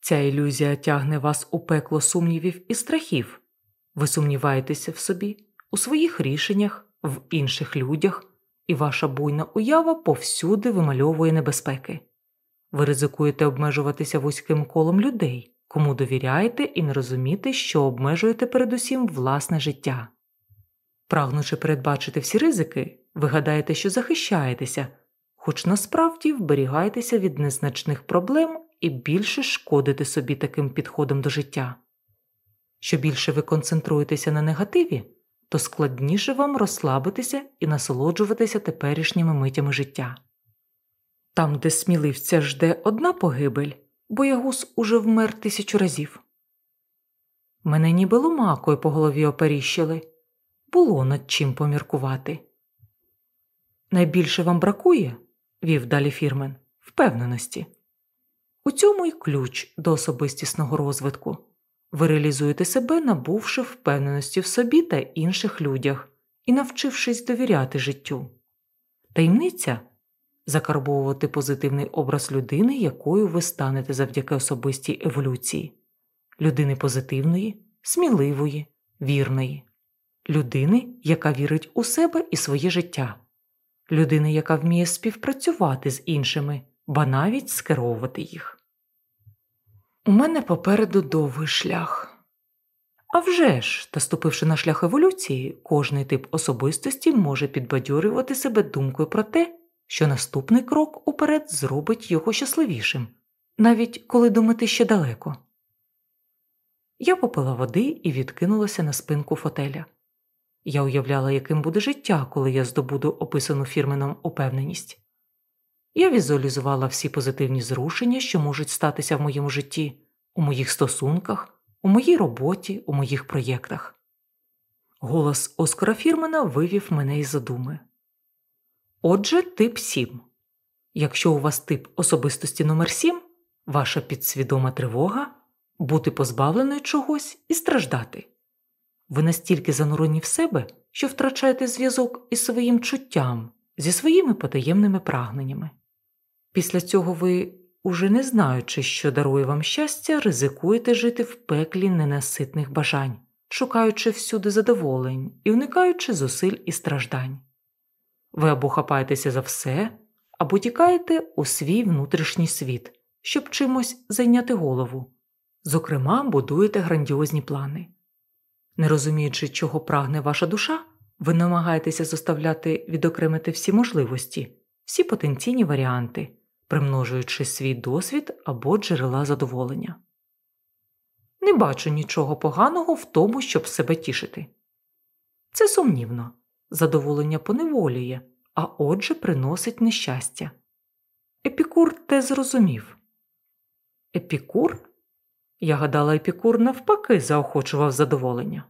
Ця ілюзія тягне вас у пекло сумнівів і страхів. Ви сумніваєтеся в собі, у своїх рішеннях, в інших людях, і ваша буйна уява повсюди вимальовує небезпеки. Ви ризикуєте обмежуватися вузьким колом людей, кому довіряєте і не розумієте, що обмежуєте передусім власне життя. Прагнучи передбачити всі ризики, ви гадаєте, що захищаєтеся, хоч насправді вберігаєтеся від незначних проблем і більше шкодите собі таким підходом до життя. Що більше ви концентруєтеся на негативі, то складніше вам розслабитися і насолоджуватися теперішніми митями життя. Там, де сміливця жде одна погибель, боягуз уже вмер тисячу разів. Мене ніби ломакою по голові оперіщили було над чим поміркувати. Найбільше вам бракує, вів далі фірмен, впевненості. У цьому й ключ до особистісного розвитку. Ви реалізуєте себе, набувши впевненості в собі та інших людях і навчившись довіряти життю. Таємниця закарбовувати позитивний образ людини, якою ви станете завдяки особистій еволюції, людини позитивної, сміливої, вірної, людини, яка вірить у себе і своє життя, людини, яка вміє співпрацювати з іншими, ба навіть скеровувати їх. У мене попереду довгий шлях. А вже ж, та ступивши на шлях еволюції, кожний тип особистості може підбадьорювати себе думкою про те, що наступний крок уперед зробить його щасливішим, навіть коли думати ще далеко. Я попила води і відкинулася на спинку фотеля. Я уявляла, яким буде життя, коли я здобуду описану фірменом упевненість. Я візуалізувала всі позитивні зрушення, що можуть статися в моєму житті, у моїх стосунках, у моїй роботі, у моїх проєктах. Голос Оскара Фірмена вивів мене із задуми. Отже, тип 7. Якщо у вас тип особистості номер 7 ваша підсвідома тривога бути позбавленою чогось і страждати. Ви настільки занурені в себе, що втрачаєте зв'язок із своїм чуттям, зі своїми потаємними прагненнями. Після цього ви, уже не знаючи, що дарує вам щастя, ризикуєте жити в пеклі ненаситних бажань, шукаючи всюди задоволень і уникаючи зусиль і страждань. Ви або хапаєтеся за все, або тікаєте у свій внутрішній світ, щоб чимось зайняти голову. Зокрема, будуєте грандіозні плани. Не розуміючи, чого прагне ваша душа, ви намагаєтеся заставляти відокремити всі можливості, всі потенційні варіанти, примножуючи свій досвід або джерела задоволення. Не бачу нічого поганого в тому, щоб себе тішити. Це сумнівно, задоволення поневолює, а отже, приносить нещастя. Епікур те зрозумів. Епікур? Я гадала, епікур навпаки заохочував задоволення.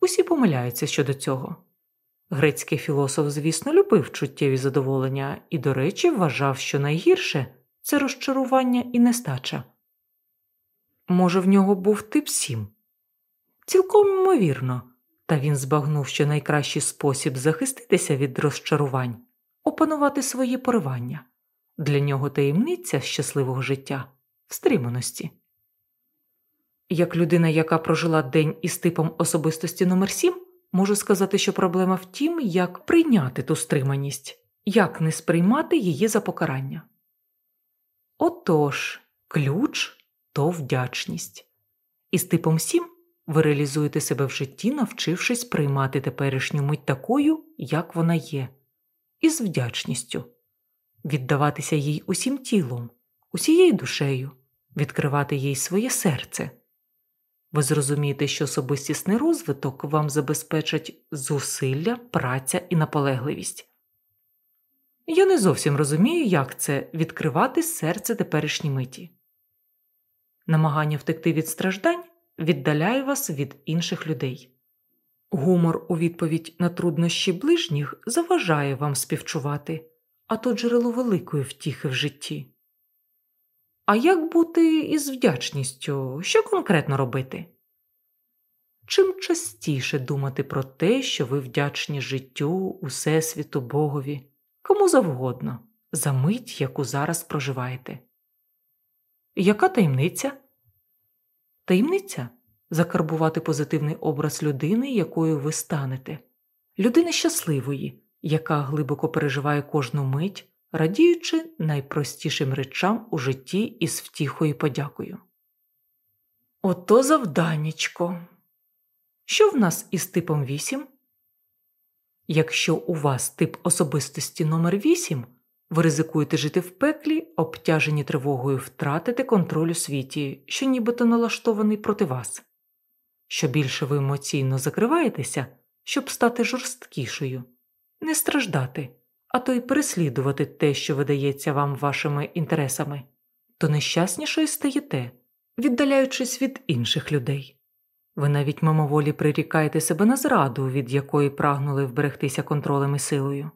Усі помиляються щодо цього. Грецький філософ, звісно, любив чуттєві задоволення і, до речі, вважав, що найгірше це розчарування і нестача. Може, в нього був тип 7? Цілком ймовірно, та він збагнув, що найкращий спосіб захиститися від розчарувань опанувати свої поривання. Для нього таємниця щасливого життя в стриманості. Як людина, яка прожила день із типом особистості номер 7 можу сказати, що проблема в тім, як прийняти ту стриманість, як не сприймати її за покарання. Отож, ключ то вдячність. Із типом 7 ви реалізуєте себе в житті, навчившись приймати теперішню мить такою, як вона є, із вдячністю, віддаватися їй усім тілом, усією душею, відкривати їй своє серце. Ви зрозумієте, що особистісний розвиток вам забезпечать зусилля, праця і наполегливість. Я не зовсім розумію, як це відкривати серце теперішній миті. Намагання втекти від страждань віддаляє вас від інших людей. Гумор у відповідь на труднощі ближніх заважає вам співчувати, а то джерело великої втіхи в житті. А як бути із вдячністю? Що конкретно робити? Чим частіше думати про те, що ви вдячні життю, Усесвіту, Богові, кому завгодно, за мить, яку зараз проживаєте. Яка таємниця? Таємниця закарбувати позитивний образ людини, якою ви станете, людини щасливої, яка глибоко переживає кожну мить, радіючи найпростішим речам у житті із втіхою подякою. Ото завданнячко. Що в нас із типом 8? Якщо у вас тип особистості номер 8 ви ризикуєте жити в пеклі, обтяжені тривогою втратити контроль у світі, що нібито налаштований проти вас. Що більше ви емоційно закриваєтеся, щоб стати жорсткішою, не страждати, а то й переслідувати те, що видається вам вашими інтересами, то нещаснішою стаєте, віддаляючись від інших людей. Ви навіть мимоволі прирікаєте себе на зраду, від якої прагнули вберегтися контролем і силою.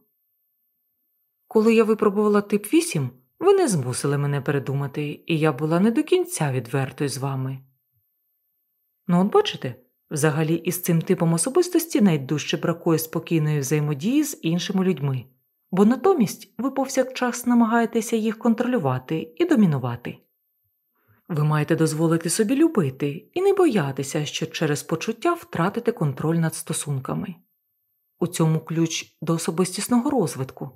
Коли я випробувала тип 8, Ви не змусили мене передумати, і я була не до кінця відвертою з вами. Ну, от бачите, взагалі із цим типом особистості найдужче бракує спокійної взаємодії з іншими людьми, бо натомість ви повсякчас намагаєтеся їх контролювати і домінувати. Ви маєте дозволити собі любити і не боятися, що через почуття втратите контроль над стосунками. У цьому ключ до особистісного розвитку.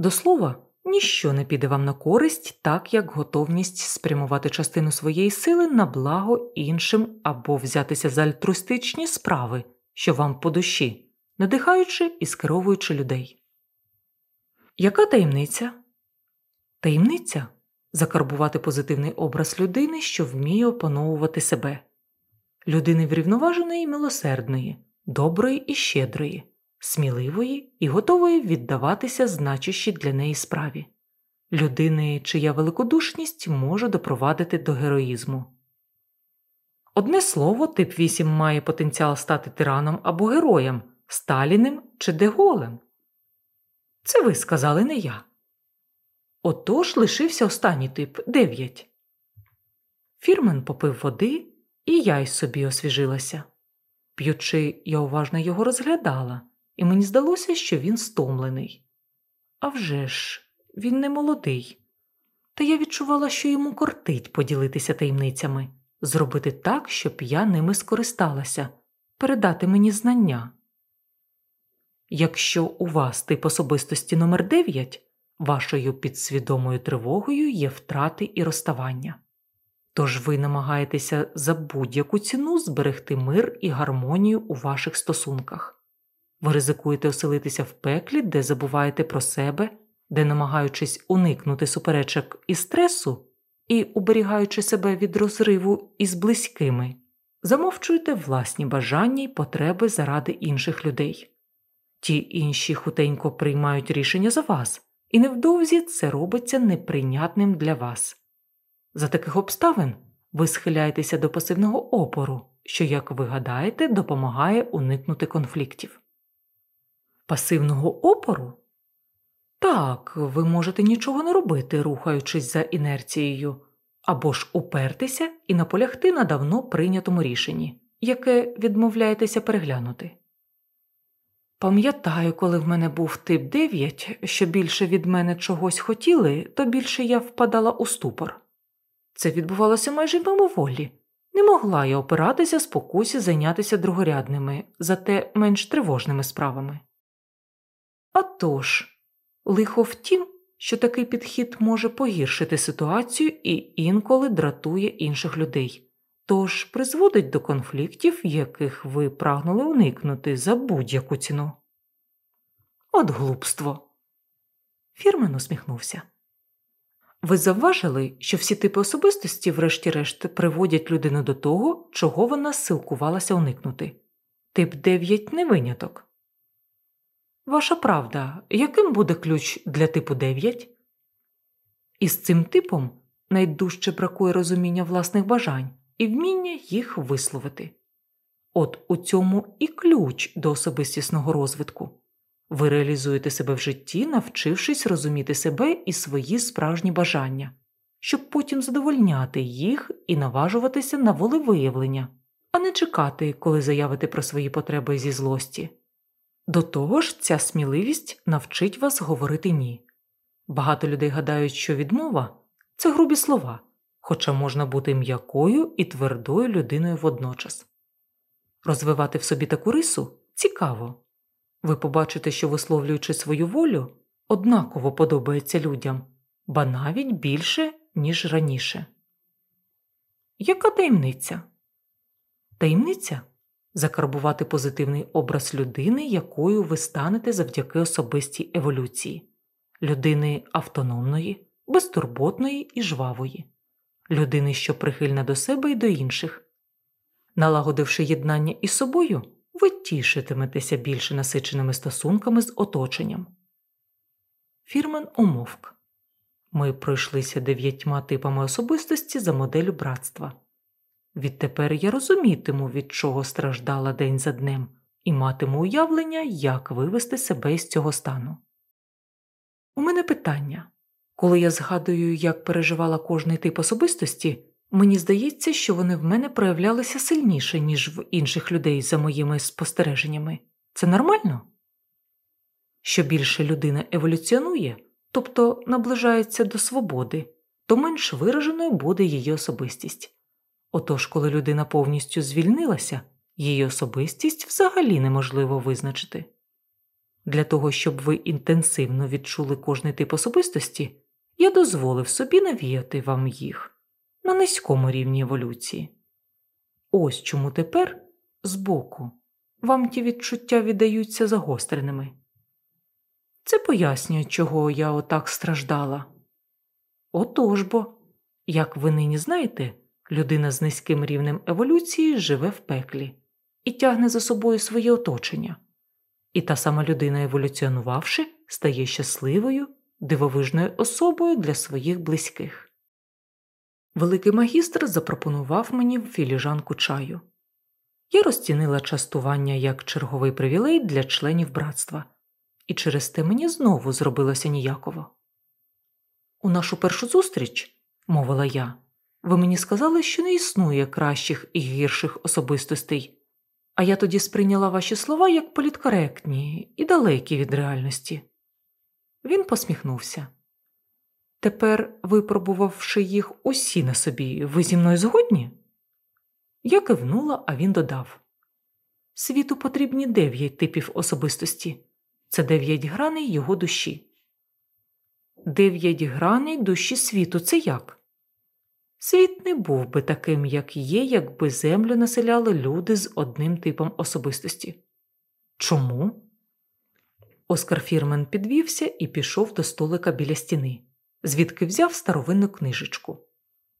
До слова, ніщо не піде вам на користь, так як готовність спрямувати частину своєї сили на благо іншим або взятися за альтруїстичні справи, що вам по душі, надихаючи і скеровуючи людей. Яка таємниця? Таємниця закарбувати позитивний образ людини, що вміє опановувати себе, людини врівноваженої і милосердної, доброї і щедрої, сміливої і готової віддаватися значущій для неї справі, людини, чия великодушність може допровадити до героїзму. Одне слово, тип 8 має потенціал стати тираном або героєм, Сталіним чи Деголем. Це ви сказали не я. Отож лишився останній тип 9. Фірмен попив води, і я й собі освіжилася. П'ючи, я уважно його розглядала, і мені здалося, що він стомлений. А вже ж, він не молодий. Та я відчувала, що йому кортить поділитися таємницями, зробити так, щоб я ними скористалася, передати мені знання. Якщо у вас тип особистості номер 9 Вашою підсвідомою тривогою є втрати і розставання. Тож ви намагаєтеся за будь-яку ціну зберегти мир і гармонію у ваших стосунках. Ви ризикуєте оселитися в пеклі, де забуваєте про себе, де, намагаючись уникнути суперечок і стресу і уберігаючи себе від розриву із близькими, замовчуєте власні бажання й потреби заради інших людей. Ті інші хутенько приймають рішення за вас і невдовзі це робиться неприйнятним для вас. За таких обставин ви схиляєтеся до пасивного опору, що, як ви гадаєте, допомагає уникнути конфліктів. Пасивного опору? Так, ви можете нічого не робити, рухаючись за інерцією, або ж упертися і наполягти на давно прийнятому рішенні, яке відмовляєтеся переглянути. Пам'ятаю, коли в мене був тип 9, що більше від мене чогось хотіли, то більше я впадала у ступор. Це відбувалося майже мимоволі. Не могла я опиратися спокусі зайнятися другорядними, зате менш тривожними справами. А лихо в тім, що такий підхід може погіршити ситуацію і інколи дратує інших людей, тож призводить до конфліктів, яких ви прагнули уникнути за будь-яку ціну. От глупство. Фірмен усміхнувся. Ви завважили, що всі типи особистості, врешті-решт, приводять людину до того, чого вона силкувалася уникнути. Тип 9 не виняток. Ваша правда, яким буде ключ для типу 9? Із цим типом найдужче бракує розуміння власних бажань і вміння їх висловити. От у цьому і ключ до особистісного розвитку. Ви реалізуєте себе в житті, навчившись розуміти себе і свої справжні бажання, щоб потім задовольняти їх і наважуватися на волевиявлення, а не чекати, коли заявите про свої потреби зі злості. До того ж, ця сміливість навчить вас говорити ні. Багато людей гадають, що відмова це грубі слова, хоча можна бути м'якою і твердою людиною водночас. Розвивати в собі таку рису цікаво. Ви побачите, що, висловлюючи свою волю, однаково подобається людям, ба навіть більше, ніж раніше. Яка таємниця? Таємниця закарбувати позитивний образ людини, якою ви станете завдяки особистій еволюції, людини автономної, безтурботної і жвавої, людини, що прихильна до себе і до інших. Налагодивши єднання із собою, ви тішитиметеся більше насиченими стосунками з оточенням. Фірмен умовк. Ми пройшлися дев'ятьма типами особистості за моделлю братства. Відтепер я розумітиму, від чого страждала день за днем, і матиму уявлення, як вивести себе з цього стану. У мене питання Коли я згадую, як переживала кожний тип особистості, мені здається, що вони в мене проявлялися сильніше, ніж в інших людей за моїми спостереженнями. Це нормально? Що більше людина еволюціонує, тобто наближається до свободи, то менш вираженою буде її особистість. Отож, коли людина повністю звільнилася, її особистість взагалі неможливо визначити. Для того, щоб ви інтенсивно відчули кожний тип особистості, я дозволив собі навіяти вам їх на низькому рівні еволюції. Ось чому тепер, збоку, вам ті відчуття віддаються загостреними. Це пояснює, чого я отак страждала. Отож бо, як ви нині знаєте, людина з низьким рівнем еволюції живе в пеклі і тягне за собою своє оточення, і та сама людина, еволюціонувавши, стає щасливою, дивовижною особою для своїх близьких. Великий магістр запропонував мені філіжанку чаю. Я розцінила частування як черговий привілей для членів братства, і через те мені знову зробилося ніяково. У нашу першу зустріч, мовила я, ви мені сказали, що не існує кращих і гірших особистостей, а я тоді сприйняла ваші слова як політкоректні і далекі від реальності. Він посміхнувся. Тепер, випробувавши їх усі на собі, ви зі мною згодні? Я кивнула, а він додав Світу потрібні дев'ять типів особистості це дев'ять граней його душі. Дев'ять граней душі світу це як? Світ не був би таким, як є, якби землю населяли люди з одним типом особистості. Чому? Оскар Фірмен підвівся і пішов до столика біля стіни, звідки взяв старовинну книжечку.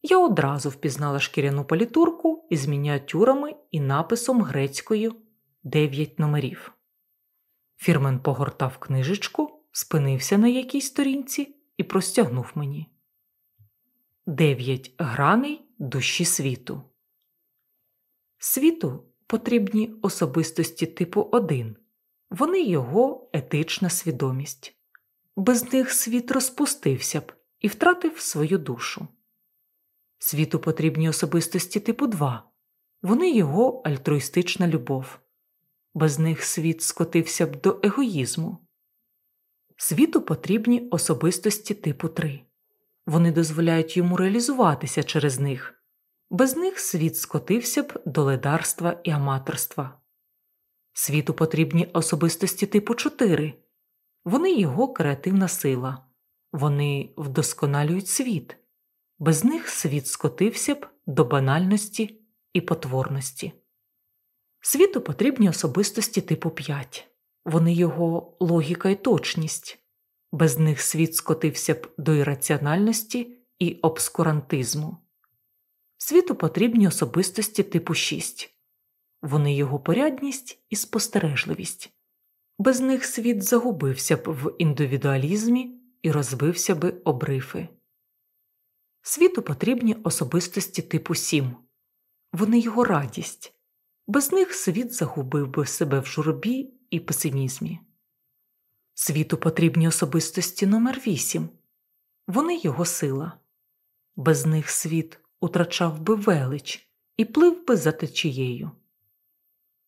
Я одразу впізнала шкіряну палітурку із мініатюрами і написом грецькою дев'ять номерів. Фірмен погортав книжечку, спинився на якійсь сторінці і простягнув мені дев'ять граней душі світу. Світу потрібні особистості типу 1. Вони його етична свідомість. Без них світ розпустився б і втратив свою душу. Світу потрібні особистості типу 2. Вони його альтруїстична любов. Без них світ скотився б до егоїзму. Світу потрібні особистості типу 3. Вони дозволяють йому реалізуватися через них. Без них світ скотився б до ледарства і аматорства. Світу потрібні особистості типу 4. Вони його креативна сила. Вони вдосконалюють світ. Без них світ скотився б до банальності і потворності. Світу потрібні особистості типу 5. Вони його логіка і точність. Без них світ скотився б до ірраціональності і обскурантизму. Світу потрібні особистості типу 6. Вони його порядність і спостережливість. Без них світ загубився б в індивідуалізмі і розбився би обрифи. Світу потрібні особистості типу 7. Вони його радість. Без них світ загубив би себе в журбі і песимізмі. Світу потрібні особистості номер 8 Вони його сила. Без них світ утрачав би велич і плив би за течією.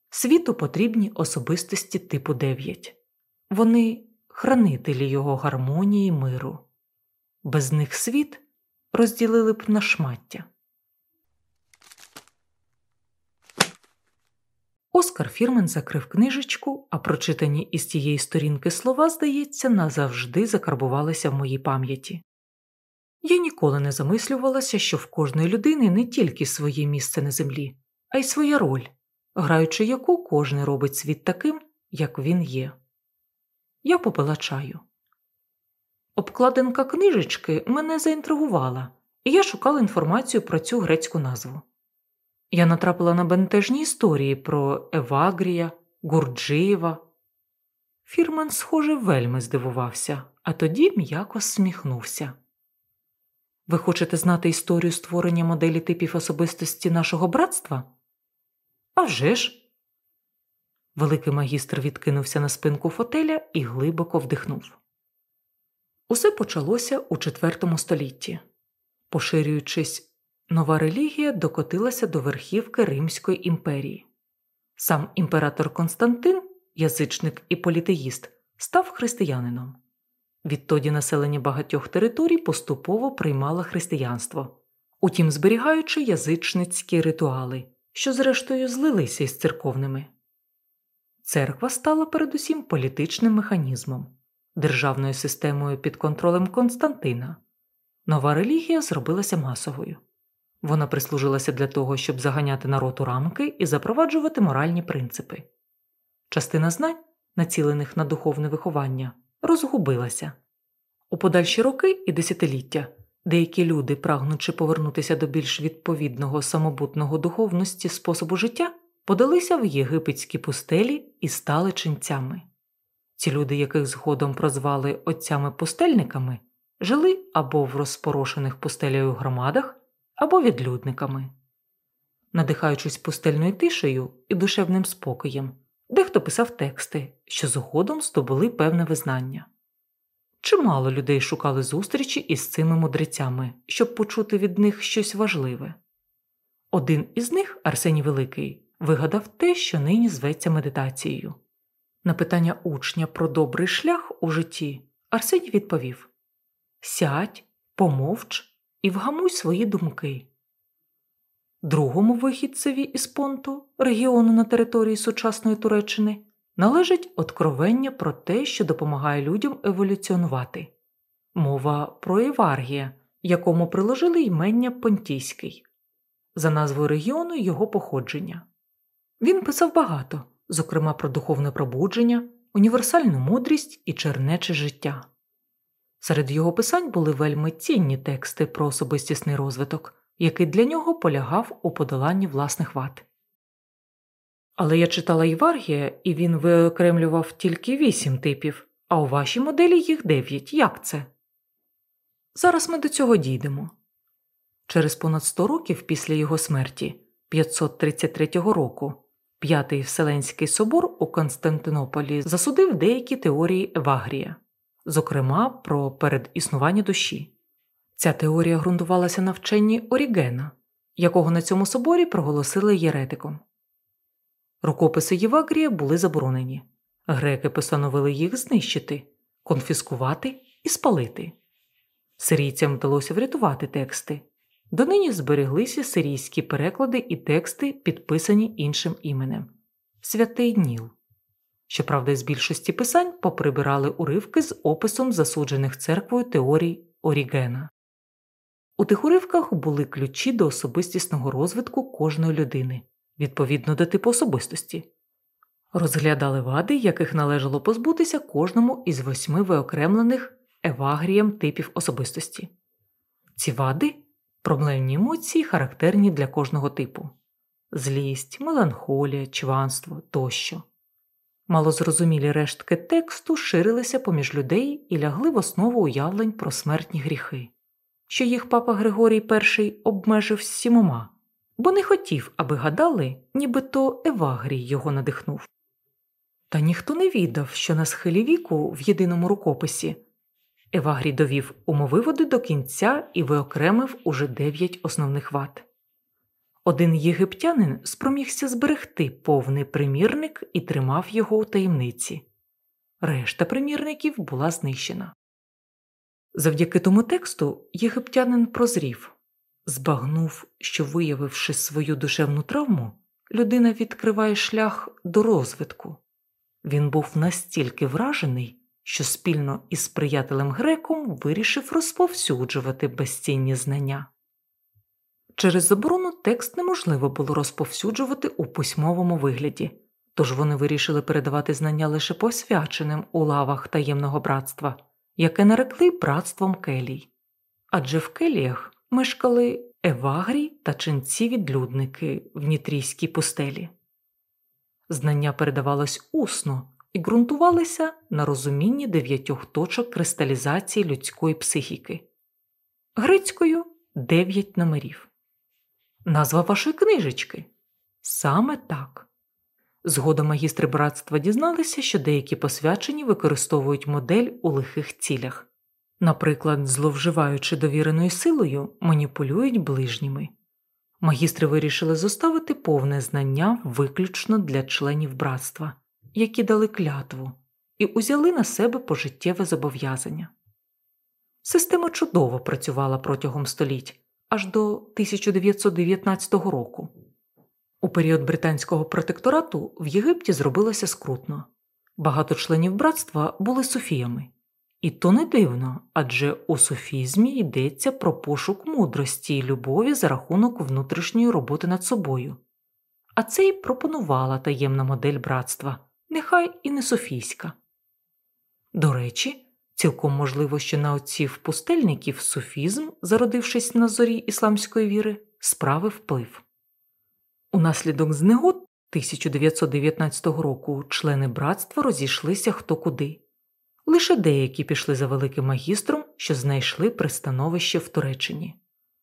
Світу потрібні особистості типу 9. Вони хранителі його гармонії миру. Без них світ розділили б на шмаття. Оскар Фірмен закрив книжечку, а прочитані із тієї сторінки слова, здається, назавжди закарбувалися в моїй пам'яті. Я ніколи не замислювалася, що в кожної людини не тільки своє місце на землі, а й своя роль, граючи яку кожен робить світ таким, як він є. Я попила чаю. Обкладинка книжечки мене заінтригувала, і я шукала інформацію про цю грецьку назву. Я натрапила на бентежні історії про Евагрія, Гурджиєва. Фірман, схоже, вельми здивувався, а тоді м'яко сміхнувся. Ви хочете знати історію створення моделі типів особистості нашого братства? «А вже ж!» Великий магістр відкинувся на спинку фотеля і глибоко вдихнув. Усе почалося у IV столітті. Поширюючись, нова релігія докотилася до верхівки Римської імперії. Сам імператор Константин, язичник і політеїст, став християнином. Відтоді населення багатьох територій поступово приймало християнство, утім зберігаючи язичницькі ритуали, що зрештою злилися із церковними. Церква стала передусім політичним механізмом, державною системою під контролем Константина. Нова релігія зробилася масовою. Вона прислужилася для того, щоб заганяти народ у рамки і запроваджувати моральні принципи. Частина знань, націлених на духовне виховання, розгубилася. У подальші роки і десятиліття деякі люди, прагнучи повернутися до більш відповідного самобутного духовності способу життя, подалися в єгипетські пустелі і стали ченцями. Ці люди, яких згодом прозвали отцями-пустельниками, жили або в розпорошених пустелею громадах, або відлюдниками. Надихаючись пустельною тишею і душевним спокоєм, дехто писав тексти, що згодом здобули певне визнання. Чимало людей шукали зустрічі із цими мудрецями, щоб почути від них щось важливе. Один із них, Арсеній Великий, вигадав те, що нині зветься медитацією. На питання учня про добрий шлях у житті Арсеній відповів Сядь, помовч і вгамуй свої думки. Другому вихідцеві із понту, регіону на території сучасної Туреччини, належить откровення про те, що допомагає людям еволюціонувати мова про Еваргія, якому приложили ймення Понтійський, за назвою регіону його походження. Він писав багато, зокрема про духовне пробудження, універсальну мудрість і чернече життя. Серед його писань були вельми цінні тексти про особистісний розвиток, який для нього полягав у подоланні власних вад. Але я читала Іваргія, і він виокремлював тільки вісім типів, а у вашій моделі їх дев'ять. Як це? Зараз ми до цього дійдемо. Через понад сто років після його смерті, 533 року, П'ятий Вселенський собор у Константинополі засудив деякі теорії Евагрія, зокрема про передіснування душі. Ця теорія ґрунтувалася на вченні Орігена, якого на цьому соборі проголосили єретиком. Рукописи Євагрія були заборонені. Греки постановили їх знищити, конфіскувати і спалити. Сирійцям вдалося врятувати тексти. Донині збереглися сирійські переклади і тексти, підписані іншим іменем Святий Ніл. Щоправда, з більшості писань поприбирали уривки з описом засуджених церквою теорій Орігена. У тих уривках були ключі до особистісного розвитку кожної людини відповідно до типу особистості, розглядали вади, яких належало позбутися кожному із восьми виокремлених евагрієм типів особистості. Ці вади проблемні емоції характерні для кожного типу злість, меланхолія, чванство тощо. Малозрозумілі рештки тексту ширилися поміж людей і лягли в основу уявлень про смертні гріхи, що їх папа Григорій І обмежив сімома, бо не хотів, аби гадали, нібито Евагрій його надихнув. Та ніхто не віддав, що на схилі віку в єдиному рукописі Евагрій довів умовиводи до кінця і виокремив уже дев'ять основних вад. Один єгиптянин спромігся зберегти повний примірник і тримав його у таємниці. Решта примірників була знищена. Завдяки тому тексту єгиптянин прозрів, збагнув, що, виявивши свою душевну травму, людина відкриває шлях до розвитку. Він був настільки вражений, що спільно із приятелем греком вирішив розповсюджувати безцінні знання. Через заборону текст неможливо було розповсюджувати у письмовому вигляді, тож вони вирішили передавати знання лише посвяченим у лавах таємного братства, яке нарекли братством келій. Адже в келіях мешкали евагрій та ченці відлюдники в Нітрійській пустелі. Знання передавалось усно і ґрунтувалися на розумінні дев'ятьох точок кристалізації людської психіки, грецькою дев'ять номерів. Назва вашої книжечки саме так. Згодом магістри братства дізналися, що деякі посвячені використовують модель у лихих цілях. Наприклад, зловживаючи довіреною силою, маніпулюють ближніми. Магістри вирішили зоставити повне знання виключно для членів братства, які дали клятву, і узяли на себе пожиттєве зобов'язання. Система чудово працювала протягом століть аж до 1919 року. У період британського протекторату в Єгипті зробилося скрутно. Багато членів братства були суфіями. І то не дивно, адже у суфізмі йдеться про пошук мудрості і любові за рахунок внутрішньої роботи над собою. А це й пропонувала таємна модель братства, нехай і не софійська. До речі, цілком можливо, що на отців пустельників суфізм, зародившись на зорі ісламської віри, справив вплив. Унаслідок знегод 1919 року члени братства розійшлися хто куди. Лише деякі пішли за великим магістром, що знайшли пристановище в Туреччині.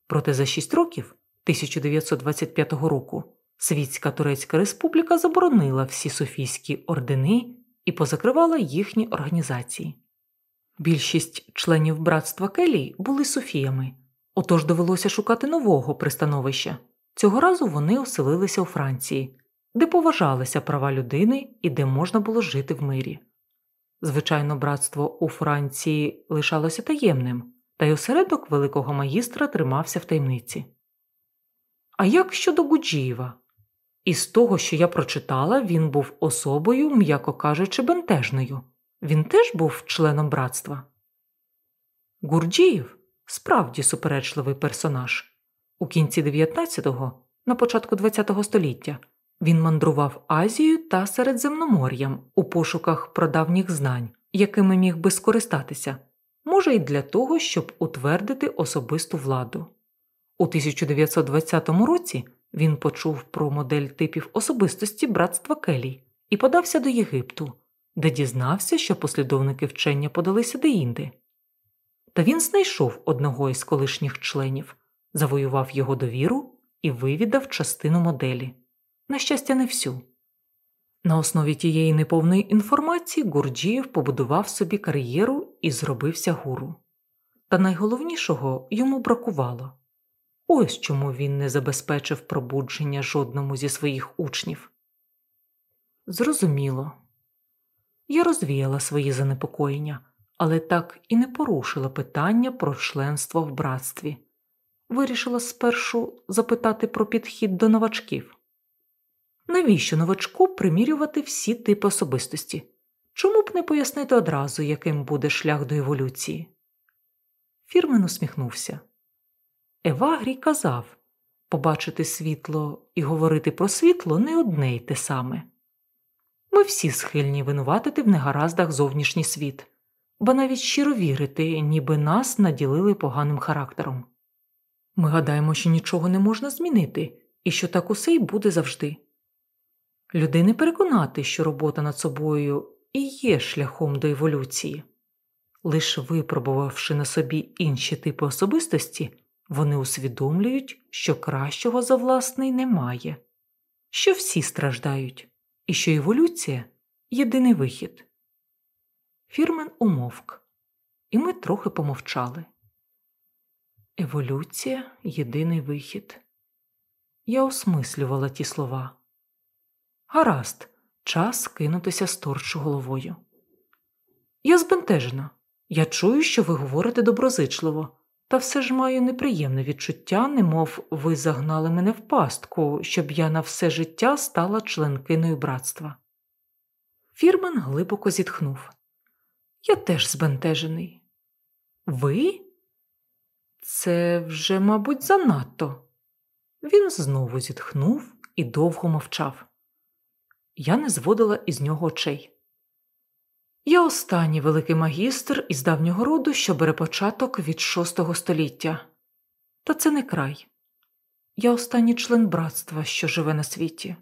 Проте за шість років 1925 року Світська Турецька Республіка заборонила всі софійські ордени і позакривала їхні організації. Більшість членів братства Келій були софіями, отож довелося шукати нового пристановища. Цього разу вони оселилися у Франції, де поважалися права людини і де можна було жити в мирі. Звичайно, братство у Франції лишалося таємним, та й осередок великого магістра тримався в таємниці. А як щодо Гуджієва? Із того, що я прочитала, він був особою, м'яко кажучи, бентежною. Він теж був членом братства. Гурджіїв справді суперечливий персонаж. У кінці 19-го, на початку ХХ століття, він мандрував Азією та Середземномор'ям у пошуках прадавніх знань, якими міг би скористатися, може й для того, щоб утвердити особисту владу. У 1920 році він почув про модель типів особистості братства Келій і подався до Єгипту, де дізнався, що послідовники вчення подалися деінде. Та він знайшов одного із колишніх членів, завоював його довіру і вивідав частину моделі на щастя, не всю. На основі тієї неповної інформації Гурджієв побудував собі кар'єру і зробився гуру. Та найголовнішого йому бракувало ось чому він не забезпечив пробудження жодному зі своїх учнів. Зрозуміло, я розвіяла свої занепокоєння, але так і не порушила питання про членство в братстві. Вирішила спершу запитати про підхід до новачків. Навіщо новачку примірювати всі типи особистості? Чому б не пояснити одразу, яким буде шлях до еволюції? Фірмен усміхнувся. Евагрій казав побачити світло і говорити про світло не одне й те саме. Ми всі схильні винуватити в негараздах зовнішній світ, бо навіть щиро вірити, ніби нас наділили поганим характером. Ми гадаємо, що нічого не можна змінити, і що так усе й буде завжди. Людини переконати, що робота над собою і є шляхом до еволюції. Лише випробувавши на собі інші типи особистості, вони усвідомлюють, що кращого за власний немає, що всі страждають, і що еволюція єдиний вихід. Фірмен умовк, і ми трохи помовчали. Еволюція єдиний вихід. Я осмислювала ті слова. Гаразд, час кинутися сторчу головою. Я збентежена. Я чую, що ви говорите доброзичливо, та все ж маю неприємне відчуття, немов ви загнали мене в пастку, щоб я на все життя стала членкиною братства. Фірман глибоко зітхнув. Я теж збентежений. Ви? Це вже, мабуть, занадто. Він знову зітхнув і довго мовчав. Я не зводила із нього очей. Я останній великий магістр із давнього роду, що бере початок від VI століття. Та це не край. Я останній член братства, що живе на світі.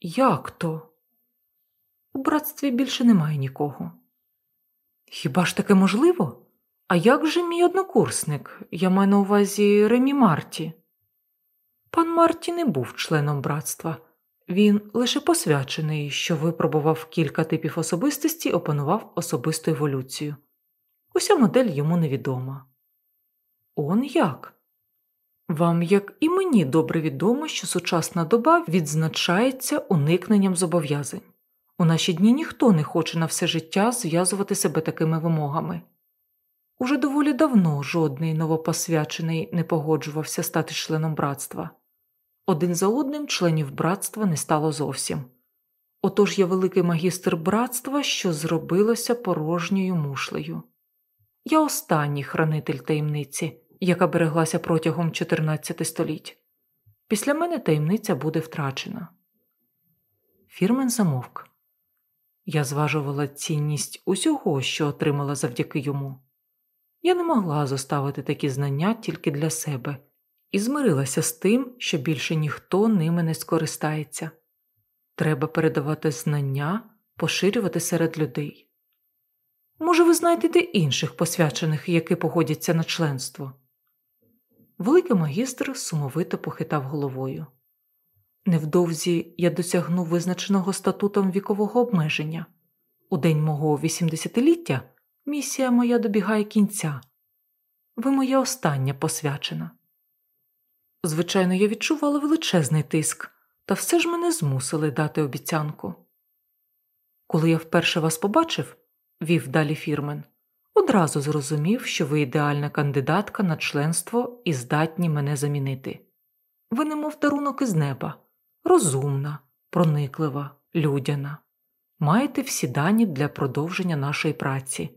Як то? У братстві більше немає нікого. Хіба ж таке можливо? А як же мій однокурсник? Я маю на увазі Ремі Марті? Пан Марті не був членом братства. Він лише посвячений, що випробував кілька типів особистості, опанував особисту еволюцію. Уся модель йому невідома. Он як? Вам, як і мені добре відомо, що сучасна доба відзначається уникненням зобов'язань. У наші дні ніхто не хоче на все життя зв'язувати себе такими вимогами. Уже доволі давно жодний новопосвячений не погоджувався стати членом братства. Один за одним членів братства не стало зовсім. Отож я великий магістр братства, що зробилося порожньою мушлею. Я останній хранитель таємниці, яка береглася протягом 14 століть. Після мене таємниця буде втрачена. Фірмен замовк. Я зважувала цінність усього, що отримала завдяки йому. Я не могла зоставити такі знання тільки для себе і змирилася з тим, що більше ніхто ними не скористається. Треба передавати знання, поширювати серед людей. Може, ви знайдете інших посвячених, які погодяться на членство? Великий магістр сумовито похитав головою. Невдовзі я досягну визначеного статутом вікового обмеження. У день мого 80-ліття місія моя добігає кінця. Ви моя остання посвячена. Звичайно, я відчувала величезний тиск, та все ж мене змусили дати обіцянку. Коли я вперше вас побачив, вів далі фірмен, одразу зрозумів, що ви ідеальна кандидатка на членство і здатні мене замінити. Ви немов дарунок із неба, розумна, прониклива, людяна, маєте всі дані для продовження нашої праці,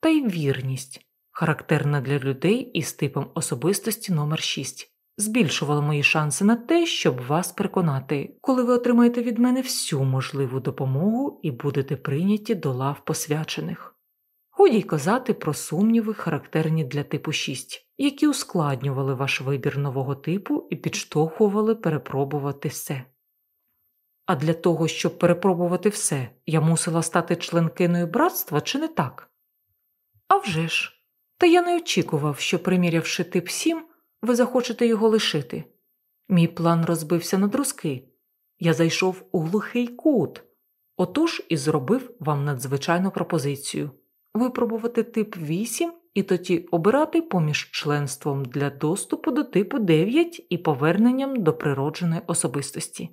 та й вірність, характерна для людей із типом особистості номер 6 збільшувала мої шанси на те, щоб вас переконати, коли ви отримаєте від мене всю можливу допомогу і будете прийняті до лав посвячених. Годі й казати про сумніви, характерні для типу 6, які ускладнювали ваш вибір нового типу і підштовхували перепробувати все. А для того, щоб перепробувати все, я мусила стати членкиною братства чи не так? А вже ж! Та я не очікував, що, примірявши тип 7, ви захочете його лишити. Мій план розбився на друзки. Я зайшов у глухий кут, отож і зробив вам надзвичайну пропозицію випробувати тип 8 і тоді обирати поміж членством для доступу до типу 9 і поверненням до природженої особистості.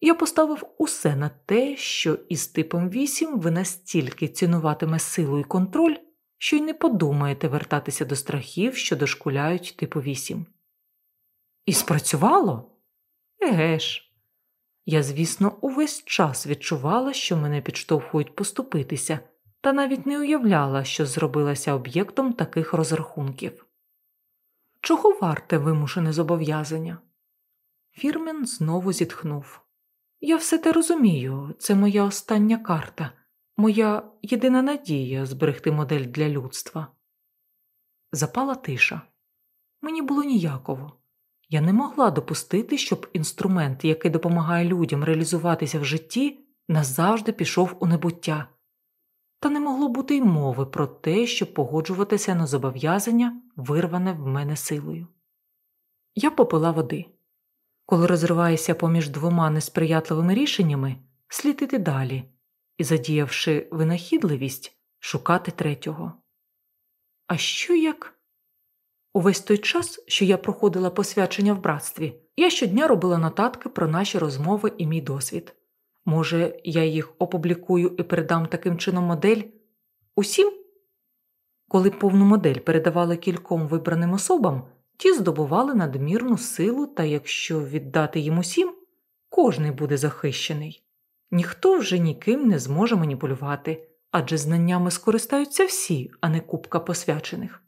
Я поставив усе на те, що із типом 8 ви настільки цінуватиме силу і контроль, що й не подумаєте вертатися до страхів, що дошкуляють типу 8. І спрацювало? Еге ж. Я, звісно, увесь час відчувала, що мене підштовхують поступитися, та навіть не уявляла, що зробилася об'єктом таких розрахунків. Чого варте вимушене зобов'язання? Фірмен знову зітхнув. Я все те розумію, це моя остання карта, моя єдина надія зберегти модель для людства. Запала тиша. Мені було ніяково. Я не могла допустити, щоб інструмент, який допомагає людям реалізуватися в житті, назавжди пішов у небуття. Та не могло бути й мови про те, щоб погоджуватися на зобов'язання, вирване в мене силою. Я попила води. Коли розриваєшся поміж двома несприятливими рішеннями, слід іти далі і, задіявши винахідливість, шукати третього. А що як? Увесь той час, що я проходила посвячення в братстві, я щодня робила нотатки про наші розмови і мій досвід. Може, я їх опублікую і передам таким чином модель усім? Коли повну модель передавали кільком вибраним особам, ті здобували надмірну силу, та якщо віддати їм усім, кожний буде захищений. Ніхто вже ніким не зможе маніпулювати, адже знаннями скористаються всі, а не купка посвячених.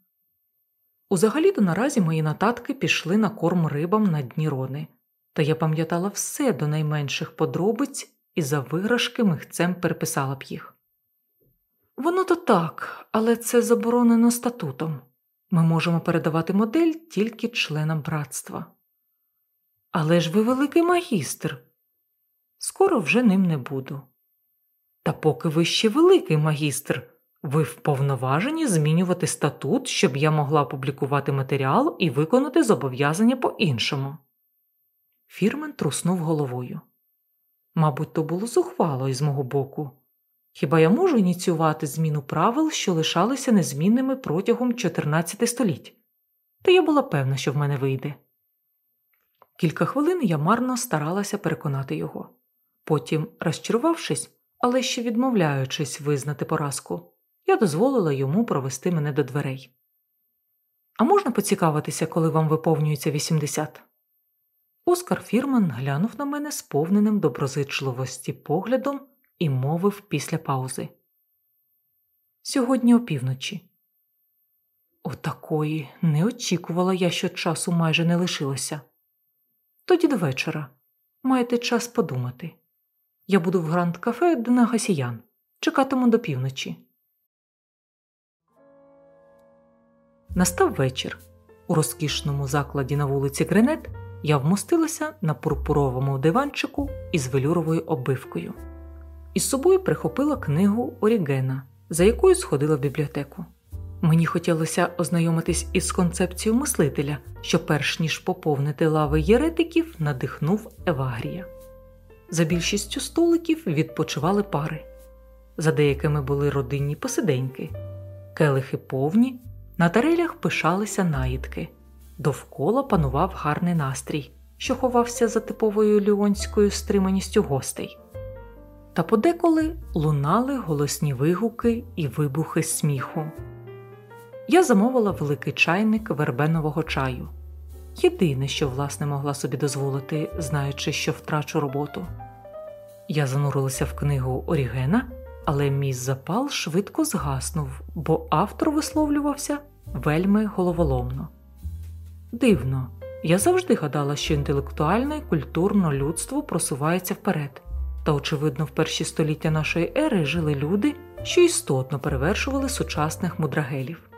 Узагалі-то наразі мої нотатки пішли на корм рибам на дні рони, та я пам'ятала все до найменших подробиць і за виграшки михцем переписала б їх. Воно то так, але це заборонено статутом. Ми можемо передавати модель тільки членам братства. Але ж ви великий магістр. Скоро вже ним не буду. Та поки ви ще великий магістр, ви вповноважені змінювати статут, щоб я могла публікувати матеріал і виконати зобов'язання по іншому. Фірмен труснув головою. Мабуть, то було зухвало із мого боку. Хіба я можу ініціювати зміну правил, що лишалися незмінними протягом 14 століть? Та я була певна, що в мене вийде. Кілька хвилин я марно старалася переконати його. Потім, розчарувавшись, але ще відмовляючись визнати поразку, я дозволила йому провести мене до дверей. А можна поцікавитися, коли вам виповнюється 80? Оскар Фірман глянув на мене сповненим доброзичливості поглядом і мовив після паузи. Сьогодні опівночі. Отакої не очікувала я, що часу майже не лишилося. Тоді до вечора маєте час подумати. Я буду в гранд кафе Дина Гасіян. Чекатиму до півночі. Настав вечір. У розкішному закладі на вулиці Гренет я вмостилася на пурпуровому диванчику із велюровою оббивкою. Із собою прихопила книгу Орігена, за якою сходила в бібліотеку. Мені хотілося ознайомитись із концепцією мислителя, що, перш ніж поповнити лави єретиків, надихнув Евагрія. За більшістю столиків відпочивали пари. За деякими були родинні посиденьки, келихи повні, на тарелях пишалися наїдки, довкола панував гарний настрій, що ховався за типовою ліонською стриманістю гостей. Та подеколи лунали голосні вигуки і вибухи сміху. Я замовила великий чайник вербенового чаю. Єдине, що власне могла собі дозволити, знаючи, що втрачу роботу. Я занурилася в книгу Орігена, але мій запал швидко згаснув, бо автор висловлювався вельми головоломно. Дивно, я завжди гадала, що інтелектуальне і культурно людство просувається вперед, та, очевидно, в перші століття нашої ери жили люди, що істотно перевершували сучасних мудрагелів.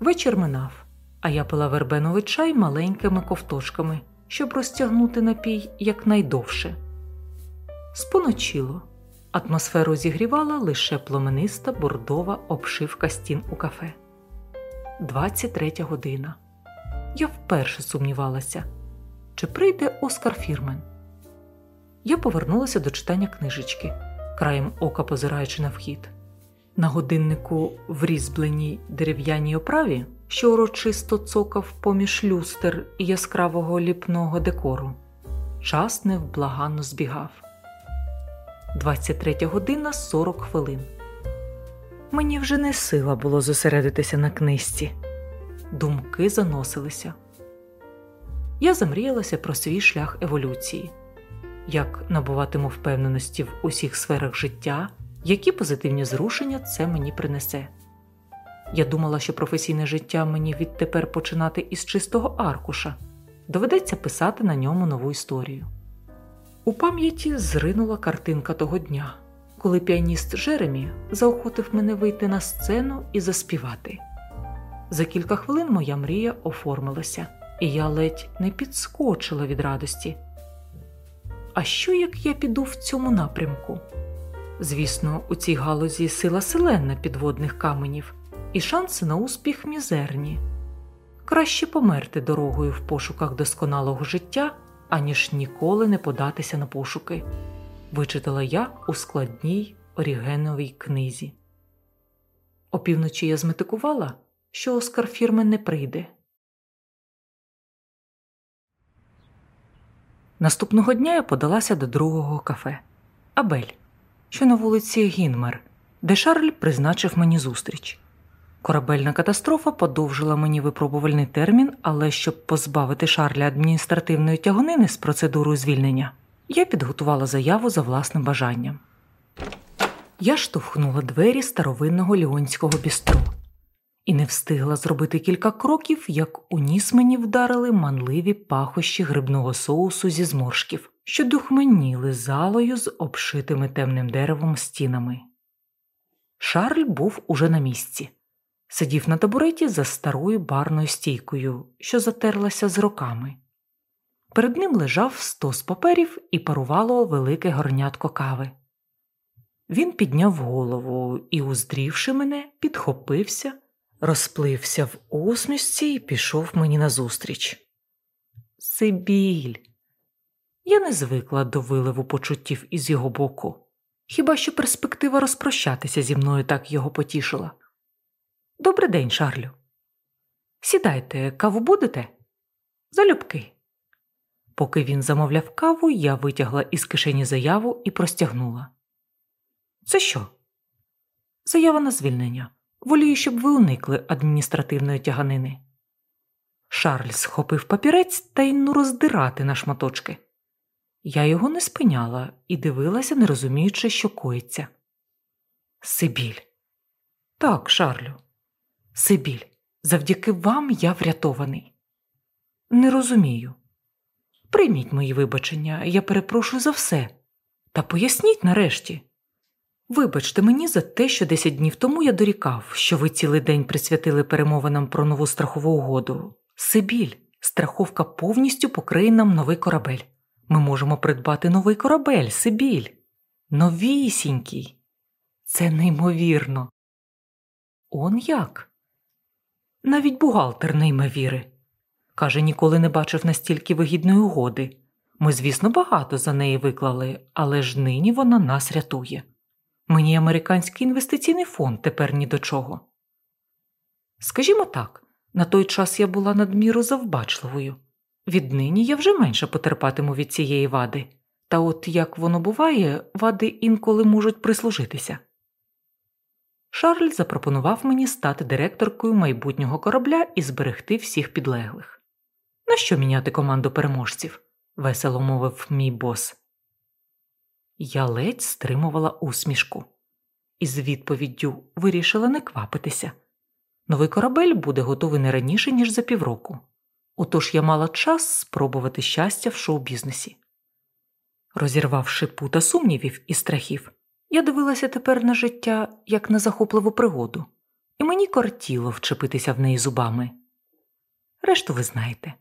Вечір минав, а я пила вербеновий чай маленькими ковточками, щоб розтягнути напій якнайдовше. Споночило. Атмосферу зігрівала лише пломениста бордова обшивка стін у кафе. 23 година. Я вперше сумнівалася, чи прийде Оскар Фірмен. Я повернулася до читання книжечки, краєм ока позираючи на вхід. На годиннику в різьбленій дерев'яній оправі, що урочисто цокав поміж люстер і яскравого ліпного декору, час невблаганно збігав. 23 година 40 хвилин. Мені вже не сила було зосередитися на книжці. Думки заносилися. Я замріялася про свій шлях еволюції, як набуватиму впевненості в усіх сферах життя які позитивні зрушення це мені принесе. Я думала, що професійне життя мені відтепер починати із чистого аркуша, доведеться писати на ньому нову історію. У пам'яті зринула картинка того дня, коли піаніст Жеремі заохотив мене вийти на сцену і заспівати. За кілька хвилин моя мрія оформилася, і я ледь не підскочила від радості. А що як я піду в цьому напрямку? Звісно, у цій галузі сила селена підводних каменів, і шанси на успіх мізерні. Краще померти дорогою в пошуках досконалого життя, аніж ніколи не податися на пошуки, вичитала я у складній орігеновій книзі. Опівночі я зметикувала, що Оскар Фірмен не прийде. Наступного дня я подалася до другого кафе Абель що на вулиці Гінмер, де Шарль призначив мені зустріч. Корабельна катастрофа подовжила мені випробувальний термін, але щоб позбавити Шарля адміністративної тягонини з процедурою звільнення, я підготувала заяву за власним бажанням. Я штовхнула двері старовинного ліонського бістро і не встигла зробити кілька кроків, як у ніс мені вдарили манливі пахощі грибного соусу зі зморшків що духменіли залою з обшитими темним деревом стінами. Шарль був уже на місці, сидів на табуреті за старою барною стійкою, що затерлася з роками. Перед ним лежав стос паперів і парувало велике горнятко кави. Він підняв голову і, уздрівши мене, підхопився, розплився в усмішці і пішов мені назустріч. Сибіль, я не звикла до виливу почуттів із його боку. Хіба що перспектива розпрощатися зі мною так його потішила. Добрий день, Шарлю. Сідайте, каву будете? Залюбки. Поки він замовляв каву, я витягла із кишені заяву і простягнула. Це що? Заява на звільнення. Волію, щоб ви уникли адміністративної тяганини. Шарль схопив папірець та й ну роздирати на шматочки. Я його не спиняла і дивилася, не розуміючи, що коїться. Сибіль. Так, Шарлю. Сибіль, завдяки вам я врятований. Не розумію. Прийміть мої вибачення, я перепрошую за все. Та поясніть нарешті. Вибачте мені за те, що 10 днів тому я дорікав, що ви цілий день присвятили перемовинам про нову страхову угоду. Сибіль, страховка повністю покриє нам новий корабель. Ми можемо придбати новий корабель, Сибіль. Новісінький. Це неймовірно. Он як? Навіть бухгалтер не йме віри. Каже, ніколи не бачив настільки вигідної угоди. Ми, звісно, багато за неї виклали, але ж нині вона нас рятує. Мені американський інвестиційний фонд тепер ні до чого. Скажімо так, на той час я була надміру завбачливою. Віднині я вже менше потерпатиму від цієї вади, та от як воно буває, вади інколи можуть прислужитися. Шарль запропонував мені стати директоркою майбутнього корабля і зберегти всіх підлеглих. На що міняти команду переможців? весело мовив мій бос. Я ледь стримувала усмішку, і з відповіддю вирішила не квапитися. Новий корабель буде готовий не раніше, ніж за півроку. Отож я мала час спробувати щастя в шоу-бізнесі. Розірвавши пута сумнівів і страхів, я дивилася тепер на життя як на захопливу пригоду, і мені кортіло вчепитися в неї зубами. Решту ви знаєте.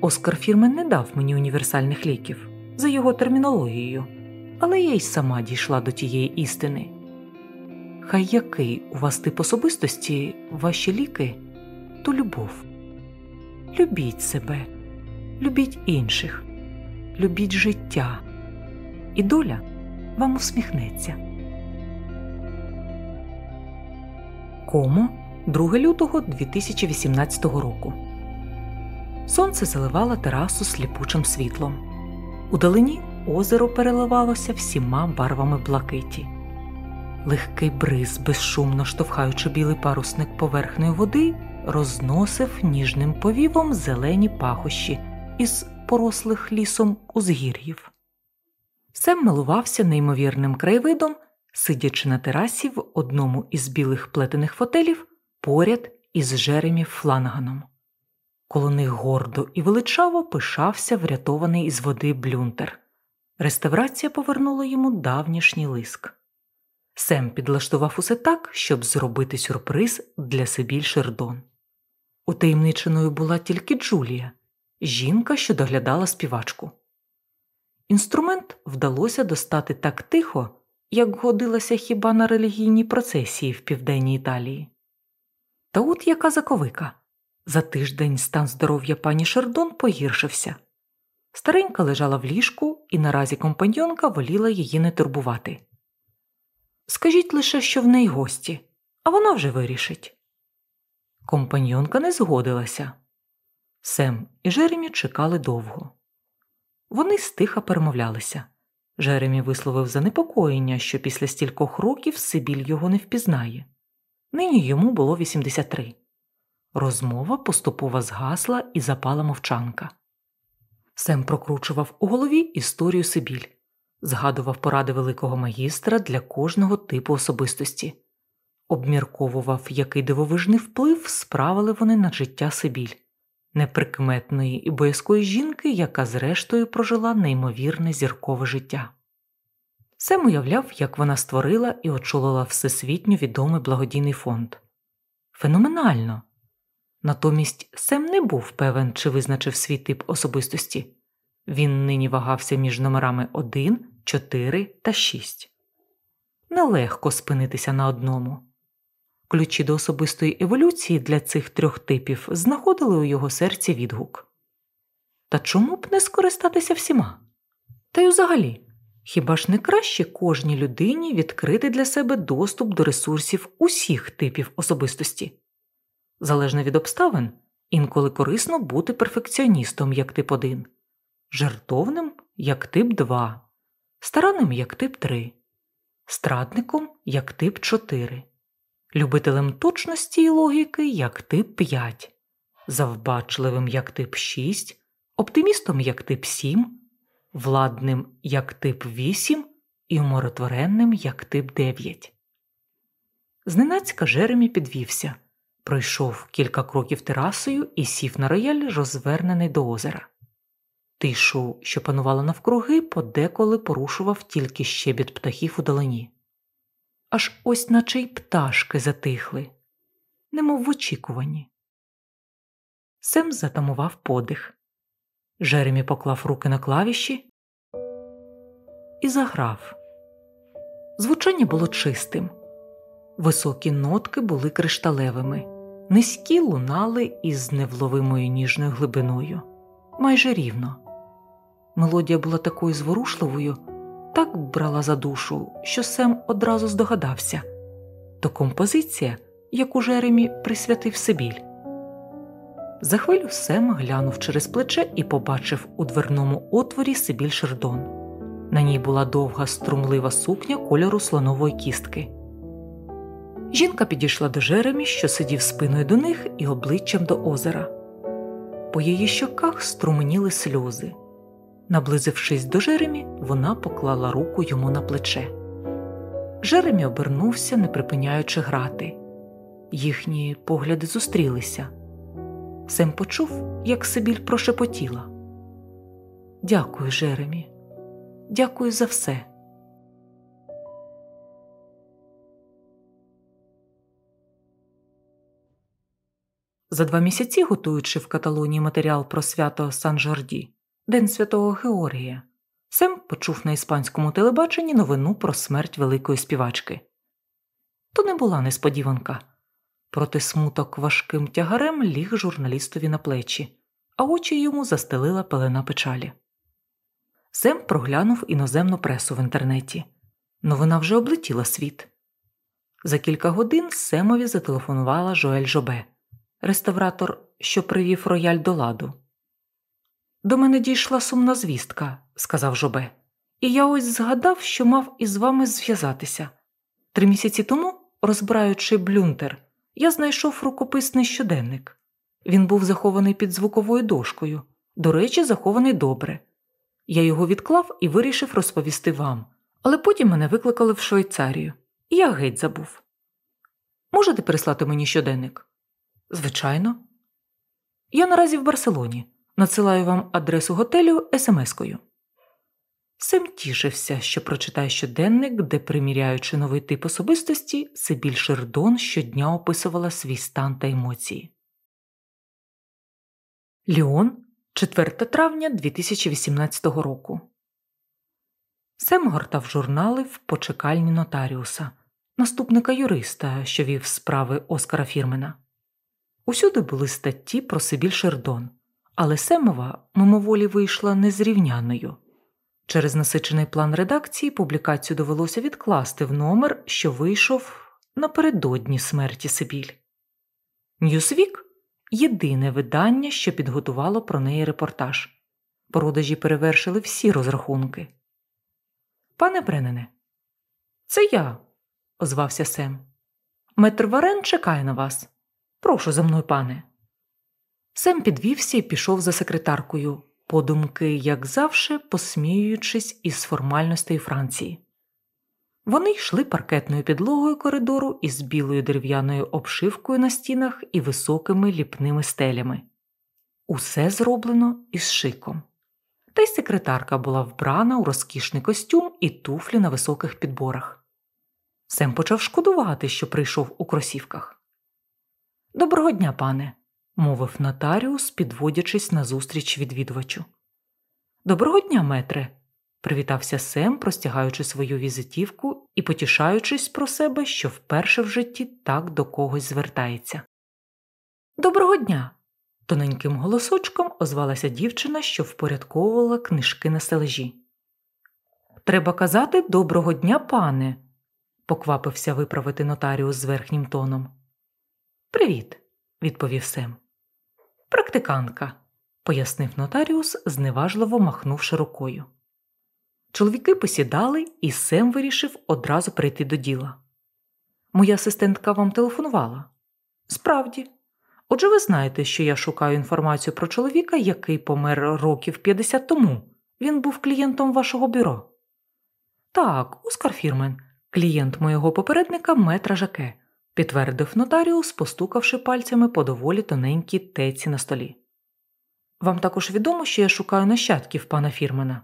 Оскар Фірмен не дав мені універсальних ліків за його термінологією, але я й сама дійшла до тієї істини. Хай який у вас тип особистості, ваші ліки то любов. Любіть себе, любіть інших, любіть життя, і доля вам усміхнеться. Комо 2 лютого 2018 року. Сонце заливало терасу сліпучим світлом. Удалині озеро переливалося всіма барвами блакиті. Легкий бриз, безшумно штовхаючи білий парусник поверхнеї води, розносив ніжним повівом зелені пахощі із порослих лісом узгір'їв. Сем милувався неймовірним краєвидом, сидячи на терасі в одному із білих плетених фотелів поряд із Жеремі Фланганом. Коло них гордо і величаво пишався врятований із води блюнтер. Реставрація повернула йому давнішній лиск. Сем підлаштував усе так, щоб зробити сюрприз для Сибіль Шердон. Утаємниченою була тільки Джулія, жінка, що доглядала співачку. Інструмент вдалося достати так тихо, як годилося хіба на релігійній процесії в південній Італії. Та от яка заковика. За тиждень стан здоров'я пані Шердон погіршився. Старенька лежала в ліжку, і наразі компаньонка воліла її не турбувати. Скажіть лише, що в неї гості, а вона вже вирішить. Компаньонка не згодилася. Сем і Жеремі чекали довго. Вони стиха перемовлялися. Жеремі висловив занепокоєння, що після стількох років Сибіль його не впізнає. Нині йому було 83. Розмова поступово згасла і запала мовчанка. Сем прокручував у голові історію Сибіль, згадував поради великого магістра для кожного типу особистості, обмірковував, який дивовижний вплив справили вони на життя Сибіль, неприкметної і боязкої жінки, яка зрештою прожила неймовірне зіркове життя. Сем уявляв, як вона створила і очолила всесвітньо відомий благодійний фонд. Феноменально! Натомість Сем не був певен, чи визначив свій тип особистості. Він нині вагався між номерами 1, 4 та 6. Нелегко спинитися на одному. Ключі до особистої еволюції для цих трьох типів знаходили у його серці відгук. Та чому б не скористатися всіма? Та й взагалі, Хіба ж не краще кожній людині відкрити для себе доступ до ресурсів усіх типів особистості? Залежно від обставин, інколи корисно бути перфекціоністом як тип 1, жертовним як тип 2, старанним як тип 3, страдником як тип 4, любителем точності і логіки як тип 5, завбачливим як тип 6, оптимістом як тип 7 владним як тип 8 і умиротворенним як тип 9. Зненацька Жеремі підвівся, пройшов кілька кроків терасою і сів на рояль, розвернений до озера. Тишу, що панувала навкруги, подеколи порушував тільки щебіт птахів у долині. Аж ось наче й пташки затихли, немов в очікуванні. Сем затамував подих. Жеремі поклав руки на клавіші і заграв. Звучання було чистим, високі нотки були кришталевими, низькі лунали із невловимою ніжною глибиною, майже рівно. Мелодія була такою зворушливою, так брала за душу, що Сем одразу здогадався то композиція, яку Жеремі присвятив Сибіль. За хвилю Сем глянув через плече і побачив у дверному отворі Сибіль Шердон. На ній була довга струмлива сукня кольору слонової кістки. Жінка підійшла до Жеремі, що сидів спиною до них і обличчям до озера. По її щоках струменіли сльози. Наблизившись до Жеремі, вона поклала руку йому на плече. Жеремі обернувся, не припиняючи грати. Їхні погляди зустрілися. Сем почув, як Сибіль прошепотіла. Дякую, Жеремі. Дякую за все. За два місяці, готуючи в Каталонії матеріал про свято Сан Жорді, День святого Георгія, Сем почув на іспанському телебаченні новину про смерть великої співачки. То не була несподіванка. Проте смуток важким тягарем ліг журналістові на плечі, а очі йому застелила пелена печалі. Сем проглянув іноземну пресу в інтернеті. Новина вже облетіла світ. За кілька годин Семові зателефонувала Жоель Жобе, реставратор, що привів рояль до ладу. До мене дійшла сумна звістка, сказав Жобе, і я ось згадав, що мав із вами зв'язатися. Три місяці тому, розбираючи блюнтер, я знайшов рукописний щоденник. Він був захований під звуковою дошкою, до речі, захований добре. Я його відклав і вирішив розповісти вам, але потім мене викликали в Швейцарію, і я геть забув. Можете переслати мені щоденник? Звичайно. Я наразі в Барселоні. Надсилаю вам адресу готелю смс-кою. Сем тішився, що прочитає щоденник, де, приміряючи новий тип особистості, Сибіль Шердон щодня описувала свій стан та емоції. Ліон 4 травня 2018 року. Сем гортав журнали в почекальні нотаріуса, наступника юриста, що вів справи Оскара Фірмена. Усюди були статті про Сибіль Шердон, але Семова мимоволі вийшла незрівняною. Через насичений план редакції публікацію довелося відкласти в номер, що вийшов напередодні смерті Сибіль. Ньюсвік єдине видання, що підготувало про неї репортаж. Продажі перевершили всі розрахунки. Пане Бренене, це я, озвався Сем. Метр Варен чекає на вас. Прошу за мною, пане. Сем підвівся і пішов за секретаркою, подумки, як завше, посміюючись із формальностей Франції. Вони йшли паркетною підлогою коридору із білою дерев'яною обшивкою на стінах і високими ліпними стелями. Усе зроблено із шиком. Та й секретарка була вбрана у розкішний костюм і туфлі на високих підборах. Сем почав шкодувати, що прийшов у кросівках. Доброго дня, пане, мовив нотаріус, підводячись назустріч відвідувачу. Доброго дня, метре, привітався Сем, простягаючи свою візитівку і потішаючись про себе, що вперше в житті так до когось звертається. Доброго дня! тоненьким голосочком озвалася дівчина, що впорядковувала книжки на стележі. треба казати доброго дня, пане, поквапився виправити нотаріус з верхнім тоном. Привіт, відповів Сем. Практиканка, пояснив нотаріус, зневажливо махнувши рукою. Чоловіки посідали, і Сем вирішив одразу прийти до діла. Моя асистентка вам телефонувала. Справді. Отже, ви знаєте, що я шукаю інформацію про чоловіка, який помер років 50 тому. Він був клієнтом вашого бюро. Так, Оскар Фірмен, клієнт моєго попередника метра Жаке, підтвердив нотаріус, постукавши пальцями по доволі тоненькій теці на столі. Вам також відомо, що я шукаю нащадків пана Фірмена.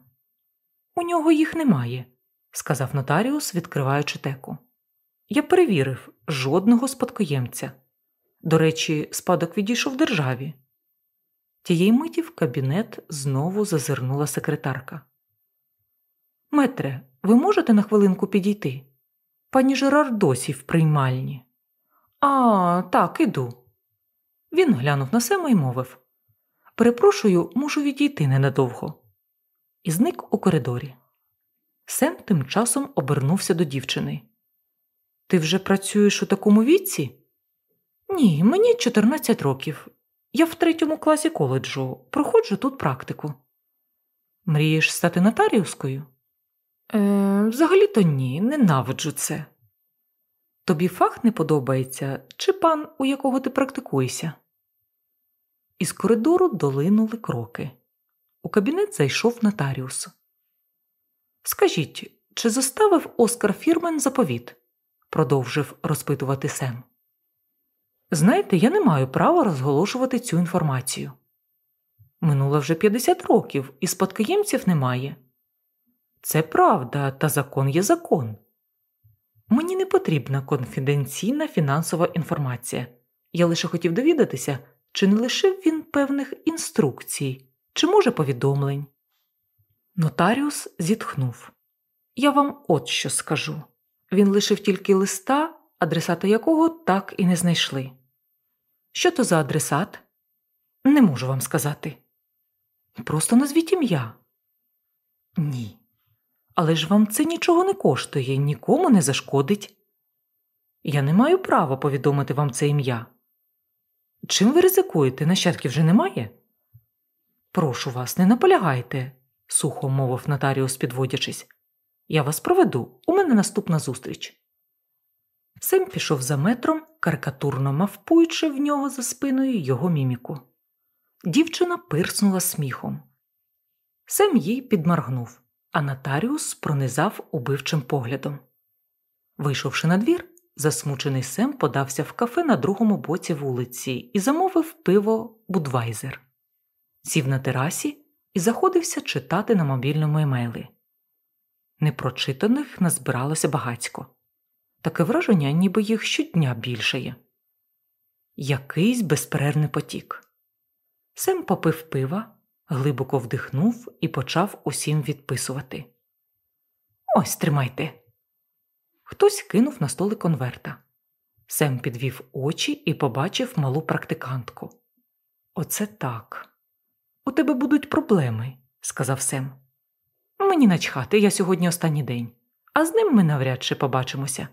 У нього їх немає, сказав нотаріус, відкриваючи теку. Я перевірив жодного спадкоємця. До речі, спадок відійшов державі. Тієї миті в кабінет знову зазирнула секретарка. Метре, ви можете на хвилинку підійти? Пані Жерар досі в приймальні. А, так, іду. Він глянув на Сема і мовив Перепрошую, мушу відійти ненадовго. І зник у коридорі. Сем тим часом обернувся до дівчини. Ти вже працюєш у такому віці? Ні, мені 14 років. Я в третьому класі коледжу, проходжу тут практику. Мрієш стати нотаріускою? Е, Взагалі-то ні, ненавиджу це. Тобі фах не подобається, чи пан, у якого ти практикуєшся? Із коридору долинули кроки. У кабінет зайшов нотаріус. Скажіть, чи заставив Оскар Фірмен заповіт? продовжив розпитувати Сем. Знаєте, я не маю права розголошувати цю інформацію. Минуло вже 50 років, і спадкоємців немає. Це правда, та закон є закон. Мені не потрібна конфіденційна фінансова інформація. Я лише хотів довідатися, чи не лишив він певних інструкцій, чи може повідомлень. Нотаріус зітхнув. Я вам от що скажу. Він лишив тільки листа, адресата якого так і не знайшли. Що то за адресат? Не можу вам сказати. Просто назвіть ім'я. Ні. Але ж вам це нічого не коштує, нікому не зашкодить. Я не маю права повідомити вам це ім'я. Чим ви ризикуєте? Нащадків вже немає? Прошу вас, не наполягайте, сухо мовив нотаріус, підводячись. Я вас проведу, у мене наступна зустріч. Сем пішов за метром, карикатурно мавпуючи в нього за спиною його міміку. Дівчина пирснула сміхом. Сем їй підморгнув, а нотаріус пронизав убивчим поглядом. Вийшовши на двір, засмучений Сем подався в кафе на другому боці вулиці і замовив пиво Будвайзер. Сів на терасі і заходився читати на мобільному емейлі. Непрочитаних назбиралося багацько. Таке враження, ніби їх щодня більшає. Якийсь безперервний потік. Сем попив пива, глибоко вдихнув і почав усім відписувати. Ось тримайте. Хтось кинув на столи конверта. Сем підвів очі і побачив малу практикантку. Оце так. У тебе будуть проблеми, сказав Сем. Мені начхати, я сьогодні останній день, а з ним ми навряд чи побачимося.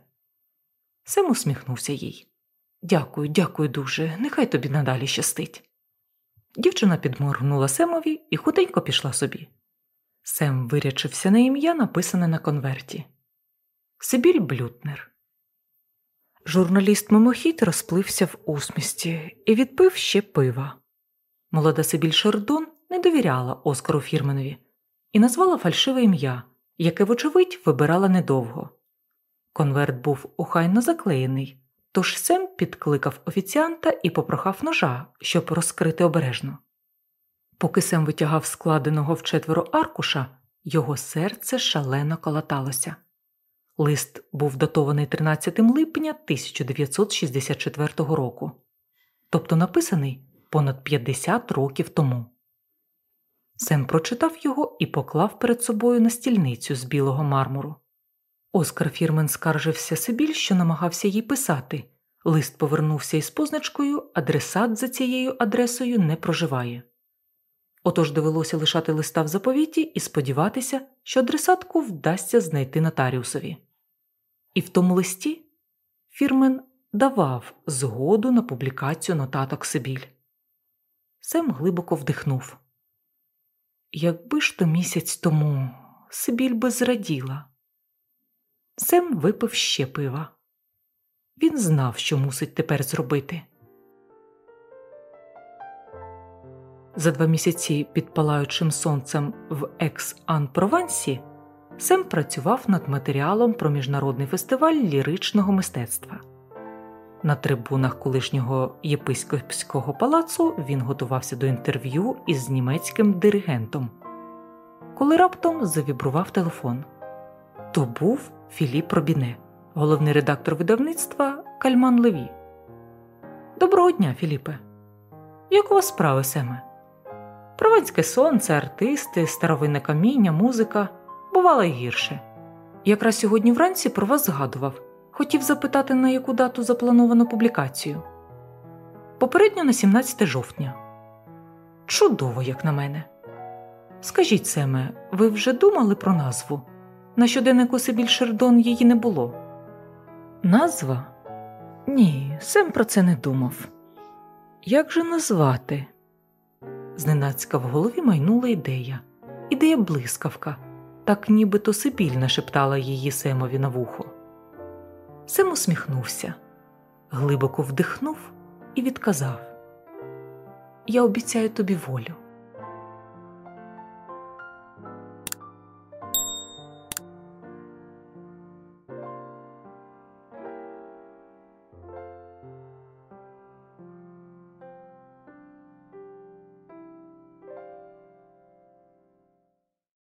Сем усміхнувся їй. Дякую, дякую дуже, нехай тобі надалі щастить. Дівчина підморгнула Семові і хутенько пішла собі. Сем вирячився на ім'я, написане на конверті Сибіль Блютнер. Журналіст мимохідь розплився в усмісті і відпив ще пива. Молода Сибіль Шердон не довіряла Оскару Фірменові і назвала фальшиве ім'я, яке, вочевидь, вибирала недовго. Конверт був охайно заклеєний, тож Сем підкликав офіціанта і попрохав ножа, щоб розкрити обережно. Поки Сем витягав складеного в четверо аркуша, його серце шалено колоталося. Лист був датований 13 липня 1964 року, тобто написаний понад 50 років тому. Сем прочитав його і поклав перед собою на стільницю з білого мармуру. Оскар Фірмен скаржився Сибіль, що намагався їй писати. Лист повернувся із позначкою, адресат за цією адресою не проживає. Отож довелося лишати листа в заповіті і сподіватися, що адресатку вдасться знайти нотаріусові. І в тому листі Фірмен давав згоду на публікацію нотаток Сибіль. Сем глибоко вдихнув. Якби ж то місяць тому Сибіль би зраділа. Сем випив ще пива. Він знав, що мусить тепер зробити. За два місяці під палаючим сонцем в Екс-Ан-Провансі Сем працював над матеріалом про міжнародний фестиваль ліричного мистецтва. На трибунах колишнього єпископського палацу він готувався до інтерв'ю із німецьким диригентом. Коли раптом завібрував телефон. То був Філіп Робіне, головний редактор видавництва Кальман Леві. Доброго дня, Філіпе. Як у вас справи, Семе? Провенське сонце, артисти, старовинне каміння, музика бувало й гірше. Якраз сьогодні вранці про вас згадував. Хотів запитати, на яку дату заплановано публікацію. Попередньо на 17 жовтня. Чудово, як на мене. Скажіть Семе, ви вже думали про назву? На щоденнику Сибіль Шердон її не було. Назва? Ні, Сем про це не думав. Як же назвати? Зненацька в голові майнула ідея, ідея блискавка, так нібито Сибіль нашептала її Семові на вухо. Сем усміхнувся, глибоко вдихнув і відказав: Я обіцяю тобі волю.